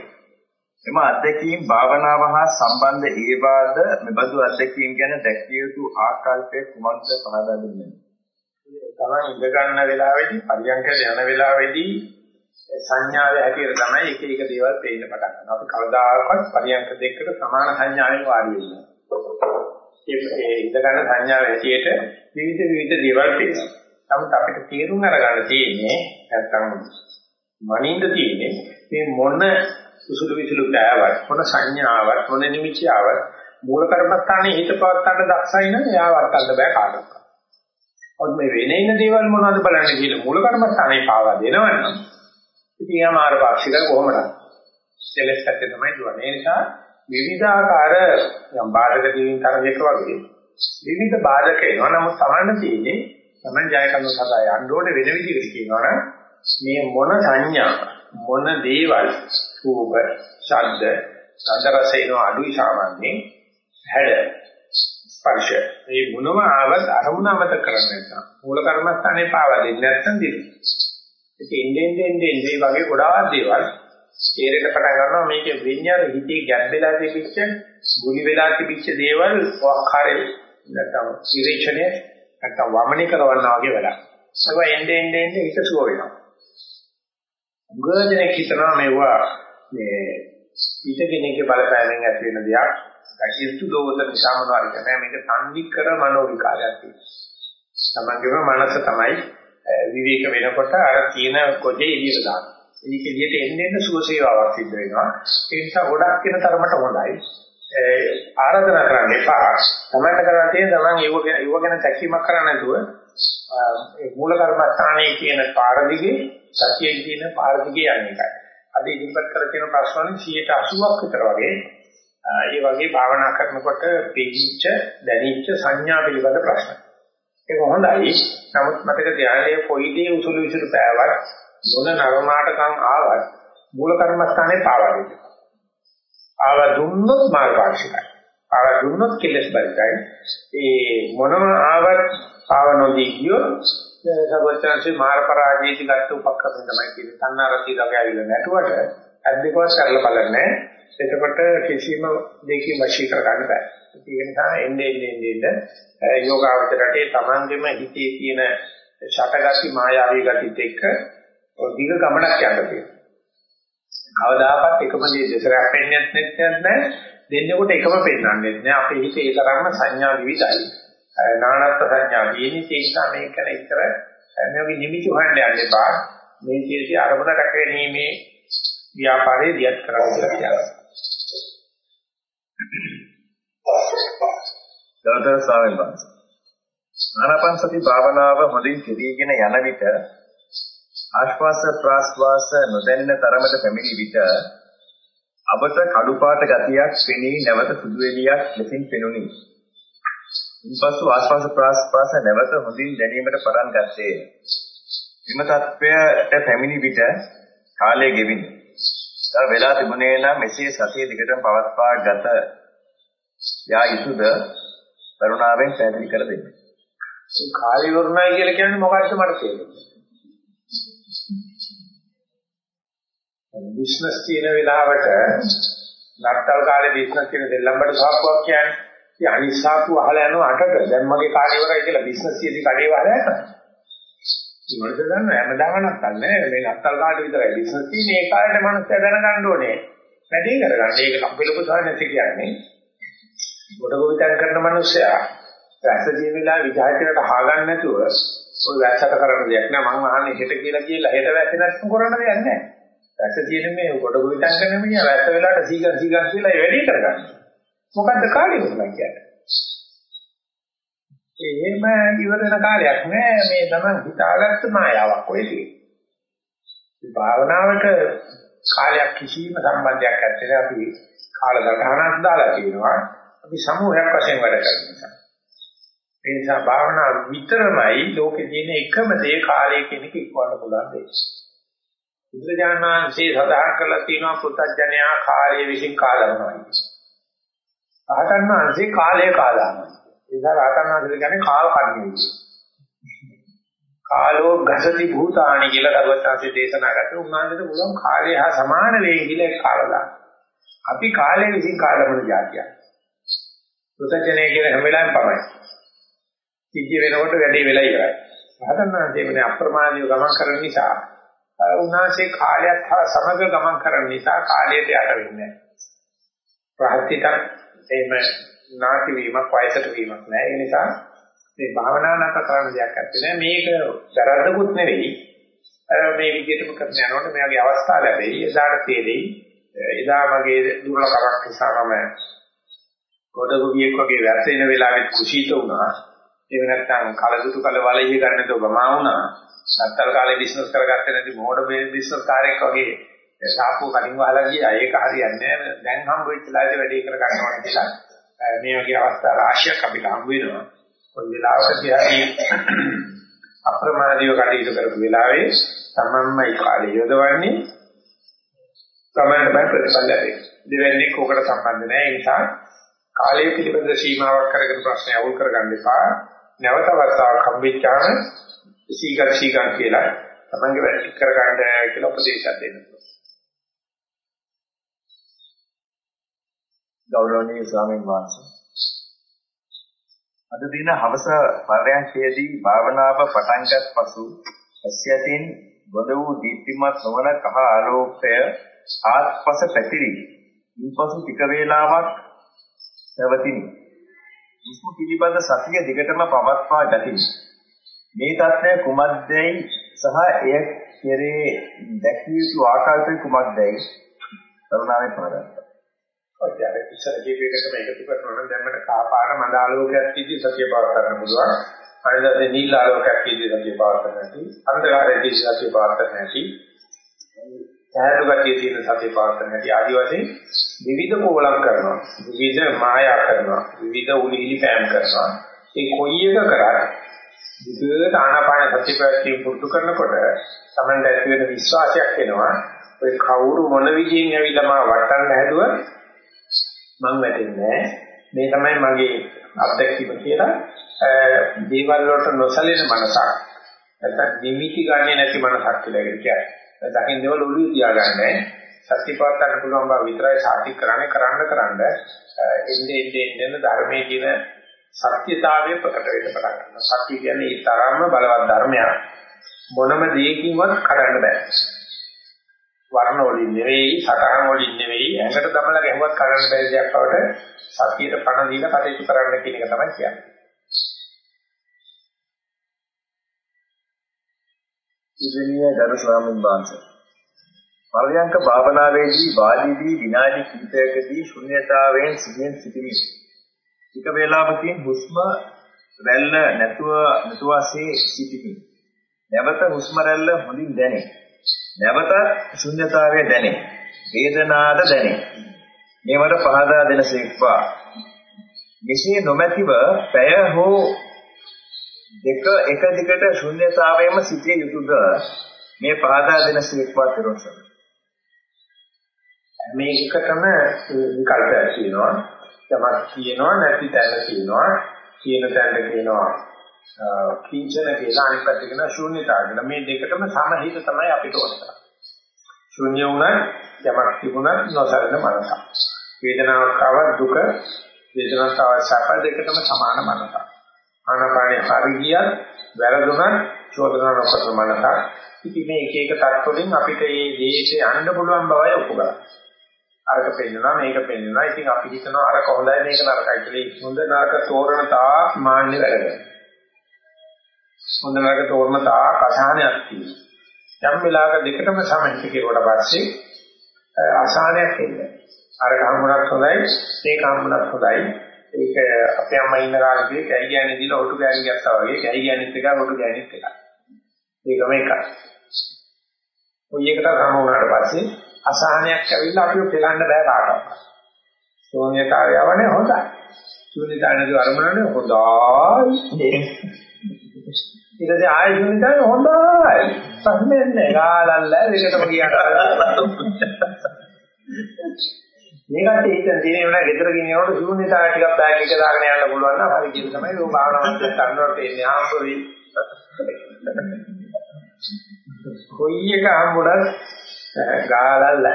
එම අධ්‍යක්ීම් භාවනාව හා සම්බන්ධ ඒවාද මෙබඳු අධ්‍යක්ීම් ගැන දැක්විය යුතු ආකල්පය කුමක්ද පහදා දෙන්නේ. තමයි ඉඳ ගන්න වෙලාවේදී පරියන්කයට යන වෙලාවේදී සංඥාවේ හැටියට තමයි එක එක දේවල් පේන්න පටන් ගන්නවා. අපි කවදාකවත් පරියන්ක දෙකකට සමාන සංඥාවෙන් වාඩි වෙන්නේ නැහැ. ඒ ඉඳ ගන්න සංඥාවේ හැටියට විවිධ විවිධ දේවල් පේනවා. නමුත් අපිට තේරුම් අරගන්න තියෙන්නේ නැත්තම් මනින්ද තියෙන්නේ මේ මොන උසුළු විසුළු කෑවත් මොන සංඥාවක් මොන නිමිතියාවක් මූල කර්මස්ථානයේ හිත පවත්තන්න දක්සයි නම් එයා වර්තන්න බෑ කාටවත්. ඔත් මේ වෙන ඉන්න දේවල් මොනවද බලන්න කියලා මූල කර්මස්ථානයේ පාවා දෙනවනම් ඉතින් යා මාර පාක්ෂික කොහොමද? සෙලස් පැත්තේ තමයි දුවන්නේ. ඒ නිසා විවිධාකාර යම් බාධක ජීවිත තරයක වගේ විවිධ බාධක එනවා. නමුත් සමන්න තියෙන්නේ තමයි ජය කරන සදා යන්න ඕනේ වෙන විදිහකට කියනවනම් මේ මොන සංඥා මොන දේවල් රූප, ශබ්ද, ගන්ධ රස එනවා අඩුයි සාමාන්‍යයෙන්. හැඩ, ස්පර්ශ. මේ මොනම ආවත් අරමුණ අමතක කරන්නේ නැත්නම් මූල කර්මස්ථානේ පාවා දෙන්නේ නැත්නම් දිනු. ඉතින් එන්නේ එන්නේ මේ වගේ ගොඩාක් දේවල් තේරෙන්න පටන් ගන්නවා මේකේ විඤ්ඤාණ හිතේ ගැබ් වෙලා තිබිච්ච, ගුලි වෙලා තිබිච්ච දේවල් වක්කාරේ නැත්නම් ඉරිචනේ නැත්නම් වමනේ කරවන්නා වගේ වැඩක්. ඒක එන්නේ එන්නේ එන්නේ හිත සුව වෙනවා. ගොඩනෙක් හිතනවා මේවා මේ පිටකෙනෙක්ගේ බලපෑමෙන් ඇති වෙන දෙයක්. කටිතු දෝත නිසා මොනවාරි කියන්නේ මේක සංවිකර මනෝ විකාරයක් තියෙනවා. තමන්ගේම මනස තමයි විවේක වෙනකොට අර තියෙන කොටේ එළියට දානවා. ඒක එළියට එන්නේ එන්න සුවසේවාවක් සිද්ධ වෙනවා. ඒ නිසා ගොඩක් වෙන තරමට හොඳයි. ආරාධනා කරන්න එපා. තමන්ට කරන්න තියෙන තමන් ඒව ගැන ඒව ගැන තැකීමක් කරන්න නැතුව ඒ මූල කර්මස්ථානයේ කියන පාර දිගේ සතියේ කියන පාර දිගේ යන එකයි. අද ඉදිරිපත් කර තියෙන ප්‍රශ්න වලින් 80ක් විතර වගේ ඒ වගේ භාවනා කරනකොට පිළිච්ච දැනිච්ච සංඥා පිළිබඳ ප්‍රශ්න. ඒක හොඳයි. නමුත් මතක තියාගන්න කොයි දේ උසුළු විසුළු පෑවත් මොන නරමාටකම් ආවත් මූල කර්මස්ථානේ පාවා දෙන්න. ආව දුන්නොත් මාර්ගාක්ෂිකයි. ආව දුන්නොත් කෙලස් බරිතයි. ඒ මොනම ආවත් පාව නොදී කියොත් සර්වචන්සේ මාර පරාජයටි ගත්ත උපක්‍රම තමයි කියන්නේ. තණ්හාරති දගෑවිල නැටුවට අද්දකවත් කරලා බලන්නේ. එතකොට කිසිම දෙකකින් වශී කර ගන්න බෑ. ඒක නිසා එන්නේ එන්නේ එන්නේ යෝගාවචරයේ තමන්ගෙම හිතේ තියෙන ෂටගති මායාවී ගතිත් එක්ක දිග ගමනක් යන්න තියෙනවා. කවදාකවත් එකම දේ දෙසරක් වෙන්නේ නැත්නම් දෙන්නෙකුට එකම පෙන්වන්නේ නැහැ. අපේ හිතේ ඒ තරම්ම සංඥා විවිධයි. නානත් සංඥා තියෙන ඒ නිසා මේක ඉතර මේකේ නිමිති හොයන්න යන්න එපා. මේ කීයේ අරමුණ රැකගැනීමේ ව්‍යාපාරයේ දියත් කරන්න කියලා කියනවා. ගෞතම ස්වාමීන් වහන්සේ. ආනාපාන සති භාවනාව හොඳින් කෙරීගෙන යන විට ආශ්වාස ප්‍රාශ්වාස නොදැන්න තරමට පැමිණි විට අපට කළු පාට ගතියක් පෙනී නැවත සුදු එළියක් ලෙසින් පෙනුනි. ඉන්පසු ආශ්වාස ප්‍රාශ්වාස නැවත හොඳින් දැනීමට පටන් ගත්තේ. එම තත්වයට පැමිණි විට කාලය ගෙවිනි. තව වෙලා තිබුණේ නම් මෙසේ සතිය දිගටම පවත්වා ගත යා යුතුද කරුණාවෙන් පැහැදිලි කර දෙන්න. කාලය වරුණයි කියලා කියන්නේ මොකක්ද මට තේරෙන්නේ. බිස්නස් තියෙන වෙලාවට නට්ටල් කාලේ බිස්නස් තියෙන දෙල්ලම්බට සාප්පුවක් කියන්නේ. ඉතින් අනිත් සාප්පු අහලා යනවා අටට. දැන් මගේ කාලේ ඉවරයි කියලා බිස්නස් තියෙදි කඩේ වහලා යනවා. ඉවරද දන්න හැමදාම නට්ටල් නෑ. මේ නට්ටල් කාලේ විතරයි බිස්නස් තියෙන්නේ. ඒ කාලේට මනුස්සය දැනගන්න ඕනේ. වැඩි කරගන්න. ඒක කම්පිලපු සාහනත් කියන්නේ. කොට ගොවිතැන් කරන මනුස්සයා රැස් දින වෙලා විජාතියට හාගන්න නැතුව ඔය වැස්සට කරන දෙයක් නෑ මම අහන්නේ හෙට කියලා කියලා හෙට වැස්සේ නැත්නම් කරන්න දෙයක් නෑ වැස්ස තියෙන මේ කොට ගොවිතැන් කරන මිනිහා වැස්ස වෙලාවට සීගන් සීගන් කියලා ඒ වැඩේ කරගන්න මොකද්ද කාලේ මොකක්ද කියන්නේ එහෙම ඉවර වෙන කාලයක් නෑ මේ තමයි හිතාගත්ත මායාවක් ඔය තියෙන්නේ භාවනාවට කාලයක් කිසිම සම්බන්ධයක් නැත්නම් අපි කාලසටහනක් දාලා තියෙනවා අපි සමූහයක් වශයෙන් වැඩ කරන නිසා. ඒ නිසා භාවනා විතරමයි ලෝකේ තියෙන එකම දේ කාලය කියන එක ඉක්වන්න පුළුවන් දෙයක්. බුදුජානනාංශේ සදාහන් කරලා තියෙනවා පුත්තජනයා කාලය විසින් කාලවනවා. රහතන්වහන්සේ කාලය කාලවනවා. ඒ නිසා රහතන්වහන්සේ කියන්නේ කාල කර්මය. කාලෝ ගසති භූතානි කියලා දරුවත්ාංශේ දේශනා කරලා උන්වහන්සේට පුළුවන් කාලය හා සමාන වේ කියලා කාලදා. අපි කාලය විසින් කාලවන જાතියක්. පුතජනේ කියන හැම වෙලාවෙම පමණයි. සිද්ධිය වෙනකොට වැඩේ වෙලා ඉවරයි. රහතන්වහන්සේ මේ අප්‍රමාදීව ගමන් කරන නිසා උන්වහන්සේ කාලයත් හා සමග ගමන් කරන නිසා කාලයට යට වෙන්නේ නැහැ. ප්‍රහතිත එහෙම නාති වීමක් වයසට වීමක් නැහැ. ඒ නිසා මේ භාවනා නැත කරන්න දෙයක් නැත්තේ මේක වැරද්දකුත් නෙවෙයි. මේ විදිහටම කරන යනකොට මෙයාගේ අවස්ථාව ලැබෙයි. එදාට තේරෙයි. එදා මගේ දුර්ලභකමක් නිසා මම කොටගොවියෙක් වගේ වැස්සෙන වෙලාවෙත් කුසීත වුණා. එහෙම නැත්නම් කලදුතු කල වලෙහි ගන්න තෝ බමා වුණා. සත්තල් කාලේ බිස්නස් කරගත්තේ නැති මෝඩ බිස්නස් කාර්යයක් වගේ සාප්පු කලින් වහලා ගියා. ඒක හරියන්නේ නැහැ. දැන් හම්බ වෙච්ච ලාජ වැඩි කර ගන්න ඕනේ කියලා. මේ වගේ අවස්ථා රාශියක් අපිට හම්බ වෙනවා. කොයි වෙලාවකදී හරි අප්‍රමාදීව කටයුතු කරපු වෙලාවේ තමන්මයි කාලය යොදවන්නේ තමන්ට බය ප්‍රතිඵල ලැබෙන්නේ. දෙවැන්නේ කොකට සම්බන්ධ නැහැ. ඒ නිසා කාලය පිළිබඳ සීමාවක් කරගෙන ප්‍රශ්න අවුල් කරගන්න එපා. නැවත වතාවක් හම්බෙච්චාම සීගත් සීගත් කියලා තමන්ගේ වැඩ කරගන්න කියලා උපදේශයක් දෙන්න. ගෞරවනීය ස්වාමීන් වහන්සේ අද දින හවස පරයන්කේදී භාවනාව පටන්ගත් පසු ඇස්යතින් බොඳ වූ දීප්තිමත් නොවන කහ ආලෝකය ආත්පස පැතිරි. ඉන්පසු ටික වේලාවක් පැවතිනි. හුස්ම පිළිබඳ සතිය දිගටම පවත්වා ගතිමි. මේ தත්ත්වය කුමක්දයි සහ එය කෙරේ දැකිය යුතු ආකාරය කුමක්දයි කරුණාවෙන් පහදන්න. ඔය අර ඉස්සර ජීවිතයකම එකතු කරනවා නම් දැන් මට කාපාට මඳ ආලෝකයක් තියෙදි සතිය පවත් ගන්න පුළුවන්. අනිදාසේ නිල් ආලෝකයක් තියෙදි සතිය පවත් ගන්න නැති. අන්ධකාරයේදී සතිය පවත් ගන්න නැති. සෑහළු ගතිය තියෙන සතිය පවත් ගන්න නැති. ආදි වශයෙන් විවිධ කෝලම් කරනවා. විවිධ මායා කරනවා. විවිධ උලිලි පෑම් කරනවා. ඒ කොයි එක කරා විදිහට ආනාපාන සති ප්‍රත්‍යයෙන් පුරුදු කරනකොට තමයි ඇති වෙන විශ්වාසයක් එනවා. ඔය කවුරු මොන විදිහෙන් ඇවිල්ලා මා වටන්න හැදුව මම වැටෙන්නේ මේ තමයි මගේ අත්දැකීම කියලා දේවල් වලට නොසලෙන මනසක් නැත්නම් නිමිති ගන්නේ නැති මනසක් කියලා කියන්නේ. දකින්න දේවල් ඔළුවේ තියාගන්නේ සත්‍යපවත් ගන්න පුළුවන් බව විතරයි සාතික කරන්නේ කරන්න කරන්න එන්නේ එන්නේ එන්නේ ධර්මයේ කියන සත්‍යතාවය ප්‍රකට වෙන්න පටන් ගන්නවා. සත්‍ය කියන්නේ ඒ තරම්ම බලවත් ධර්මයක්. මොනම දෙයකින්වත් කඩන්න බෑ. වර්ණ වලින් නෙවෙයි, සටහන් වලින් නෙවෙයි, ඇඟට දමලා ගැහුවත් කඩන්න බැරි දෙයක් බවට සත්‍යයට පණ දීලා කටයුතු කරන්න කියන එක තමයි කියන්නේ. ඉදිරිය ගරු ස්වාමීන් වහන්සේ. පරියංක භාවනාවේදී වාදීදී විනාඩි කිහිපයකදී ශුන්‍යතාවයෙන් සිහින් සිටිමි. එක වේලාවකින් හුස්ම රැල්ල නැතුව නැතුවසේ සිටිමි. නැවත හුස්ම රැල්ල හොඳින් දැනේ. නැවත ශුන්‍යතාවය දැනේ. වේදනාද දැනේ. මේවට පහදා දෙනසේක්වා. මෙසේ නොමැතිව පැය හෝ දෙක එක දිගට ශුන්‍යතාවයේම සිටිය යුතුද මේ පහදා දෙනසේක්වා තිරොසන. මේකටම විකල්පයක් තියෙනවා. යමක් කියනවා නැති තැන කියනවා කියන තැනට කියනවා කිංචන කියලා අනිත් පැත්තට කියන ශූන්‍යතාව කියලා. මේ දෙකටම සමහිත තමයි අපිට ඕන කරන්නේ. ශූන්‍ය වුණත් යමක් තිබුණත් නොසරන මනස වේදනාවක් ආව දුක වේදනාවක් ආව සැප දෙකටම සමාන මනස ආනාපානේ හරි ගියත් වැරදුනත් චෝදනා නොකරන මනස ඉතින් මේ එක එක තත්ත්වලින් අපිට මේ දේශේ යන්න පුළුවන් බවයි ඔප්පු කරන්නේ. අරක පෙන්නනවා මේක පෙන්නනවා. ඉතින් අපි හිතනවා අරක හොඳයි මේක නරකයි කියලා. හොඳ නරක තෝරන තා මාන්නේ වැඩ හොඳ නරක තෝරන තා අසහනයක් තියෙනවා. යම් වෙලාවක දෙකටම සමහිත කෙරුවට පස්සේ අසහනයක් එන්නේ. අරක හම්බුනක් හොඳයි මේක හම්බුනක් හොඳයි. ඒක අපේ අම්මා ඉන්න කාලේ කැයි ගෑණි දීලා ඔටු ගෑණි ගත්තා වගේ කැයි ගෑණිත් එකයි ඔටු ගෑණිත් එකයි. ඒකම එකයි. ඔය එකට සම වුණාට පස්සේ අසහනයක් ඇවිල්ලා අපිව පෙලන්න බෑ කාටවත්. ශූන්‍යතාවයවනේ හොඳයි. ශූන්‍යතාවනේ අරමුණනේ හොඳයි. ඊට පස්සේ ආයෙ ශූන්‍යතාවය හොඳයි. පස්සේ නෑ ගාලල්ල දෙකටම කියන්න. මේකට හිතන දිනේ වුණා ගෙදර ගෙනියනකොට ශූන්‍යතාවය ටිකක් බෑග් එක දාගෙන යන්න පුළුවන් නම් හරි කියන තමයි ඔය භාවනාවක් කරනකොට එන්නේ ආම්බුරි. කොයි එක හම්බුණත් ගාලල්ල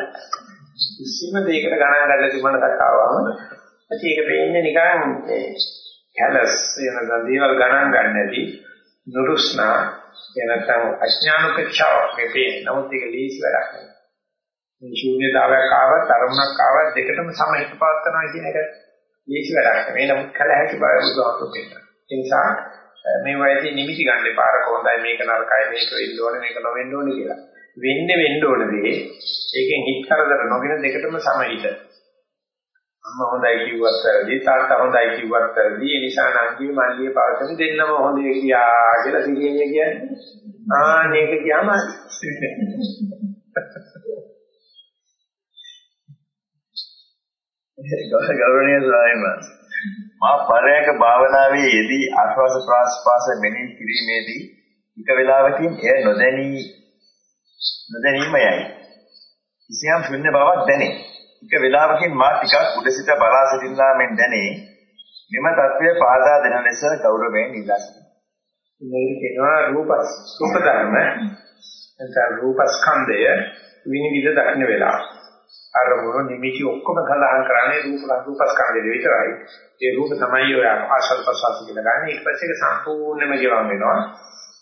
කිසිම දෙයකට ගණන් ගන්න තිබුණාට ආවම ඒක වෙන්නේ නිකන් මේ කැලස් වෙන දේවල් ගණන් ගන්න නැති නුරුස්නා එනකම් අඥානුකච්ඡාවක් මේ නමුත් ඒක ලීසි වැඩක් නෙවෙයි. මේ ශූන්‍යතාවයක් ආවත් අරමුණක් ආවත් දෙකටම සමහිත පාත් කරනවා කියන එක ලීසි වැඩක් නෙවෙයි. නමුත් කල හැකි බව බුදුහාමුදුරුවෝ කියනවා ඒ නිසා මේ වයසේ නිමිති ගන්න එපා අර කොහොඳයි? මේක නරකයි මේක වෙන්න ඕනේ මේක නොවෙන්න ඕනේ කියලා. වෙන්නේ වෙන්න ඕන දේ ඒකෙන් හිත කරදර නොගෙන දෙකටම සමහිත. අම්මා හොඳයි කිව්වත් වැරදි තාත්තා හොඳයි කිව්වත් වැරදි ඒ නිසා නංගි මල්ලියේ පවසන දෙන්නම හොඳේ කියා කියලා සිරියනේ කියන්නේ ආ මේක කියම <laughs> ගෞරවනීය ස්වාමීන් වහන්සේ මා පරයක භාවනාවේ යෙදී ආස්වාස ප්‍රාස්වාස මෙනෙහි කිරීමේදී එක වේලාවකින් එය නොදැනී නොදැනීමයයි. කිසියම් ශුන්‍ය බවක් දැනේ. එක වේලාවකින් මා ටිකක් උඩ සිට බලා සිටිනා මෙන් දැනේ. මෙම தත්වය පාදා දෙන ලෙස ගෞරවයෙන් ඉල්ලා සිටිනවා. මේක කියනවා රූප රූප ධර්ම. එතන රූප ස්කන්ධය විනිවිද දක්න වෙලාව. අරමුණු නිමිති ඔක්කොම සඳහන් කරන්නේ රූප රූපස්කන්ධය විතරයි. ඒ රූප තමයි ඔය ආශල් ප්‍රසාර කියලා ගන්න. ඊට පස්සේ ඒක සම්පූර්ණයෙන්ම ගෙවන් වෙනවා.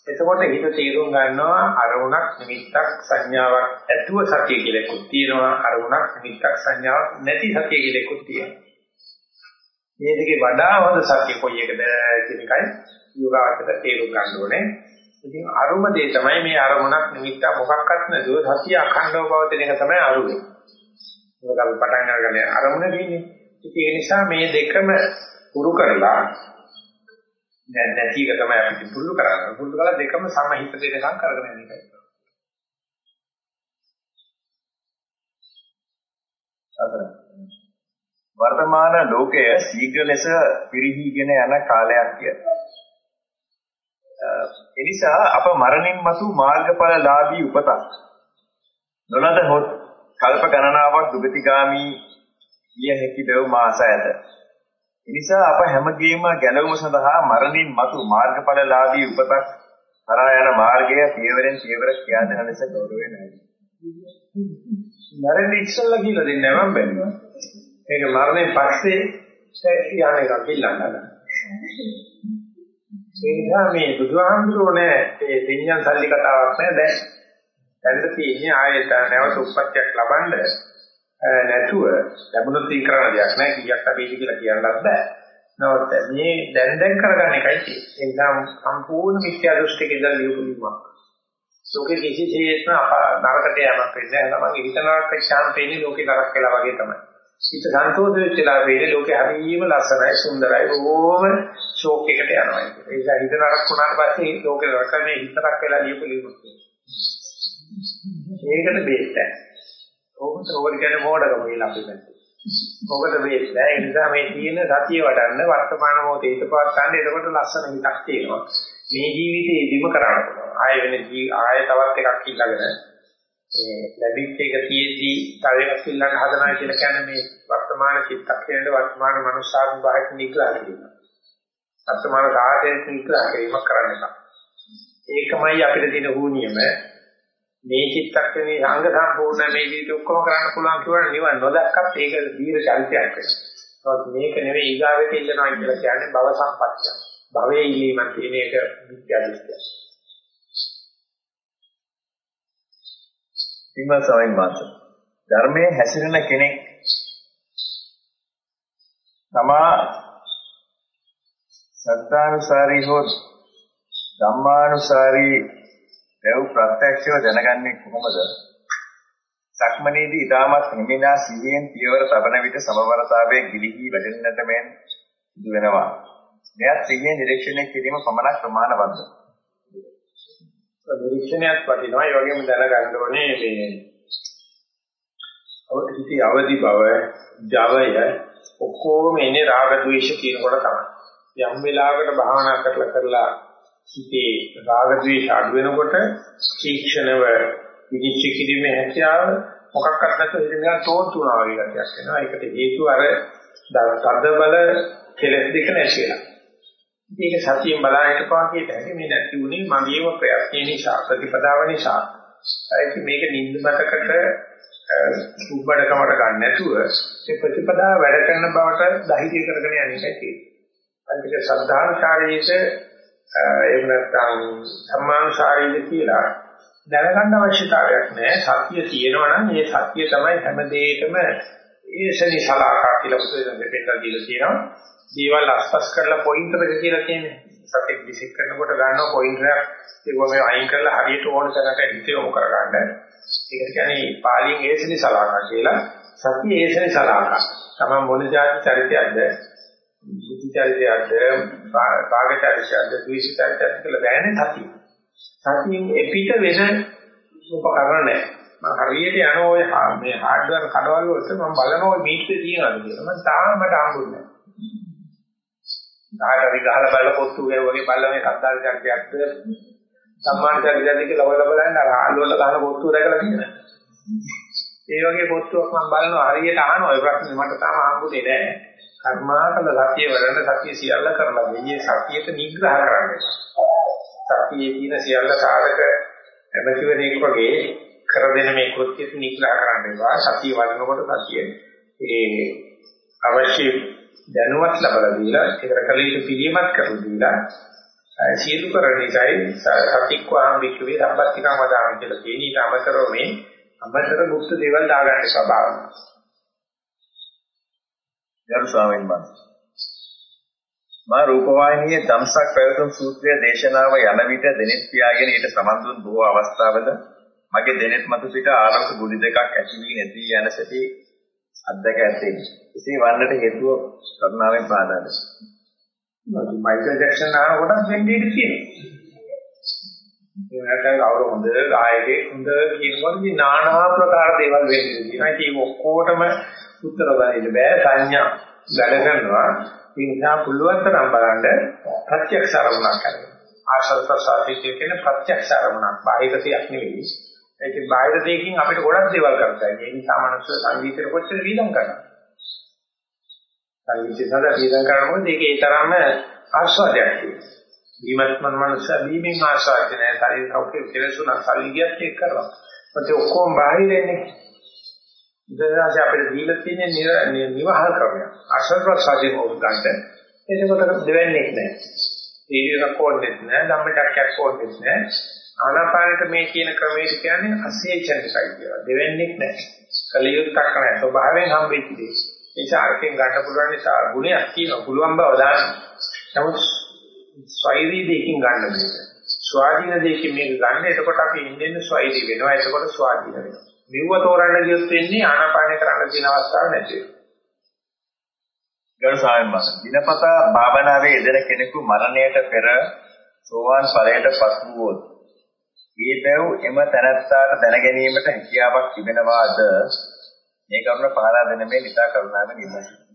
එතකොට හිත තීරුම් ගන්නවා අරමුණක් නිමිත්තක් සංඥාවක් ඇතුව සතිය කියලා එකක් තියෙනවා. අරමුණක් නිමිත්තක් සංඥාවක් නැති සතිය කියලා එකක් තියෙනවා. මේ දෙකේ වඩා හොඳ සත්‍ය කොයි එකද කියන එකයි යෝගාවචර තේරුම් ගන්න ඕනේ. ඉතින් අරුම දේ තමයි මේ අරමුණක් නිමිත්ත මොකක්වත් නැතුව සතිය අඛණ්ඩව පවතින එක තමයි අරුමේ. මොකද අපි පටන් අරගන්නේ අරමුණ දෙන්නේ. ඉතින් ඒ නිසා මේ දෙකම පුරු කරලා දැන් නැති එක තමයි අපි පුරුදු කරන්නේ. පුරුදු කරලා දෙකම සමහිත දෙකක් කරගෙන යන එකයි. අසරයි. වර්තමාන ලෝකය ශීඝ්‍ර ලෙස පිරිහීගෙන යන කාලයක් කිය. එනිසා අප මරණින් මතු මාර්ගඵලලාභී උපතක් නොලද හොත් කල්ප ගණනාවක් දුගතිගාමි විය හැකි බව මාස ඇත. එනිසා අප හැමගේම ගැලවීම සඳහා මරණින් මතු මාර්ගඵලලාභී උපතක් කරා යන මාර්ගය පියවරෙන් පියවර කියා දෙන ලෙස ගෞරවයෙන් නැයි. මරණ ඉස්සල්ලා කියලා දෙන්නේ මම බැලුවා. ඒක මරණයෙන් පස්සේ යන එක පිළිගන්නවා. ඒ නිසා මේ බුදුහාමුදුරනේ මේ දෙඤ්ඤන් සල්ලි කතාවක් නෑ දැන්. දැන් තියෙන්නේ ආයෙත් නැවත උප්පත්තියක් ලබන්න නැතුව ලැබුණොත් ඊ කරන දෙයක් නෑ කීයක් අපේද කියලා කියන්නත් බෑ. නමුත් මේ දැන් දැන් කරගන්න එකයි තියෙන්නේ. ඒ නිසා සම්පූර්ණ මිත්‍යා දෘෂ්ටික ඉඳලා ලියපුලිමක්. ලෝකේ කිසිසේත්ම නරකට යamak වෙන්නේ නැහැ. තමන්ගේ හිත නරක වෙච්චාම පේන්නේ ලෝකේ නරක වෙලා වගේ තමයි. හිත සන්තෝෂ වෙච්චලා වෙන්නේ ලෝකේ හරියම ලස්සනයි සුන්දරයි ඕම ෂෝක් එකට යනවා ඒක. ඒ නිසා හිත නරක වුණාට පස්සේ ලෝකේ නරක මේ හිත නරක වෙලා ලියපු ලියුමක්. ඒකට බේස් නැහැ. ඕකට ඕකට කියන්නේ මොඩකම කියලා අපි කියන්නේ. ඔකට බේස් නැහැ. ඒ නිසා මේ තියෙන සතිය වඩන්න වර්තමාන මොහොතේ හිත පවත්වන්න එතකොට ලස්සන හිතක් තියෙනවා. මේ ජීවිතේ ඉදිම කරන්න පුළුවන්. ආය වෙන ආය තවත් එකක් ඉල්ලගෙන ඒ ලැබිච්ච එක තියෙද්දි තව එකක් ඉල්ලන්න හදනවා කියලා කියන්නේ මේ වර්තමාන චිත්තක්ෂණයට වර්තමාන මනුෂ්‍යාත්ම භාවයට නිග්‍රහ කිරීම. වර්තමාන කාටෙන් නිග්‍රහ කිරීමක් කරන්න එපා. ඒකමයි අපිට තියෙන හුනියම මේ චිත්තක්ෂණේ අංග සම්පූර්ණ මේ ජීවිතේ ඔක්කොම කරන්න පුළුවන් කියවන නිවන් නොදක්කත් ඒක දීර්ඝ චරිතයක් වෙනවා. මේක නෙවෙයි ඊගාවෙට ඉල්ලනවා කියලා කියන්නේ භව සම්පත්තිය. භවයේ ඉල්ලීමක් කියන එක විද්‍යා දෘෂ්ටියක්. පින්වත් ස්වාමීන් වහන්සේ ධර්මයේ හැසිරෙන කෙනෙක් තමා සත්‍යානුසාරී හෝ ධම්මානුසාරී දෙව් ප්‍රත්‍යක්ෂව දැනගන්නේ කොහොමද? සක්මනේදී ඊටමත් හිමිනා සිහියෙන් පියවර තබන විට සමවරතාවයේ ගිලිහි වැටෙන්නට මෙන් සිදු වෙනවා. මෙයත් සිහියෙන් නිරීක්ෂණය කිරීම පමණක් ප්‍රමාණවත්ද? නිරීක්ෂණයක් වටිනවා. ඒ වගේම දැනගන්න ඕනේ මේ අවදි අවදි බව, ජවය ඔක්කොම ඉන්නේ රාග ద్వේෂ කියනකොට තමයි. යම් වෙලාවකට භාවනා කරලා කරලා හිතේ රාග ద్వේෂ අඩු වෙනකොට තීක්ෂණව විනිශ්චය කිරීමේ හැකියාව මොකක්වත් නැතුව ඉඳන් තෝන්තුනා වගේ ගැටයක් වෙනවා. ඒකට හේතුව අර තද බල කෙලස් දෙක නැති වෙලා. මේක සතියෙන් බලන්න හිටපුවා කියත හැකි මේ නැති උනේ මගේම ප්‍රයත්න නිසා ප්‍රතිපදාව නිසා ඒක මේක නිින්ද මතකට උබ්බඩකමට ගන්න නැතුව ඒ ප්‍රතිපදාව වැඩ කරන බවට ධෛර්ය කරගෙන යන්නේ නැති. අන්තික ශ්‍රද්ධාංශාරීත එහෙම නැත්නම් සම්මාංශාරීත කියලා දැනගන්න අවශ්‍යතාවයක් නැහැ. සත්‍ය තියෙනවා නම් මේ සත්‍ය තමයි හැම දෙයකම ඒසනි සලාකා කියලා පුතේ දෙපෙන්දා දීලා තියෙනවා. දේවල් අස්පස් කරලා පොයින්ටර් එක කියලා කියන්නේ. සත්‍ය විසික් කරනකොට ගන්නවා පොයින්ටර් එකක් ඒක මේ අයින් කරලා හරියට ඕන තැනට හිත යොමු කරගන්න. ඒක කියන්නේ පාලියෙන් ඒසනි සලාකා කියලා. සත්‍ය ඒසනි සලාකා. තමයි මොන જાති චරිතයක්ද? බුද්ධ චරිතයක්ද? භාග චරිතයක්ද? ද්වේෂ චරිතයක්ද කියලා දැනන්නේ සතිය. සතියෙන් එපිට වෙන උපකරණ නැහැ. මම හරියට යන ඔය මේ හાર્ඩ්වෙයාර් කඩවල වලට මම බලනවා ඔය මීටරේ තියනවාද කියලා. මම තාම මට හම්බුන්නේ නැහැ. ආයෙත් ගහලා බලලා පොත්තු ගේ වගේ බලලා මේ කද්දාල් චරිතයක්ද සම්මාන චරිතයක්ද කියලා ඔයලා බලන්න අර හාල් වලට ගහන පොත්තු දැකලා තියෙනවා. ඒ වගේ පොත්තුවක් මම බලනවා හරියට අහනවා ඒ ප්‍රශ්නේ මට තාම හම්බුනේ නැහැ. කර්මාකල සතිය වරණ සතිය සියල්ල කරලා මේ සතියට නිග්‍රහ කරන්නේ. සතියේ තියෙන සියල්ල සාධක ඇමතිවරයෙක් වගේ කර දෙන මේ කෘත්‍ය නිග්‍රහ කරන්න එපා. සතිය වඩනකොට සතිය ඒ අවශ්‍ය දැනුවත් ලබලා දීලා ඒකට කල යුතු පිළියමක් කරලා දීලා සියලු කරණිකයි සතික්වාම් වික්‍රේ සම්පත්තිකම් වදාන කියලා කියන ඊට අමතරව මේ අමතර গুপ্ত දේවල් දාගන්න එපා භාවනාව. ගරු ස්වාමීන් වහන්සේ මා රූපවාහිනියේ ධම්සක් පැවතුම් සූත්‍රය දේශනාව යන විට දෙනෙත් පියාගෙන ඊට සමන් දුන් බොහෝ අවස්ථාවල මගේ දෙනෙත් මත සිට ආලෝක ගුලි දෙකක් ඇති වී නැති යන සැටි අත්දැක ඇත්තේ. එසේ වන්නට හේතුව කරුණාවෙන් පාදා දෙන්න. මයිකල් ජැක්සන් ආන කොටස් වෙන්නේ ඉඳී තියෙනවා. ඒ නැත්නම් කවුරු හොඳ ගායකයෙක් හොඳ කියනකොට ඉතින් নানা ආකාර දේවල් වෙන්නේ තියෙනවා. ඉතින් ඔක්කොටම උත්තර දෙන්න බෑ සංඥා වැඩ කරනවා. ඒ නිසා පුළුවන් තරම් බලන්න ප්‍රත්‍යක්ෂ අරමුණක් කරගන්න. ආශල් ප්‍රසාදිතය කියන ප්‍රත්‍යක්ෂ අරමුණක් බාහිර දෙයක් නෙවෙයි. ඒකේ බාහිර දෙයකින් අපිට ගොඩක් දේවල් කරගන්න. ඒ නිසා මනුස්ස සංගීතයට කොච්චර වීදම් කරනවා. සංගීතය සඳහා වීදම් කරනකොට ඒකේ ඒ තරම්ම ආස්වාදයක් තියෙනවා. බීමත්මන් මනුස්ස බීමෙන් ආස්වාදය නැහැ. ශරීර කවුකේ කෙලසුන සල්ලියක් එක්ක කරනවා. ඒත් ඔක්කොම බාහිරෙන්නේ බුදුරජාණන් අපිට දීලා තියෙන නිවහල් ක්‍රමය. අසල් ප්‍රසාදේ මොකද ගන්න. එතකොට දෙවන්නේ නැහැ. ඊරියක් ඕනෙත් නැහැ, ධම්මචක්කයක් ඕනෙත් නැහැ. ආනාපානෙට මේ කියන ක්‍රමයට කියන්නේ අසේචනිකයි කියලා. දෙවන්නේ නැහැ. කලියුත්තක් නැහැ. ස්වභාවයෙන් හම්බෙච්ච දේ. නිසා අරකින් ගන්න පුළුවන් නිසා ගුණයක් තියෙනවා. පුළුවන් බව දාන්න. නමුත් ස්වෛරී දෙකින් ගන්න මේක. ස්වාධීන දෙකින් මේක ගන්න. එතකොට අපි ඉන්නේ ස්වෛරී වෙනවා. එතකොට ස්වාධීන වෙනවා. මෙව්ව තෝරන්න ගියොත් වෙන්නේ ආනාපානය කරන්න තියෙන අවස්ථාව නැති වෙනවා. ගරු ස්වාමීන් වහන්සේ දිනපතා භාවනාවේ යෙදෙන කෙනෙකු මරණයට පෙර සෝවාන් ඵලයට පත් වූවොත් ඒ බැව් එම තනත්තාට දැන ගැනීමට හැකියාවක් තිබෙනවාද මේ කරුණ පහදා දෙන මේ නිතා කරුණාවෙන් ඉල්ලනවා.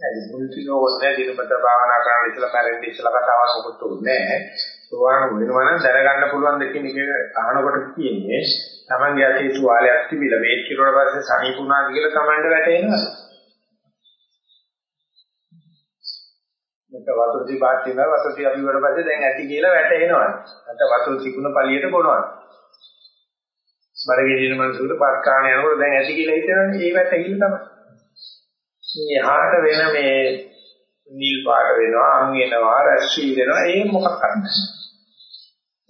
ඒ මුල්තිනෝන්නේ දිනපතා භාවනා කරන්න ඉස්සලා මැරෙන්න ඉස්සලා කතාවක් මොකද උන්නේ සෝවාන් වෙනවා නම් දැනගන්න පුළුවන් දෙකින් එක අහනකොට කියන්නේ Tamange ඇති තුවාලයක් තිබිලා මේක කිරුවට පස්සේ සනීපුණාද කියලා Tamange වැටෙනවා. මේක වතුර දිබාත් තියෙනවා වතුර ටික අපි වල පස්සේ දැන් ඇති කියලා වැටෙනවා. නැත්නම් වතුර තිබුණ පළියට බොනවා. බඩගිනින මනසකට පාත් කාණ යනකොට දැන් ඇති කියලා හිතනවනේ ඒ වැටහිල්ල තමයි. මේ හාට වෙන මේ නිල් පාට වෙනවා අං වෙනවා රැස් වී වෙනවා ඒ මොකක්ද නැහැ.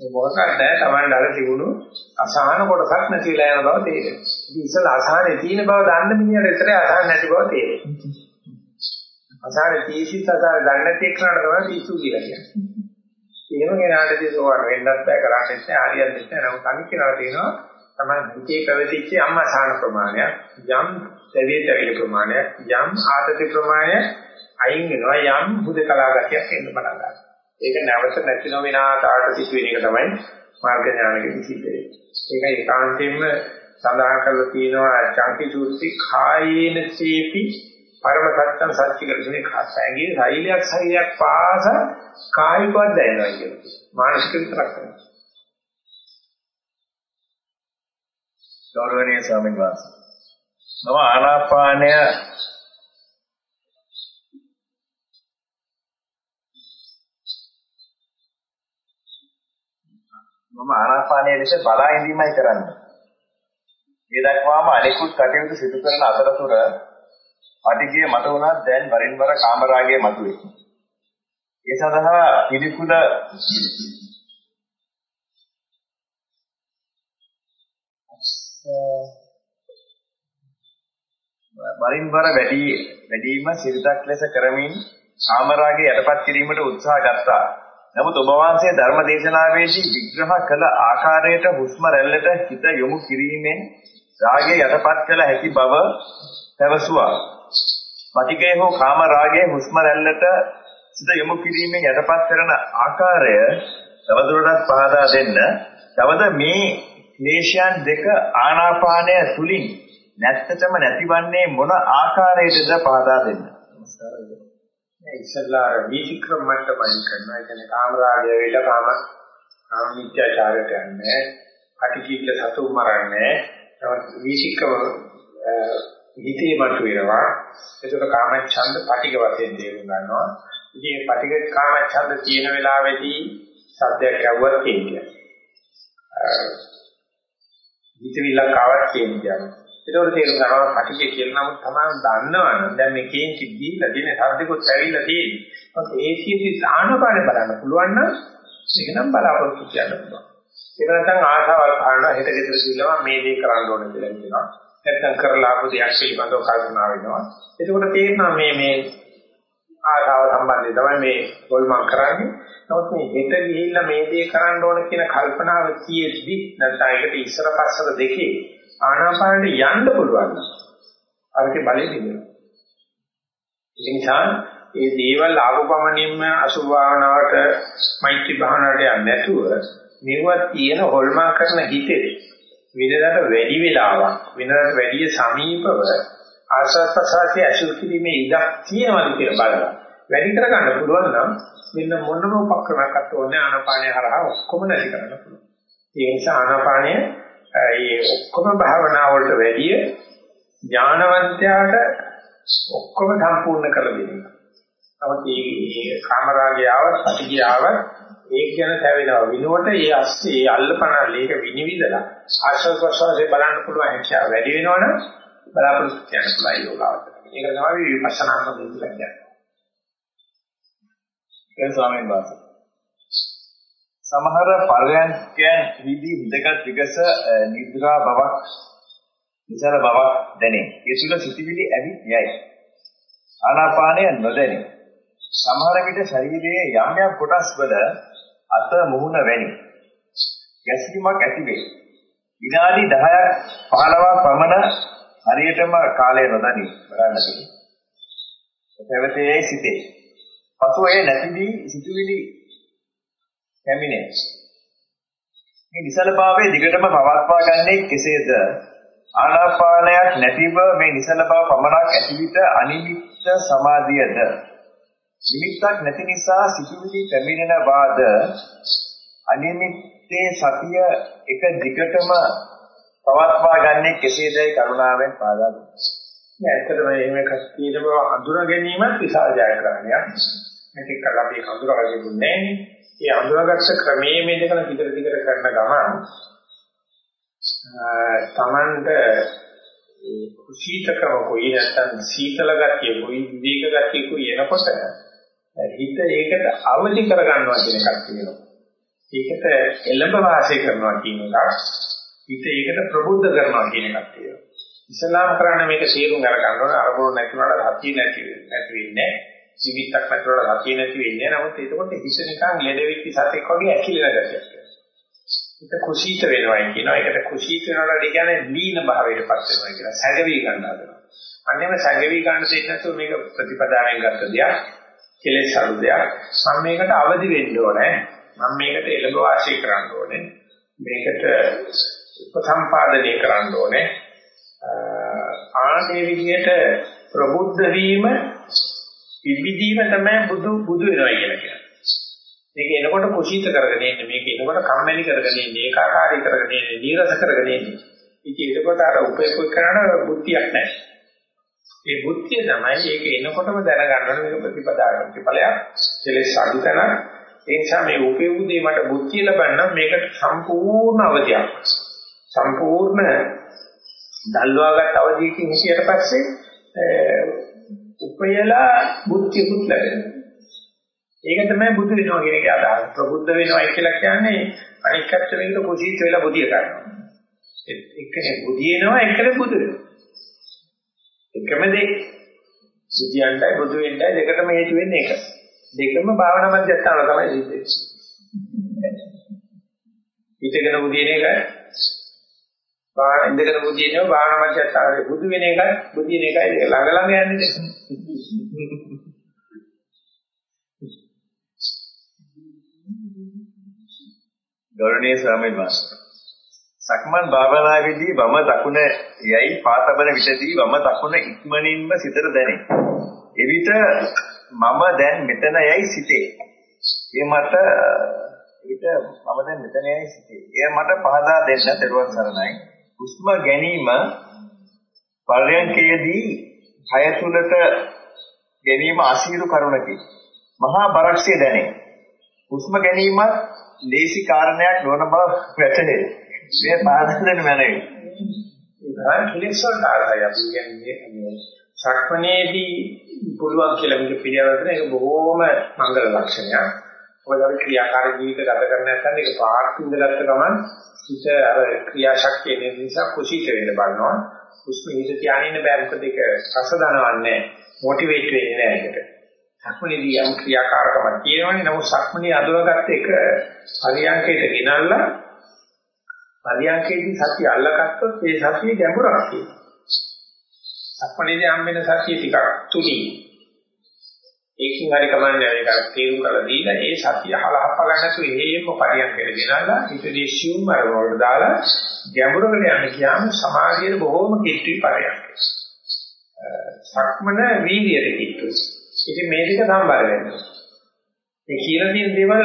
මේ මොකක්ද නැහැ Taman ළඟ තිබුණු අසහන කොටසක් නැතිලා යන බව තේරෙනවා. ඉතින් ඉතල අසහනේ තියෙන බව දන්න මිනිහට විතරයි අසහන නැති බව තේරෙන්නේ. අසහනේ තීසිත අසහනේ දන්නේ නැති එක්කනට තමයි පිස්සු කියලා කියන්නේ. එහෙම කෙනාටදී සෝවන් වෙන්නත් බෑ කරන්නත් බෑ හරියන්නත් බෑ නමුත් අනිත් කෙනාට තියෙනවා තමයි හිතේ පැවතිච්ච යම් අසහන ප්‍රමාණයක් යම් දෙවිය දෙවිය ප්‍රමාණයක් යම් ආතති ප්‍රමාණයක් අයින් වෙනවා යම් හුදකලා ගතියක් එන්න පටන් ගන්නවා. ඒක නැවත නැති නොවන ආකාරයට සිදුවෙන එක තමයි මාර්ග ඥානකෙදි සිද්ධ වෙන්නේ. ඒකයි ඒකාන්තයෙන්ම සඳහන් කරලා තියෙනවා චංකි සූත්‍රي කායේන සීපි පරම සත්‍යං සත්‍ය කරන්නේ කාසයගේ ශෛලයක් ශෛලයක් පාස කායිකවත් දැනෙනවා කියන්නේ. මානසික විතරක් නෙවෙයි. ගෞරවනීය ස්වාමීන් වහන්සේ. මම ආනාපානය මම ආනාපානයේ ලෙස බලා ඉඳීමයි කරන්නේ. මේ දක්වාම අනිකුත් කටයුතු සිදු කරන අතරතුර අධිගිය මත උනත් දැන් වරින් වර කාමරාගයේ මතුවේ. ඒ සඳහා පිළිකුල වරින් වර වැඩි වැඩිම සිරිතක් ලෙස කරමින් කාමරාගයේ යටපත් කිරීමට උත්සාහ ගත්තා. නමුත් ඔබ වහන්සේ ධර්ම දේශනාවේදී විග්‍රහ කළ ආකාරයට හුස්ම රැල්ලට හිත යොමු කිරීමෙන් රාගය යටපත් කළ හැකි බව පැවසුවා. පටිඝය හෝ කාම රාගයේ හුස්ම රැල්ලට සිත යොමු කිරීමෙන් යටපත් කරන ආකාරය තවදුරටත් පහදා දෙන්න. තවද මේ ක්ලේශයන් දෙක ආනාපානය තුලින් නැත්තටම නැතිවන්නේ මොන ආකාරයකද පහදා දෙන්න. නමස්කාරය. මේ ඉස්සල්ලා වීතික්‍රම මට්ටමයි කරනවා. ඒ කියන්නේ කාමරාගය වෙලා කාම කාම මිත්‍යාචාරයට යන්නේ. අටිකිල්ල සතු මරන්නේ. වීතික්‍රම හිතේ මත වෙනවා. ඒකට කාම ඡන්ද පටික වශයෙන් තේරුම් ගන්නවා. ඉතින් මේ පටික කාම ඡන්ද තියෙන වෙලාවේදී සත්‍යයක් යවුවත් කියන්නේ. හිතවිල්ලක් ආවත් කියන්නේ. ඒකෝට තේරුම් ගන්නවා කටිකේ කියලා නමුත් තමයි දන්නවනේ දැන් මේ කේන්ති දීලා දින සද්දෙකුත් ඇවිල්ලා තියෙන්නේ. ඒ කීටි ආනපාන බලන්න පුළුවන් නම් ඒක නම් බලාපොරොත්තු කියන්න පුළුවන්. ඒක නැත්නම් ආශාවල් කරනවා හිත ගෙදර ගිහලා මේ දේ කරන්න ඕනේ කියලා කියනවා. නැත්නම් කරලා ආපු දෙයක් පිළිබඳව කල්පනා වෙනවා. එතකොට තේරෙනවා මේ මේ ආශාව සම්බන්ධයෙන් තමයි මේ ගොල්මන් කරන්නේ. නමුත් මේ හෙට ගිහිල්ලා මේ දේ කරන්න ඕන කියන කල්පනාව තියෙද්දි නැත්නම් ඒකට ඉස්සර පස්සර දෙකේ ආනාපානෙට යන්න පුළුවන්. අරකේ බලය දෙනවා. ඒ නිසා ඒ දේවල් ආපුපමණින්ම අසුභ භාවනාවට මෛත්‍රී භාවනාවට යන්නේ නැතුව මේවා තියෙන හොල්මන් කරන හිතේ විනදට වැඩි වෙලාවක් විනදට වැඩි සමීපව ආස්වාද ප්‍රසආසයේ අසුර කිරීමේ ඉඩක් තියෙනවද කියලා බලලා වැඩි කරගන්න පුළුවන් නම් මෙන්න මොනම උපක්‍රමයක්වත් ඕනේ ආනාපානය හරහා ඔක්කොම නැති කරන්න පුළුවන්. ඒ නිසා ආනාපානය ඒ ඔක්කොම භාවනා වලට වැඩිය ඥානවන්තයාට ඔක්කොම සම්පූර්ණ කර දෙනවා. නමුත් මේ කාමරාගය ආවත්, පටිගය ආවත් ඒක ගැන තැවෙනවා. විනෝඩ ඒ අස්සේ ඒ අල්ලපනල් ඒක විනිවිදලා ආශ්‍රව ප්‍රසවාසයේ බලන්න පුළුවන් හැකියාව වැඩි වෙනවනම් බලාපොරොත්තු වෙන්න පුළුවන් යෝගාවචර. ඒක තමයි විපස්සනා කරන කියන්නේ. ඒ ස්වාමීන් වහන්සේ. සමහර පරයන්කයන් විදි හිතකට විගස නිද්‍රා බවක් විසර බවක් දැනේ. ඒ තුල සිටිවිලි ඇවිත් යයි. ආනාපානය නොදැනේ. සමහර විට ශරීරයේ යම් යම් කොටස් වල අත මුහුණ වැනි ගැසීමක් ඇති වේ. විනාඩි 10ක් 15ක් පමණ හරියටම කාලය නොදනි බලන්නකෝ. පැවතේ සිටේ. පසු එය නැතිදී සිතුවිලි පැමිණේ. මේ නිසලභාවයේ දිගටම පවත්වා ගන්නේ කෙසේද? ආනාපානයක් නැතිව මේ නිසල බව පමණක් ඇති විට අනිමිත්ත සමාධියද නිමිත්තක් නැති නිසා සිතුවිලි පැමිණෙන වාද අනිමිත්තේ සතිය එක දිගටම පවත්වා ගන්නේ කෙසේදයි කරුණාවෙන් පාදා දුන්නා. නෑ ඇත්තටම එහෙම එකක් තියෙන බව අඳුර ගැනීමත් විශාල ජයග්‍රහණයක්. මේක කළා අපි අඳුරගෙන දුන්නේ නෑනේ. ඒ අඳුරගත්ත ක්‍රමයේ මේ දෙකන පිටර දිගට කරන ගමන් තමන්ට ඒ කුසීතකම කොයි නැත්තම් සීතල ගතිය කොයි විවේක ගතිය කොයි එනකොට හිත ඒකට අවදි කරගන්නවා කියන එකක් තියෙනවා. ඒකට එළඹ වාසය කරනවා කියන එක හිත ඒකට ප්‍රබුද්ධ කරනවා කියන එකක් තියෙනවා. ඉස්ලාම් කරන්නේ මේක තේරුම් අරගන්න ඕන අරමුණු නැතිවම හතිය නැති නැති වෙන්නේ. ජීවිතයක් නැතිවම හතිය නැති වෙන්නේ. නමුත් ඒකකොට හිත නිකන් ලෙඩෙවිච්ච සතෙක් වගේ ඇකිලෙන ගතියක්. හිත කුසීත වෙනවා කියනවා. ඒකට කුසීත වෙනවාට කියන්නේ දීන භාවයටපත් වෙනවා කියලා. සැඟවි ගන්න හදනවා. අන්නේම සැඟවි ගන්න දෙන්නේ නැතුව මේක ප්‍රතිපදාවෙන් ගත්ත දෙයක්. කෙලෙස් අඩු දෙයක්. මම මේකට අවදි වෙන්න ඕනේ. මම මේකට එළඹ වාසය කරන්න ඕනේ. මේකට උපසම්පාදනය කරන්න ඕනේ. ආනේ විදිහට ප්‍රබුද්ධ වීම ඉබිදීම තමයි බුදු බුදු වෙනවා කියලා කියන්නේ. මේක එනකොට කුසීත කරගෙන ඉන්නේ මේක එනකොට කම්මැලි කරගෙන ඉන්නේ ඒකාකාරී කරගෙන ඉන්නේ නීරස කරගෙන ඉන්නේ. ඉතින් ඒකකොට අර උපේකුත් කරන බුද්ධියක් නැහැ. ඒ බුද්ධිය තමයි ඒක එනකොටම දැනගන්න ඕනේ මේක ප්‍රතිපදාවක් ප්‍රතිඵලයක් කෙලෙස් අඩු කරන ඒ නිසා මේ උපේකුදී මට බුද්ධිය ලබන්න මේකට සම්පූර්ණ අවධියක් සම්පූර්ණ දල්වාගත් අවධියකින් හිටියට පස්සේ උපයලා බුද්ධියකුත් ලැබෙනවා ඒක තමයි බුදු වෙනවා කියන එක අදහස. ප්‍රබුද්ධ වෙනවා කියලා කියන්නේ අනික් පැත්තට කුසීත වෙලා බුදිය ගන්නවා. එක්කනේ බුදියනවා එක්කනේ බුදු වෙනවා. එකම දේ. බුදියන්ටයි බුදු වෙන්නයි දෙකටම හේතු වෙන්නේ එක. දෙකම භාවනා මධ්‍යස්ථාන තමයි සිද්ධ වෙන්නේ. හිතගෙන බුදියන එක බාහිර ඉඳගෙන බුදියනවා භාවනා මධ්‍යස්ථානයේ බුදු වෙන එකයි බුදියන එකයි ළඟ ළඟ යන්නේ. ගෞරවනීය ස්වාමීන් වහන්සේ. සක්මන් භාවනාවේදී වම දකුණ යයි පාතබන විටදී වම දකුණ ඉක්මනින්ම සිතට දැනේ. එවිට මම දැන් මෙතන යයි සිතේ. ඒ මට එවිට මම දැන් මෙතන යයි සිතේ. එය මට පහදා දෙන්න දරුවන් සරණයි. හුස්ම ගැනීම පරයන්කයේදී කය තුලට ගැනීම අසීරු කරුණකි. මහා බරක්ෂය දැනේ. හුස්ම ගැනීමත් ලේසි කාරණයක් නොවන බව වැටහේ. මේ පාදයෙන් මැරෙයි. ඒ තමයි කෙලෙස් වලට ආරයි අපි කියන්නේ සක්මනේදී පුළුවන් කියලා මේක පිළිවෙලට ඒක බොහොම මංගල ලක්ෂණයක්. මොකද අපි ක්‍රියාකාරී ජීවිත ගත කරන්නේ නැත්නම් ඒක පාර්ථ ඉඳගත්ත ගමන් හිත අර ක්‍රියාශක්තිය නිසා කුසීත වෙන්න බලනවා. හුස්ම හිත තියාගෙන බෑ මොකද ඒක රස දනවන්නේ මොටිවේට් වෙන්නේ නැහැ ඒකට. සක්මනේදී යම් ක්‍රියාකාරකමක් තියෙනවනේ නමුත් සක්මනේ අදවගත්ත එක පරියන්කයට ගෙනල්ලා පරියන්කේදී සතිය අල්ලගත්තොත් ඒ සතිය ගැඹුරක් තියෙනවා. සක්මනේදී හම් වෙන සතිය ටිකක් තුනි. ඒකින් හරි කමන්නේ ඒක තේරුම් කරලා දීලා ඒ සතිය හලහප්ප ගන්න නැතුව එහෙම පරියන්කයට ගෙනල්ලා හිතේ ෂියුම් වලට දාලා ගැඹුරකට යන්න කියම සමාධියේ බොහෝම කිට්ටි පරියන්කය. සක්මන වීර්යයට කිට්ටුයි. ඉතින් මේ දෙක සම්බර වෙනවා. මේ කියලා තියෙන දේවල්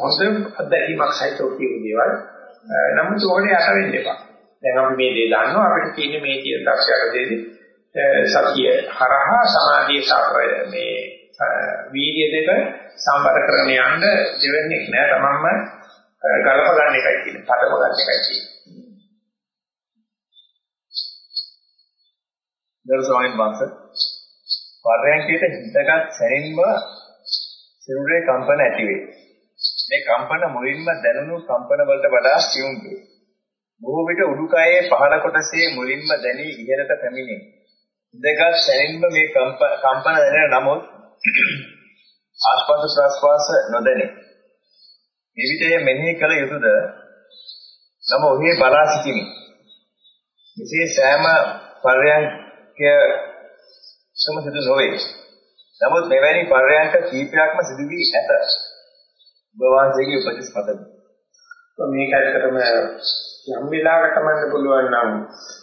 හොඳ අත්දැකීමක් සහිතව කියන දේවල්. නමුත් ඕනේ යට වෙන්න එපා. දැන් අපි මේ දේ දන්නවා අපිට තියෙන මේ කියන තත්ත්වයට දෙදී සතිය හරහා සමාධිය සාපය මේ වීර්ය දෙක සම්බර කරගෙන යන්න දෙවෙන්නේ නෑ තමන්ම ගලප ගන්න එකයි කියන්නේ. පදම ගන්න එකයි කියන්නේ. දරු ස්වාමීන් වහන්සේ පරයන්කයට හිතගත් සැනින්ම සිරුරේ කම්පන ඇති වේ. මේ කම්පන මුලින්ම දැනුණු කම්පන වලට වඩා සියුම් වේ. බොහෝ විට උඩුකයේ පහළ කොටසේ මුලින්ම දැනී ඉහළට පැමිණේ. හිතගත් සැනින්ම මේ කම්පන දැනෙන නමුත් ආස්වාද ප්‍රස්වාස නොදැනේ. විවිධය මෙනෙහි කළ යුතුද? නම ඔහේ බලා සිටිමි. මෙසේ සෑම පරයන්කය සම සිදු නොවේ. නමුත් මෙවැනි පරයන්ක කීපයක්ම සිදු වී ඇත. බවාසයේ උපදෙස් පදමි. මේක ඇත්තටම යම් වෙලාවකට මන්න පුළුවන් නම්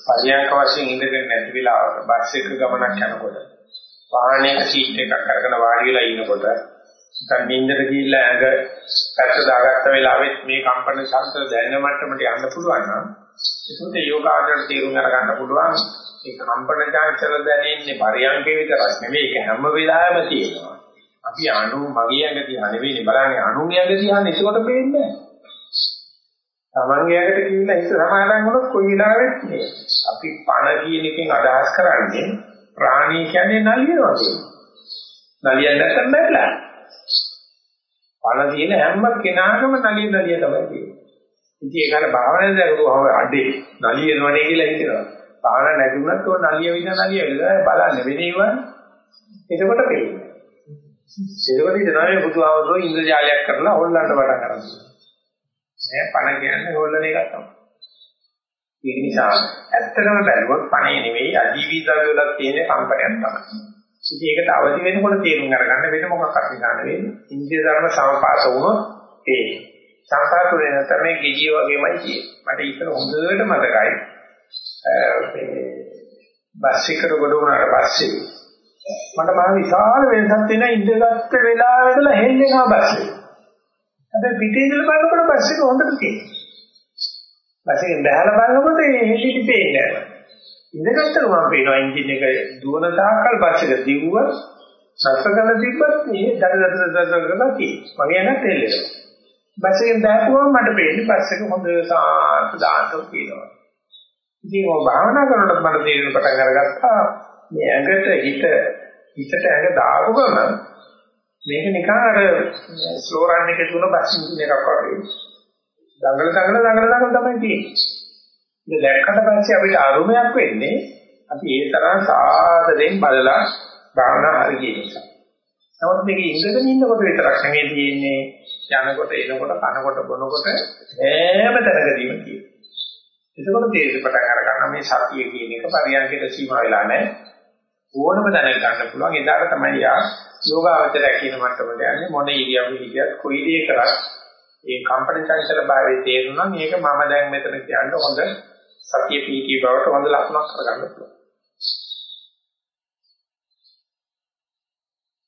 පරයන්ක වශයෙන් ඉඳගෙන නැති වෙලාවක බස් එක ගමනක් යනකොට වාහනයක සීට් එකක් අරගෙන වාඩි වෙලා ඉන්නකොට නැත්නම් නින්දට ගිහිල්ලා ඇඟ පැත්ත දාගත්ත වෙලාවෙත් මේ කම්පන ශබ්ද දැනෙන මට්ටමට යන්න පුළුවන් නම් ඒකට යෝගාචර තීරුම් අරගන්න පුළුවන් ඒ කම්පන චංචල දැනෙන්නේ පරියන්කේ විතරක් නෙවෙයි ඒක හැම වෙලාවෙම තියෙනවා. අපි අණු මගේ ඇඟ දිහා නෙවෙයි බලන්නේ අණු ඇඟ දිහා ඒකට පේන්නේ තමන්ගේ ඇඟට කිවිලා හිත සමාදන් වුණොත් කොයි වෙලාවෙත් නේ. අපි පණ කියන එකෙන් අදහස් කරන්නේ ප්‍රාණී කියන්නේ නලියනවා කියනවා. නලියන්නේ නැත්නම් බැලලා. පණ තියෙන හැම කෙනාගම නලිය නලිය තමයි තියෙන්නේ. ඉතින් ඒකට භාවනාවේ දරුවව අඩේ නලියනවනේ කියලා හිතනවා. භාවනා නැති වුණත් ඔය නලිය විඳ නලිය විඳ බලන්න වෙනේව එතකොට පේන්නේ. එතකොට ඉතනයි බුදුආවසෝ ඉන්ද්‍රජාලයක් කරලා හොල්ලන්න පටන් ගන්නවා. නෑ පණ කියන්නේ හොල්ලන එකක් තමයි. ඒ නිසා ඇත්තටම බැලුවොත් පණේ නෙවෙයි අජීවී ද්‍රව්‍ය වල තියෙන කම්පනයක් තමයි. ඉතින් ඒකට අවදි වෙනකොට තේරුම් අරගන්න වෙන මොකක්වත් නිකන් නෙවෙයි. ඉන්ද්‍රිය ධර්ම සමපාත වුණොත් ඒ සම්පාත වෙන තමයි ගිජිය වගේමයි කියන්නේ. මට ඉතන හොඳට මතකයි. බස් එකට ගොඩ වුණාට පස්සේ මට මහ විශාල වෙනසක් වෙන ඉඳගත්ත වෙලාව ඉඳලා හෙල්ලෙනවා බස් එක. හැබැයි පිටේ ඉඳලා බලනකොට බස් එක හොඳට තියෙනවා. බස් එකෙන් බහලා බලනකොට හෙල්ලිලි පේන්නේ නැහැ. ඉඳගත්තම මම පේනවා එන්ජින් එක දුවන තාක්කල් බස් එක දිව්ව සත්කල තිබ්බත් මේ දඩ දඩ දඩ කරලා තියෙනවා. මගේ නැත් හෙල්ලෙනවා. බස් එකෙන් දැක්කුවම මට පේන්නේ බස් එක හොඳ සාන්ත දාතෝ කියනවා. ඉතින් ඔය භාවනා කරනකොට මට තේරෙන පටන් අරගත්තා මේ ඇඟට හිත හිතට ඇඟ දාපු ගමන් මේක නිකන් අර ස්ලෝ රන් එකේ තුන බස් ඉන්ජින් එකක් වගේ. දඟල දඟල දඟල දඟල තමයි තියෙන්නේ. ඉතින් දැක්කට පස්සේ අපිට අරුමයක් වෙන්නේ අපි ඒ තරම් සාදරෙන් බලලා භාවනා හරි කියන නිසා. නමුත් මේක ඉඳගෙන ඉන්නකොට විතරක් නෙමෙයි තියෙන්නේ යනකොට එනකොට කනකොට බොනකොට හැම තැනකදීම තියෙනවා. එතකොට තේරෙන්න පටන් අර ගන්න මේ සතිය කියන එක පරියන්කයට සීමා වෙලා නැහැ. ඕනම දැනග ගන්න පුළුවන්. එදාට තමයි යා යෝගාවචරය කියන මට්ටමට යන්නේ මොන ඉරියව්වෙ හිටියත් කොයි දේ කරත් ඒ කම්පන චංචල භාවයේ තේරුණා මේක මම දැන් මෙතන කියන්න හොඳ සතිය පීටි බවට හොඳ ලක්ෂණක් කරගන්න පුළුවන්.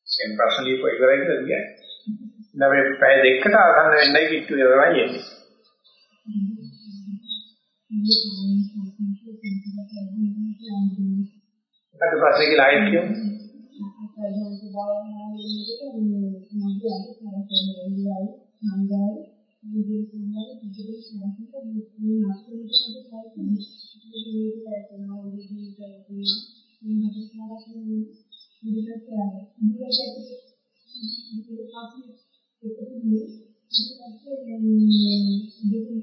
සෙන් ප්‍රශ්න ලියපු ඉවරයි කියලා කියන්නේ. නැවේ පැය දෙකකට ආසන්න වෙන්නයි කිට්ටු ඉවරයි එන්නේ. අද පස්සේ කියලා ආයෙත් කියමු. විදිහට තමයි විදිහට සම්පූර්ණ මේ මාස්ටර් කෙනෙක්ට තමයි විදිහට කරනවා විදිහට කරනවා මේ මාස්ටර්ලා විදිහට කරනවා විදිහට විදිහට පාසි ඒකදී ඉතින් මේ දෙකෙන්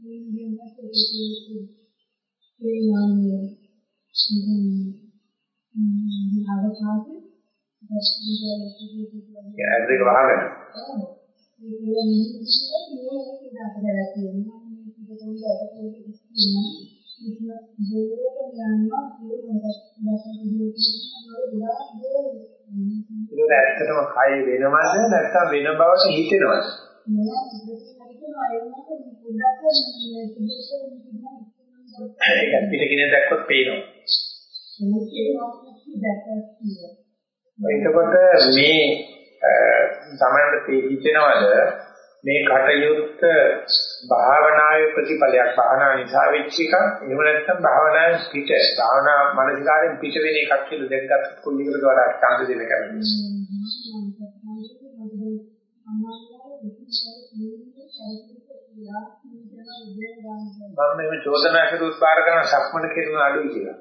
මේ දෙන්නත් ඒ නම් ඉතින් අවකාශය දැස්විලා ඉතින් ඇස් දෙක වහගෙන ඒක ඇත්තටම කය වෙනවද නැත්නම් වෙන බවට හිතෙනවද? ඒක පිට කෙනෙක් දැක්කොත් පේනවා. එතකොට මේ සමහරවිට හිතෙනවද මේ කටයුත්ත භාවනාවේ ප්‍රතිඵලයක් භාවනා නිසා වෙච්ච එකක් එහෙම නැත්නම් භාවනාවෙන් පිට භාවනා මානසිකාරයෙන් පිට වෙන එකක් කියලා දැක්කත් කොයි එකකට වඩා ඡන්ද දෙන්න කැමතිද? මම මේ චෝදනා කරුත් බාර කරන සක්මන කිරීම අඩුයි කියලා.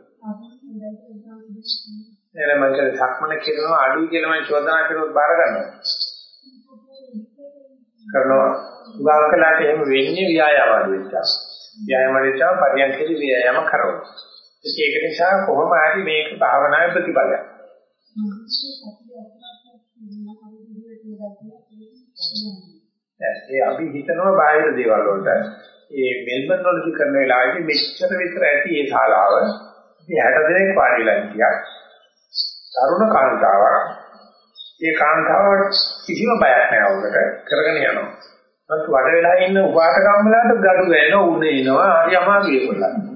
එහෙනම් මම කියන්නේ සක්මන කිරීම අඩුයි කියලා මම චෝදනා කරුත් බාර ගන්නවා. කරනවා. උදාහරණයක් එහෙම වෙන්නේ ව්‍යායාම අඩු වෙච්චා. ව්‍යායාම වෙච්චා පරියන්කේදී ව්‍යායාම කරනවා. ඒක නිසා කොහොම හරි මේක භාවනාවේ ප්‍රතිඵලයක්. ඒ අපි හිතනවා බාහිර දේවල් වලට ඒ මෙල්බන් වලදී කරන වෙලාවේදී මෙච්චර විතර ඇති ඒ ශාලාව ඉතින් 60 දෙනෙක් වාඩිලා හිටියා තරුණ කාන්තාවක්. ඒ කාන්තාව කිසිම බයක් නැහැ උකට කරගෙන යනවා. මත් වඩ වෙලා ඉන්න උපාසකම්මලාට gadu වෙනවා උනේ එනවා හරි අමාරුයි ඒගොල්ලන්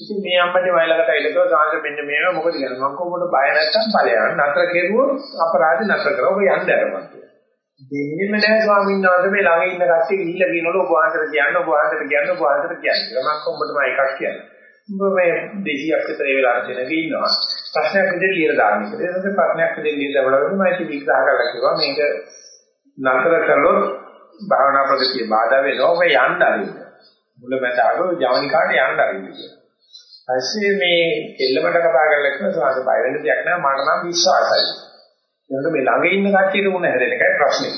ඉතින් මේ අම්මගේ වයලකට ඇවිල්ලා සාංශ මෙන්න මේව මොකද කියන්නේ? මම කොහොමද බය නැත්තම් ඵලයන් නතර කෙරුවොත් අපරාධ නතර කරා ඔබ යන්න ඇරමන් දෙන්නෙම නැහැ ස්වාමීන් වහන්සේ මේ ළඟ ඉන්න කට්ටිය ගිහිල්ලා කියනවලු ඔබ වහන්සේට කියන්න ඔබ වහන්සේට කියන්න ඔබ වහන්සේට කියන්න කියලා. මම කොහොමද මම එකක් කියන්නේ? ඔබ මේ 200ක් විතර ඒ වෙලාවට දෙනක ඉන්නවා. ප්‍රශ්නයක් විදිහට ලියලා දාන්න කියලා ඒක ප්‍රශ්නයක් විදිහට ලියලා බලද්දී මම ඒක විග්‍රහ කරලා කිව්වා. මේක නතර කළොත් භාවනා ප්‍රගතිය බාධා වෙනවා. ඔබ යන්න අරින්න. මුලමඳ අග ජවනිකාට යන්න අරින්න කියලා. පස්සේ මේ එල්ලමඩ කතා කරලා කිව්වා සාද බය වෙන්න දෙයක් නෑ. මට නම් විශ්වාසයි. ඒකට මේ ළඟ ඉන්න කට්ටියට උණ හැදෙන එකයි ප්‍රශ්නේ.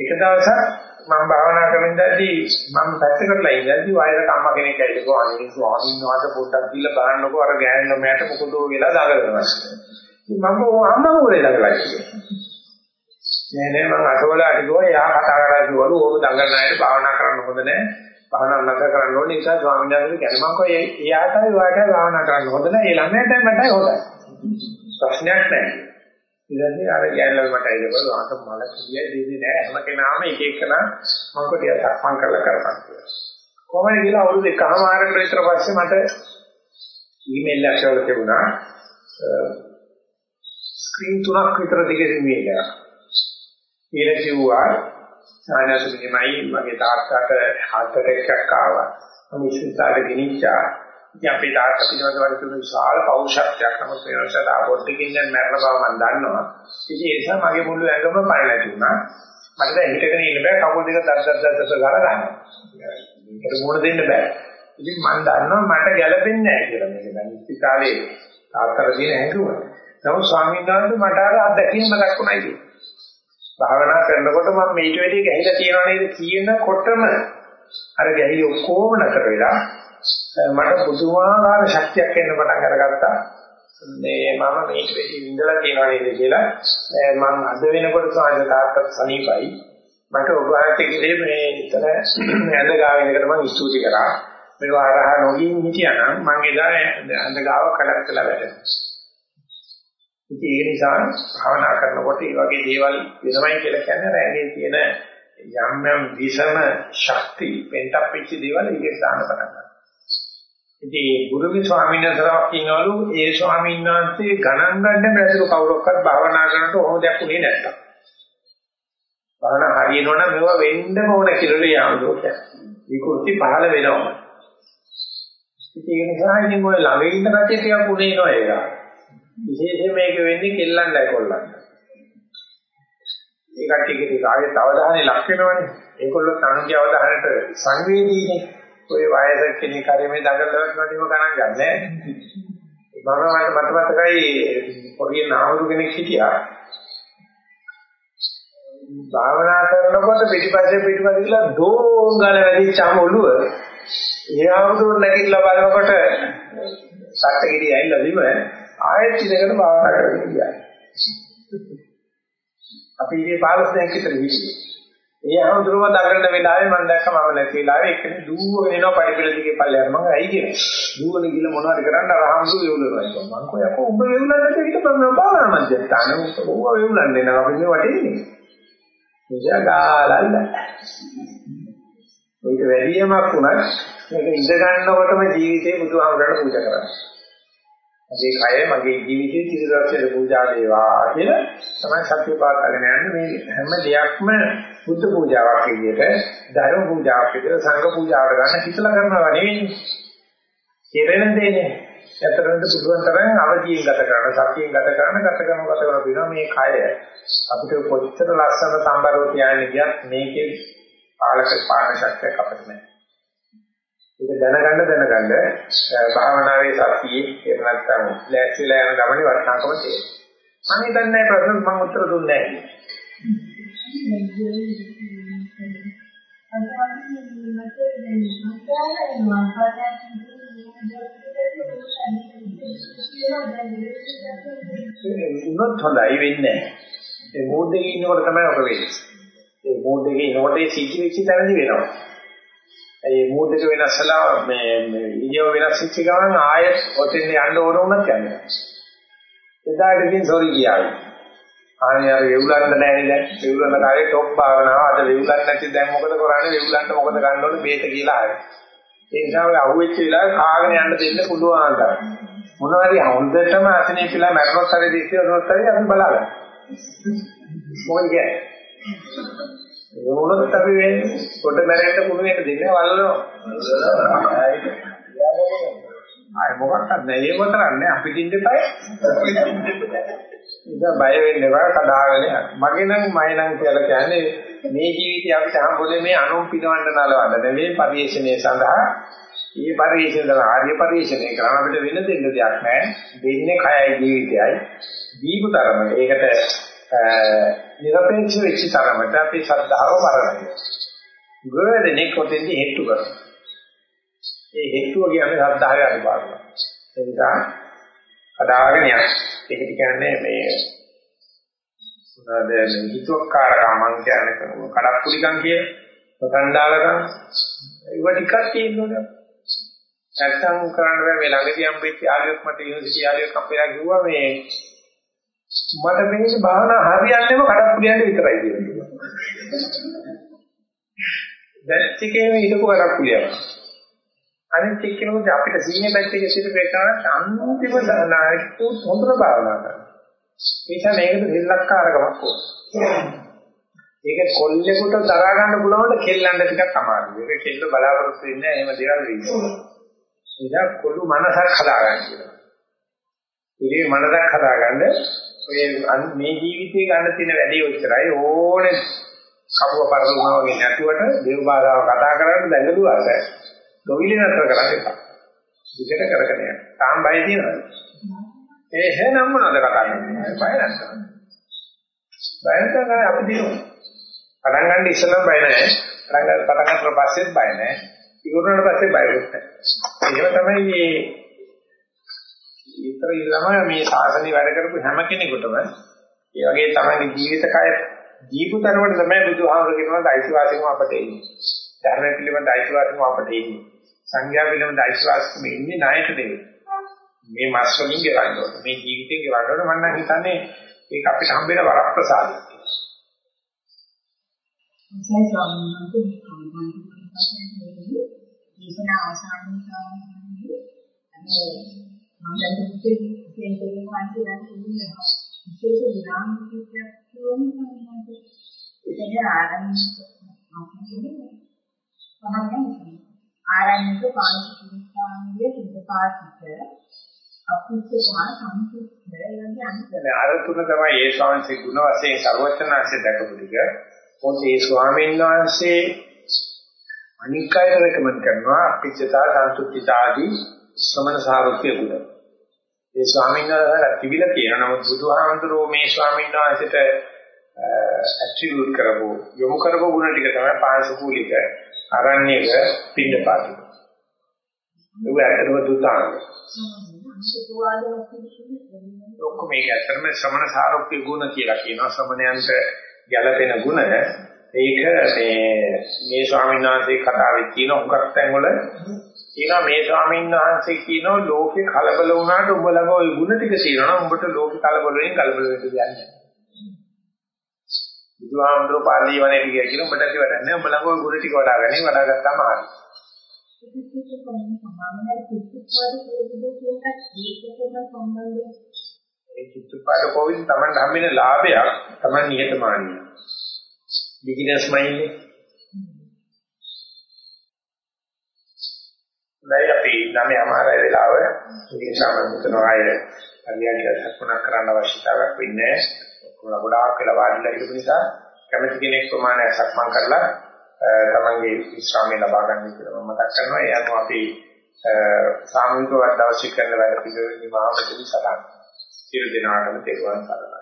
එක දවසක් මම භාවනා කරන ඉඳදී මම පැත්තකටලා ඉඳදී වයරට අම්මා කෙනෙක් ඇවිල්ලා අනේ ස්වාමීන් වහන්සේ පොඩ්ඩක් දීලා බලන්නකෝ අර ගෑනු මෑට මොකද වෙලා දඟලනවා. ඉතින් මම අම්මා මොකද දඟලලා කිව්වේ. නෑ නෑ මම අතවල අඩිගෝ එයා කතා කරලා කිව්වලු ඕක දඟලන අයට භාවනා කරන්න හොඳ නෑ. භාවනා නැතර කරන්න ඕනේ නිසා ස්වාමීන් වහන්සේ කියන්නේ මම කොහේ එයාටයි ඔයාටයි භාවනා කරන්න හොඳ නෑ. ඒ ළමයාටයි මටයි හොඳයි. ප්‍රශ්නයක් නෑ. ඉතින් අර ගෑනල මට ඇවිල්ලා වාත මල කිය දෙන්නේ නෑ. හැම කෙනාම එක එකන මම කොටිය සක්මන් කරලා කරපන් කියලා. කොහොමද කියලා අවුරුදු එකමාරකට විතර පස්සේ මට ඊමේල් එකක් වල තිබුණා. ස්ක්‍රීන් තුනක් විතර දිගින් මේක. ඊට කිව්වා සානසුමයි මගේ තාත්තට හાર્ට් ඇටැක් එකක් ආවා. මම ඉස්පිරිතාලේ ගෙනිච්චා. ඉතින් අපේ තාත්තා පිළිබඳව වල තිබුණු විශාල පෞරුෂත්වයක් නමුත් ඒ වෙනසට ආපොට්ටකින් දැන් මැරෙන බව මම දන්නවා. ඉතින් ඒ නිසා මගේ මුළු ඇඟම පණ නැති වුණා. මට දැන් හිටගෙන ඉන්න බෑ කකුල් දෙක දස් දස් දස් දස් ගාලා ගන්න. මේකට මොන දෙන්න බෑ. ඉතින් මම දන්නවා මට ගැළපෙන්නේ නැහැ කියලා මේක දැන් ඉස්පිරිතාලේ තාත්තට දින හැංගුව. නමුත් ස්වාමීන් වහන්සේ මට අර අත්දැකීම මතක් වුණා ඉතින්. භාවනා කරනකොට මම මේට වැඩි ගැහිලා තියනවා නේද කියනකොටම අර ගැහිලි ඔක්කොම නැතර වෙලා මට පුදුමාකාර ශක්තියක් එන්න පටන් අරගත්තා. මේ මම මේට වැඩි ඉඳලා තියනවා නේද කියලා. මම අද වෙනකොට සාජ තාත්තත් සනීපයි. මට ඔබ වහන්සේ කිව්වේ මේ විතර ඇඳ ගාවෙන එකට මම ස්තුති කරා. මේ වහරහ නොගින් හිටියානම් මම එදා ඇඳ ගාව කඩක් කළා වැඩනවා ඉතින් ඒ නිසා භාවනා කරනකොට මේ වගේ දේවල් වෙනවයි කියලා කියන්නේ රැඳේ තියෙන යම් යම් විෂම ශක්ති පෙන්ටප් වෙච්ච දේවල් ඉගෙන ගන්න පටන් ගන්නවා. ඉතින් ගුරුමි ස්වාමීන් වහන්සේලාක් ඉන්නවලු ඒ ස්වාමීන් වහන්සේ ගණන් ගන්න බැරිලු කවුරක්වත් භාවනා කරනකොට ඔහොම දෙයක් උනේ නැත්තම්. භාවනා හරියනවනම් මේවා වෙන්න ඕන කියලා යාළුවෝ කියන්නේ. විකෘති පහළ වෙනවා. ඉතින් ඒ නිසා ඉතින් ඔය ළඟ ඉන්න කට්ටිය ටිකක් උනේ නෝ ඒක. විශේෂයෙන් මේක වෙන්නේ කෙල්ලන්ටයි කොල්ලන්ට. ඒ කට්ටියගේ ආයෙත් අවධානය ලක් වෙනවනේ. ඒගොල්ලෝ අනුන්ගේ අවධානයට සංවේදීනේ. ඔය වයස කෙනෙක් හරි මේ දඟලවත් නැතිව ගණන් ගන්නෑ. මම මට මත මතකයි පොඩි නාමරු කෙනෙක් හිටියා. භාවනා කරනකොට පිටිපස්සේ පිටිපස්සේ කියලා දෝංගල වැඩිච්චාම ඔළුව එයාවුදුර නැගිටලා බලනකොට සත්‍යගිරිය ඇවිල්ලා බිම ආයෙත් ඉඳගෙන භාවනා කරන්න ගියා. අපි ඉතින් 15 දෙනෙක් විතර හිටියේ. ඒ අහමුදුරම දඟලන වෙලාවේ මම දැක්ක මම නැති වෙලාවේ එක්කෙනෙක් දුවගෙන එනවා පඩිපෙළ දිගේ පල්ලෙහාට මම ඇයි කියන්නේ. දුවගෙන ගිහලා මොනවද කරන්න අර අහමුදුර වෙවුලනවා. මම කොහේ යකෝ උඹ වෙවුලන්නද කියලා මම භාවනා මැදට. අනේ උඹ වෙවුලන්නේ නැහැ අපි මේ වටේ ඉන්නේ. ජගාලල්ල. ඔයිට වැඩියමක් වුණත් මේක ඉඳ ගන්නකොටම ජීවිතේ බුදුහාමුදුරට පූජා කරනවා. මගේ කය මගේ ජීවිතේ තිරසත්‍යයට පූජා වේවා කියලා තමයි සත්‍ය පාතගෙන යන්නේ මේ හැම දෙයක්ම බුද්ධ පූජාවක් විදිහට ධර්ම පූජාවක් විදිහට සංඝ පූජාවට ගන්න හිතලා කරනවා නෙවෙයි. කෙරෙන දෙන්නේ. ඇත්තටම පුළුවන් තරම් අවදීන් ගත කරන සතියෙන් ගත කරන ගත කරන ගත කරන වෙනවා මේ කය අපිට කොච්චර ලස්සන සම්බරව තියාගෙන ගියත් මේකේ පාලක පාලන ශක්තියක් අපිට නැහැ. ඒක දැනගන්න දැනගන්න භාවනාවේ සතියේ එහෙම නැත්නම් ලෑස්තිලා යන ගමනේ වටිනාකම තියෙනවා. මම හිතන්නේ ප්‍රශ්න මම උත්තර දුන්නේ නැහැ. උනොත් හොඳයි වෙන්නේ. ඒ මූඩ් එකේ ඉන්නකොට තමයි ඔක වෙන්නේ. ඒ මූඩ් එකේ ඉන්නකොට ඒ වෙච්ච තැනදී වෙනවා. ඒ මූඩ් එක වෙනස්ලා මේ මේ ඉනියව වෙනස් වෙච්ච ගමන් ආයෙත් ඔතෙන් යන්න ඕන වුණත් යන්නේ. එදාට ඉතින් සෝරි කියාවි. ආනේ අර වෙවුලන්න නැහැ නේද? වෙවුලන්න කාලේ টොප් භාවනාව අද වෙවුලන්න නැති දැන් මොකද කරන්නේ? වෙවුලන්න මොකද ගන්න ඕනේ? බේත කියලා ආවේ. ඒ නිසා ඔය අහුවෙච්ච වෙලාවේ කාගෙන යන්න දෙන්න පුළුවන් ආකාරය. මොනවාරි හොඳටම අතනේ කියලා මරණොත් හරි දිස්සියොත් හරි අපි බලාගන්න. මොකද කියන්නේ? ඒ මොනොත් අපි වෙන්නේ කොට මැරෙන්න කුණු වෙන දෙන්නේ වල්ලනවා. ආය මොකක්ද නැහැ ඒක කරන්නේ අපිට ඉන්න එපා. ඉතින් බය වෙන්න එපා කඩාගෙන යන්න. මගේ නම් මයි නම් කියලා කියන්නේ මේ ජීවිතය අපිට හම්බුනේ මේ අනුන් පිනවන්න නලවන්න නෙවෙයි පරිශ්‍රණය සඳහා. මේ පරිශ්‍රණය ආර්ය පරිශ්‍රණය කරන අපිට වෙන දෙන්න දෙයක් නැහැ. දෙන්නේ කයයි ජීවිතයයි. දීපු තරම ඒකට නිරපේක්ෂ වෙච්ච තරමට අපි ශ්‍රද්ධාව වරණය. ගොඩනෙක් කොටෙන්දි හේතු කරනවා. ඒ හේතුව කියන්නේ ශ්‍රද්ධාවේ අනිවාර්යය. ඒ නිසා අදාගෙන යන. ඒකට කියන්නේ මේ මොනවාද හිතුවක්කාරකම් මං කියන්නේ කඩප්පුලිකම් කියන ප්‍රකණ්ඩාලකම් ඒව ටිකක් තියෙනවනේ. නැත්තම් කරන්න බෑ මේ ළඟදී හම්බෙච්ච ආලියක් මට යුනිවර්සිටි ආලියක් අපේලා කිව්වා මේ මට මේක භාවනා හරියන්නේම කඩප්පුලියන්ට විතරයි කියන්නේ. දැන් ටිකේම හිතපු කඩප්පුලියක්. අනිත් එක්කෙනෙකුට අපිට සීනේ බැච් එකේ සිට ප්‍රකාශ අන්තිම නායකතු හොඳට භාවනා කරනවා. ඒක මේකට දෙල්ලක්කාරකමක් ඕන. ඒක කොල්ලෙකුට දරා ගන්න පුළුවන් කෙල්ලන්ට ටිකක් අමාරුයි. ඒක කෙල්ල බලාපොරොත්තු වෙන්නේ එහෙම දේවල් වෙන්නේ. ඒක කොළු මනසක් හදාගන්න කියලා. ඉතින් මනසක් හදාගන්න ඔය මේ ජීවිතේ ගන්න තියෙන වැඩේ ඔච්චරයි ඕනේ කපුව පරදුනා වගේ නැතුවට දේව බාධාව කතා කරන්න දැඟලුවාට ගොවිලි නතර කරන්න එපා. විකට කරගෙන යන්න. තාම බය තියෙනවද? ඒ හැනම් මොනවද කතා කරන්නේ? බය නැත්නම්. බය නැත්නම් අපි දිනුවා. පටන් ගන්න ඉස්සෙල්ලා බය නැහැ. පටන් ගන්න පටන් ගන්න පස්සෙත් බය නැහැ. ඉවරනට පස්සේ බය වෙන්නේ. ඒක තමයි මේ ඊතර ඊළම මේ සාසනය වැඩ කරපු හැම කෙනෙකුටම ඒ වගේ තමයි ජීවිත කය දීපු තරමට තමයි බුදුහාමර කියනවා දෛසිවාසිකම අපට එන්නේ. ධර්ම පිළිබඳ දෛසිවාසිකම අපට එන්නේ. සංඥා පිළිබඳ දෛසිවාසිකම ඉන්නේ ණයට දෙන්නේ. මේ මාස් වලින් ගෙවන්න ඕනේ. මේ ජීවිතේ ගෙවන්න ඕනේ. මම නම් හිතන්නේ ඒක අපිට හම්බ වෙන වරප්‍රසාදයක්. සයි ස්වාමීන් වහන්සේ දේශන අවසානයේ කාලේ මම දැන් කිව්වේ කියන වහන්සේ දැන් කියන්නේ විශේෂ විනාමකයක් කියන්නේ ඒක ආරම්භ ආරම්භක පාරිශුද්ධාංගයේ සිද්ධපාතික අපුච්චමාන සම්පූර්ණ දැන් අර තුන තමයි ඒ ශාන්ති ගුණ වශයෙන් සර්වචනාංශය දැකපු ටික. මොකද ඒ ස්වාමීන් වහන්සේ අනික් අයට රෙකමන්ඩ් කරනවා අපිච්චතා සන්තුෂ්ඨිතා ආදී ශ්‍රමණ සාරුප්‍ය ගුණ. ඒ ස්වාමීන් වහන්සේලා තිබිලා තියෙනවා. නමුත් බුදුහාමුදුරුවෝ මේ ස්වාමීන් වහන්සේට ඇට්‍රිබියුට් කරපු යොමු කරපු ගුණ ටික තමයි පාංශකූලික අරණ්‍යක පින්නපාතික. ඒක ඇත්තටම දුතාංග. ඔක්කොම මේක ඇත්තටම ශ්‍රමණ සාරුප්‍ය ගුණ කියලා කියනවා. ශ්‍රමණයන්ට ගැළපෙන ගුණ. ඒක මේ මේ ස්වාමීන් වහන්සේ කතාවේ තියෙන උගක් තැන් වල කියනවා මේ ස්වාමීන් වහන්සේ කියනවා ලෝකේ කලබල වුණාට උඹ ළඟ ওই ಗುಣ ටික තියෙනවා උඹට ලෝකේ කලබල වෙන්නේ කලබල වෙන්න දෙන්නේ බුදුහාමුදුරුවෝ පාළි වනේ කිය කියලා උඹට කිය වැඩක් නැහැ උඹ ළඟ ওই ಗುಣ ටික වඩා ගන්න වඩා ගත්තාම හරි ඒ චිත්තපාද කෝවිද Taman හම්බෙන ලාභයක් Taman නිහතමානීය බිග්ිනර්ස් මයින්ඩ් නැයි අපි ළමයි අමාරයි වෙලාව ඒ නිසා මම හිතනවා අය හරියට සක්මන කරන්න අවශ්‍යතාවයක් වෙන්නේ නැහැ. ගොඩාක් වෙලා වාඩිලා ඉන්න නිසා කැමති කෙනෙක් ප්‍රමාණයක් සක්මන් කරලා තමන්ගේ විශ්‍රාමය ලබා ගන්න කියලා මම මතක් කරනවා. ඒ අනුව අපි සාමූහිකව අවශ්‍ය කරන වැඩ පිළිවෙල නිමාවටදී සටහන්. සියලු දෙනාටම තෙරුවන් සරණයි.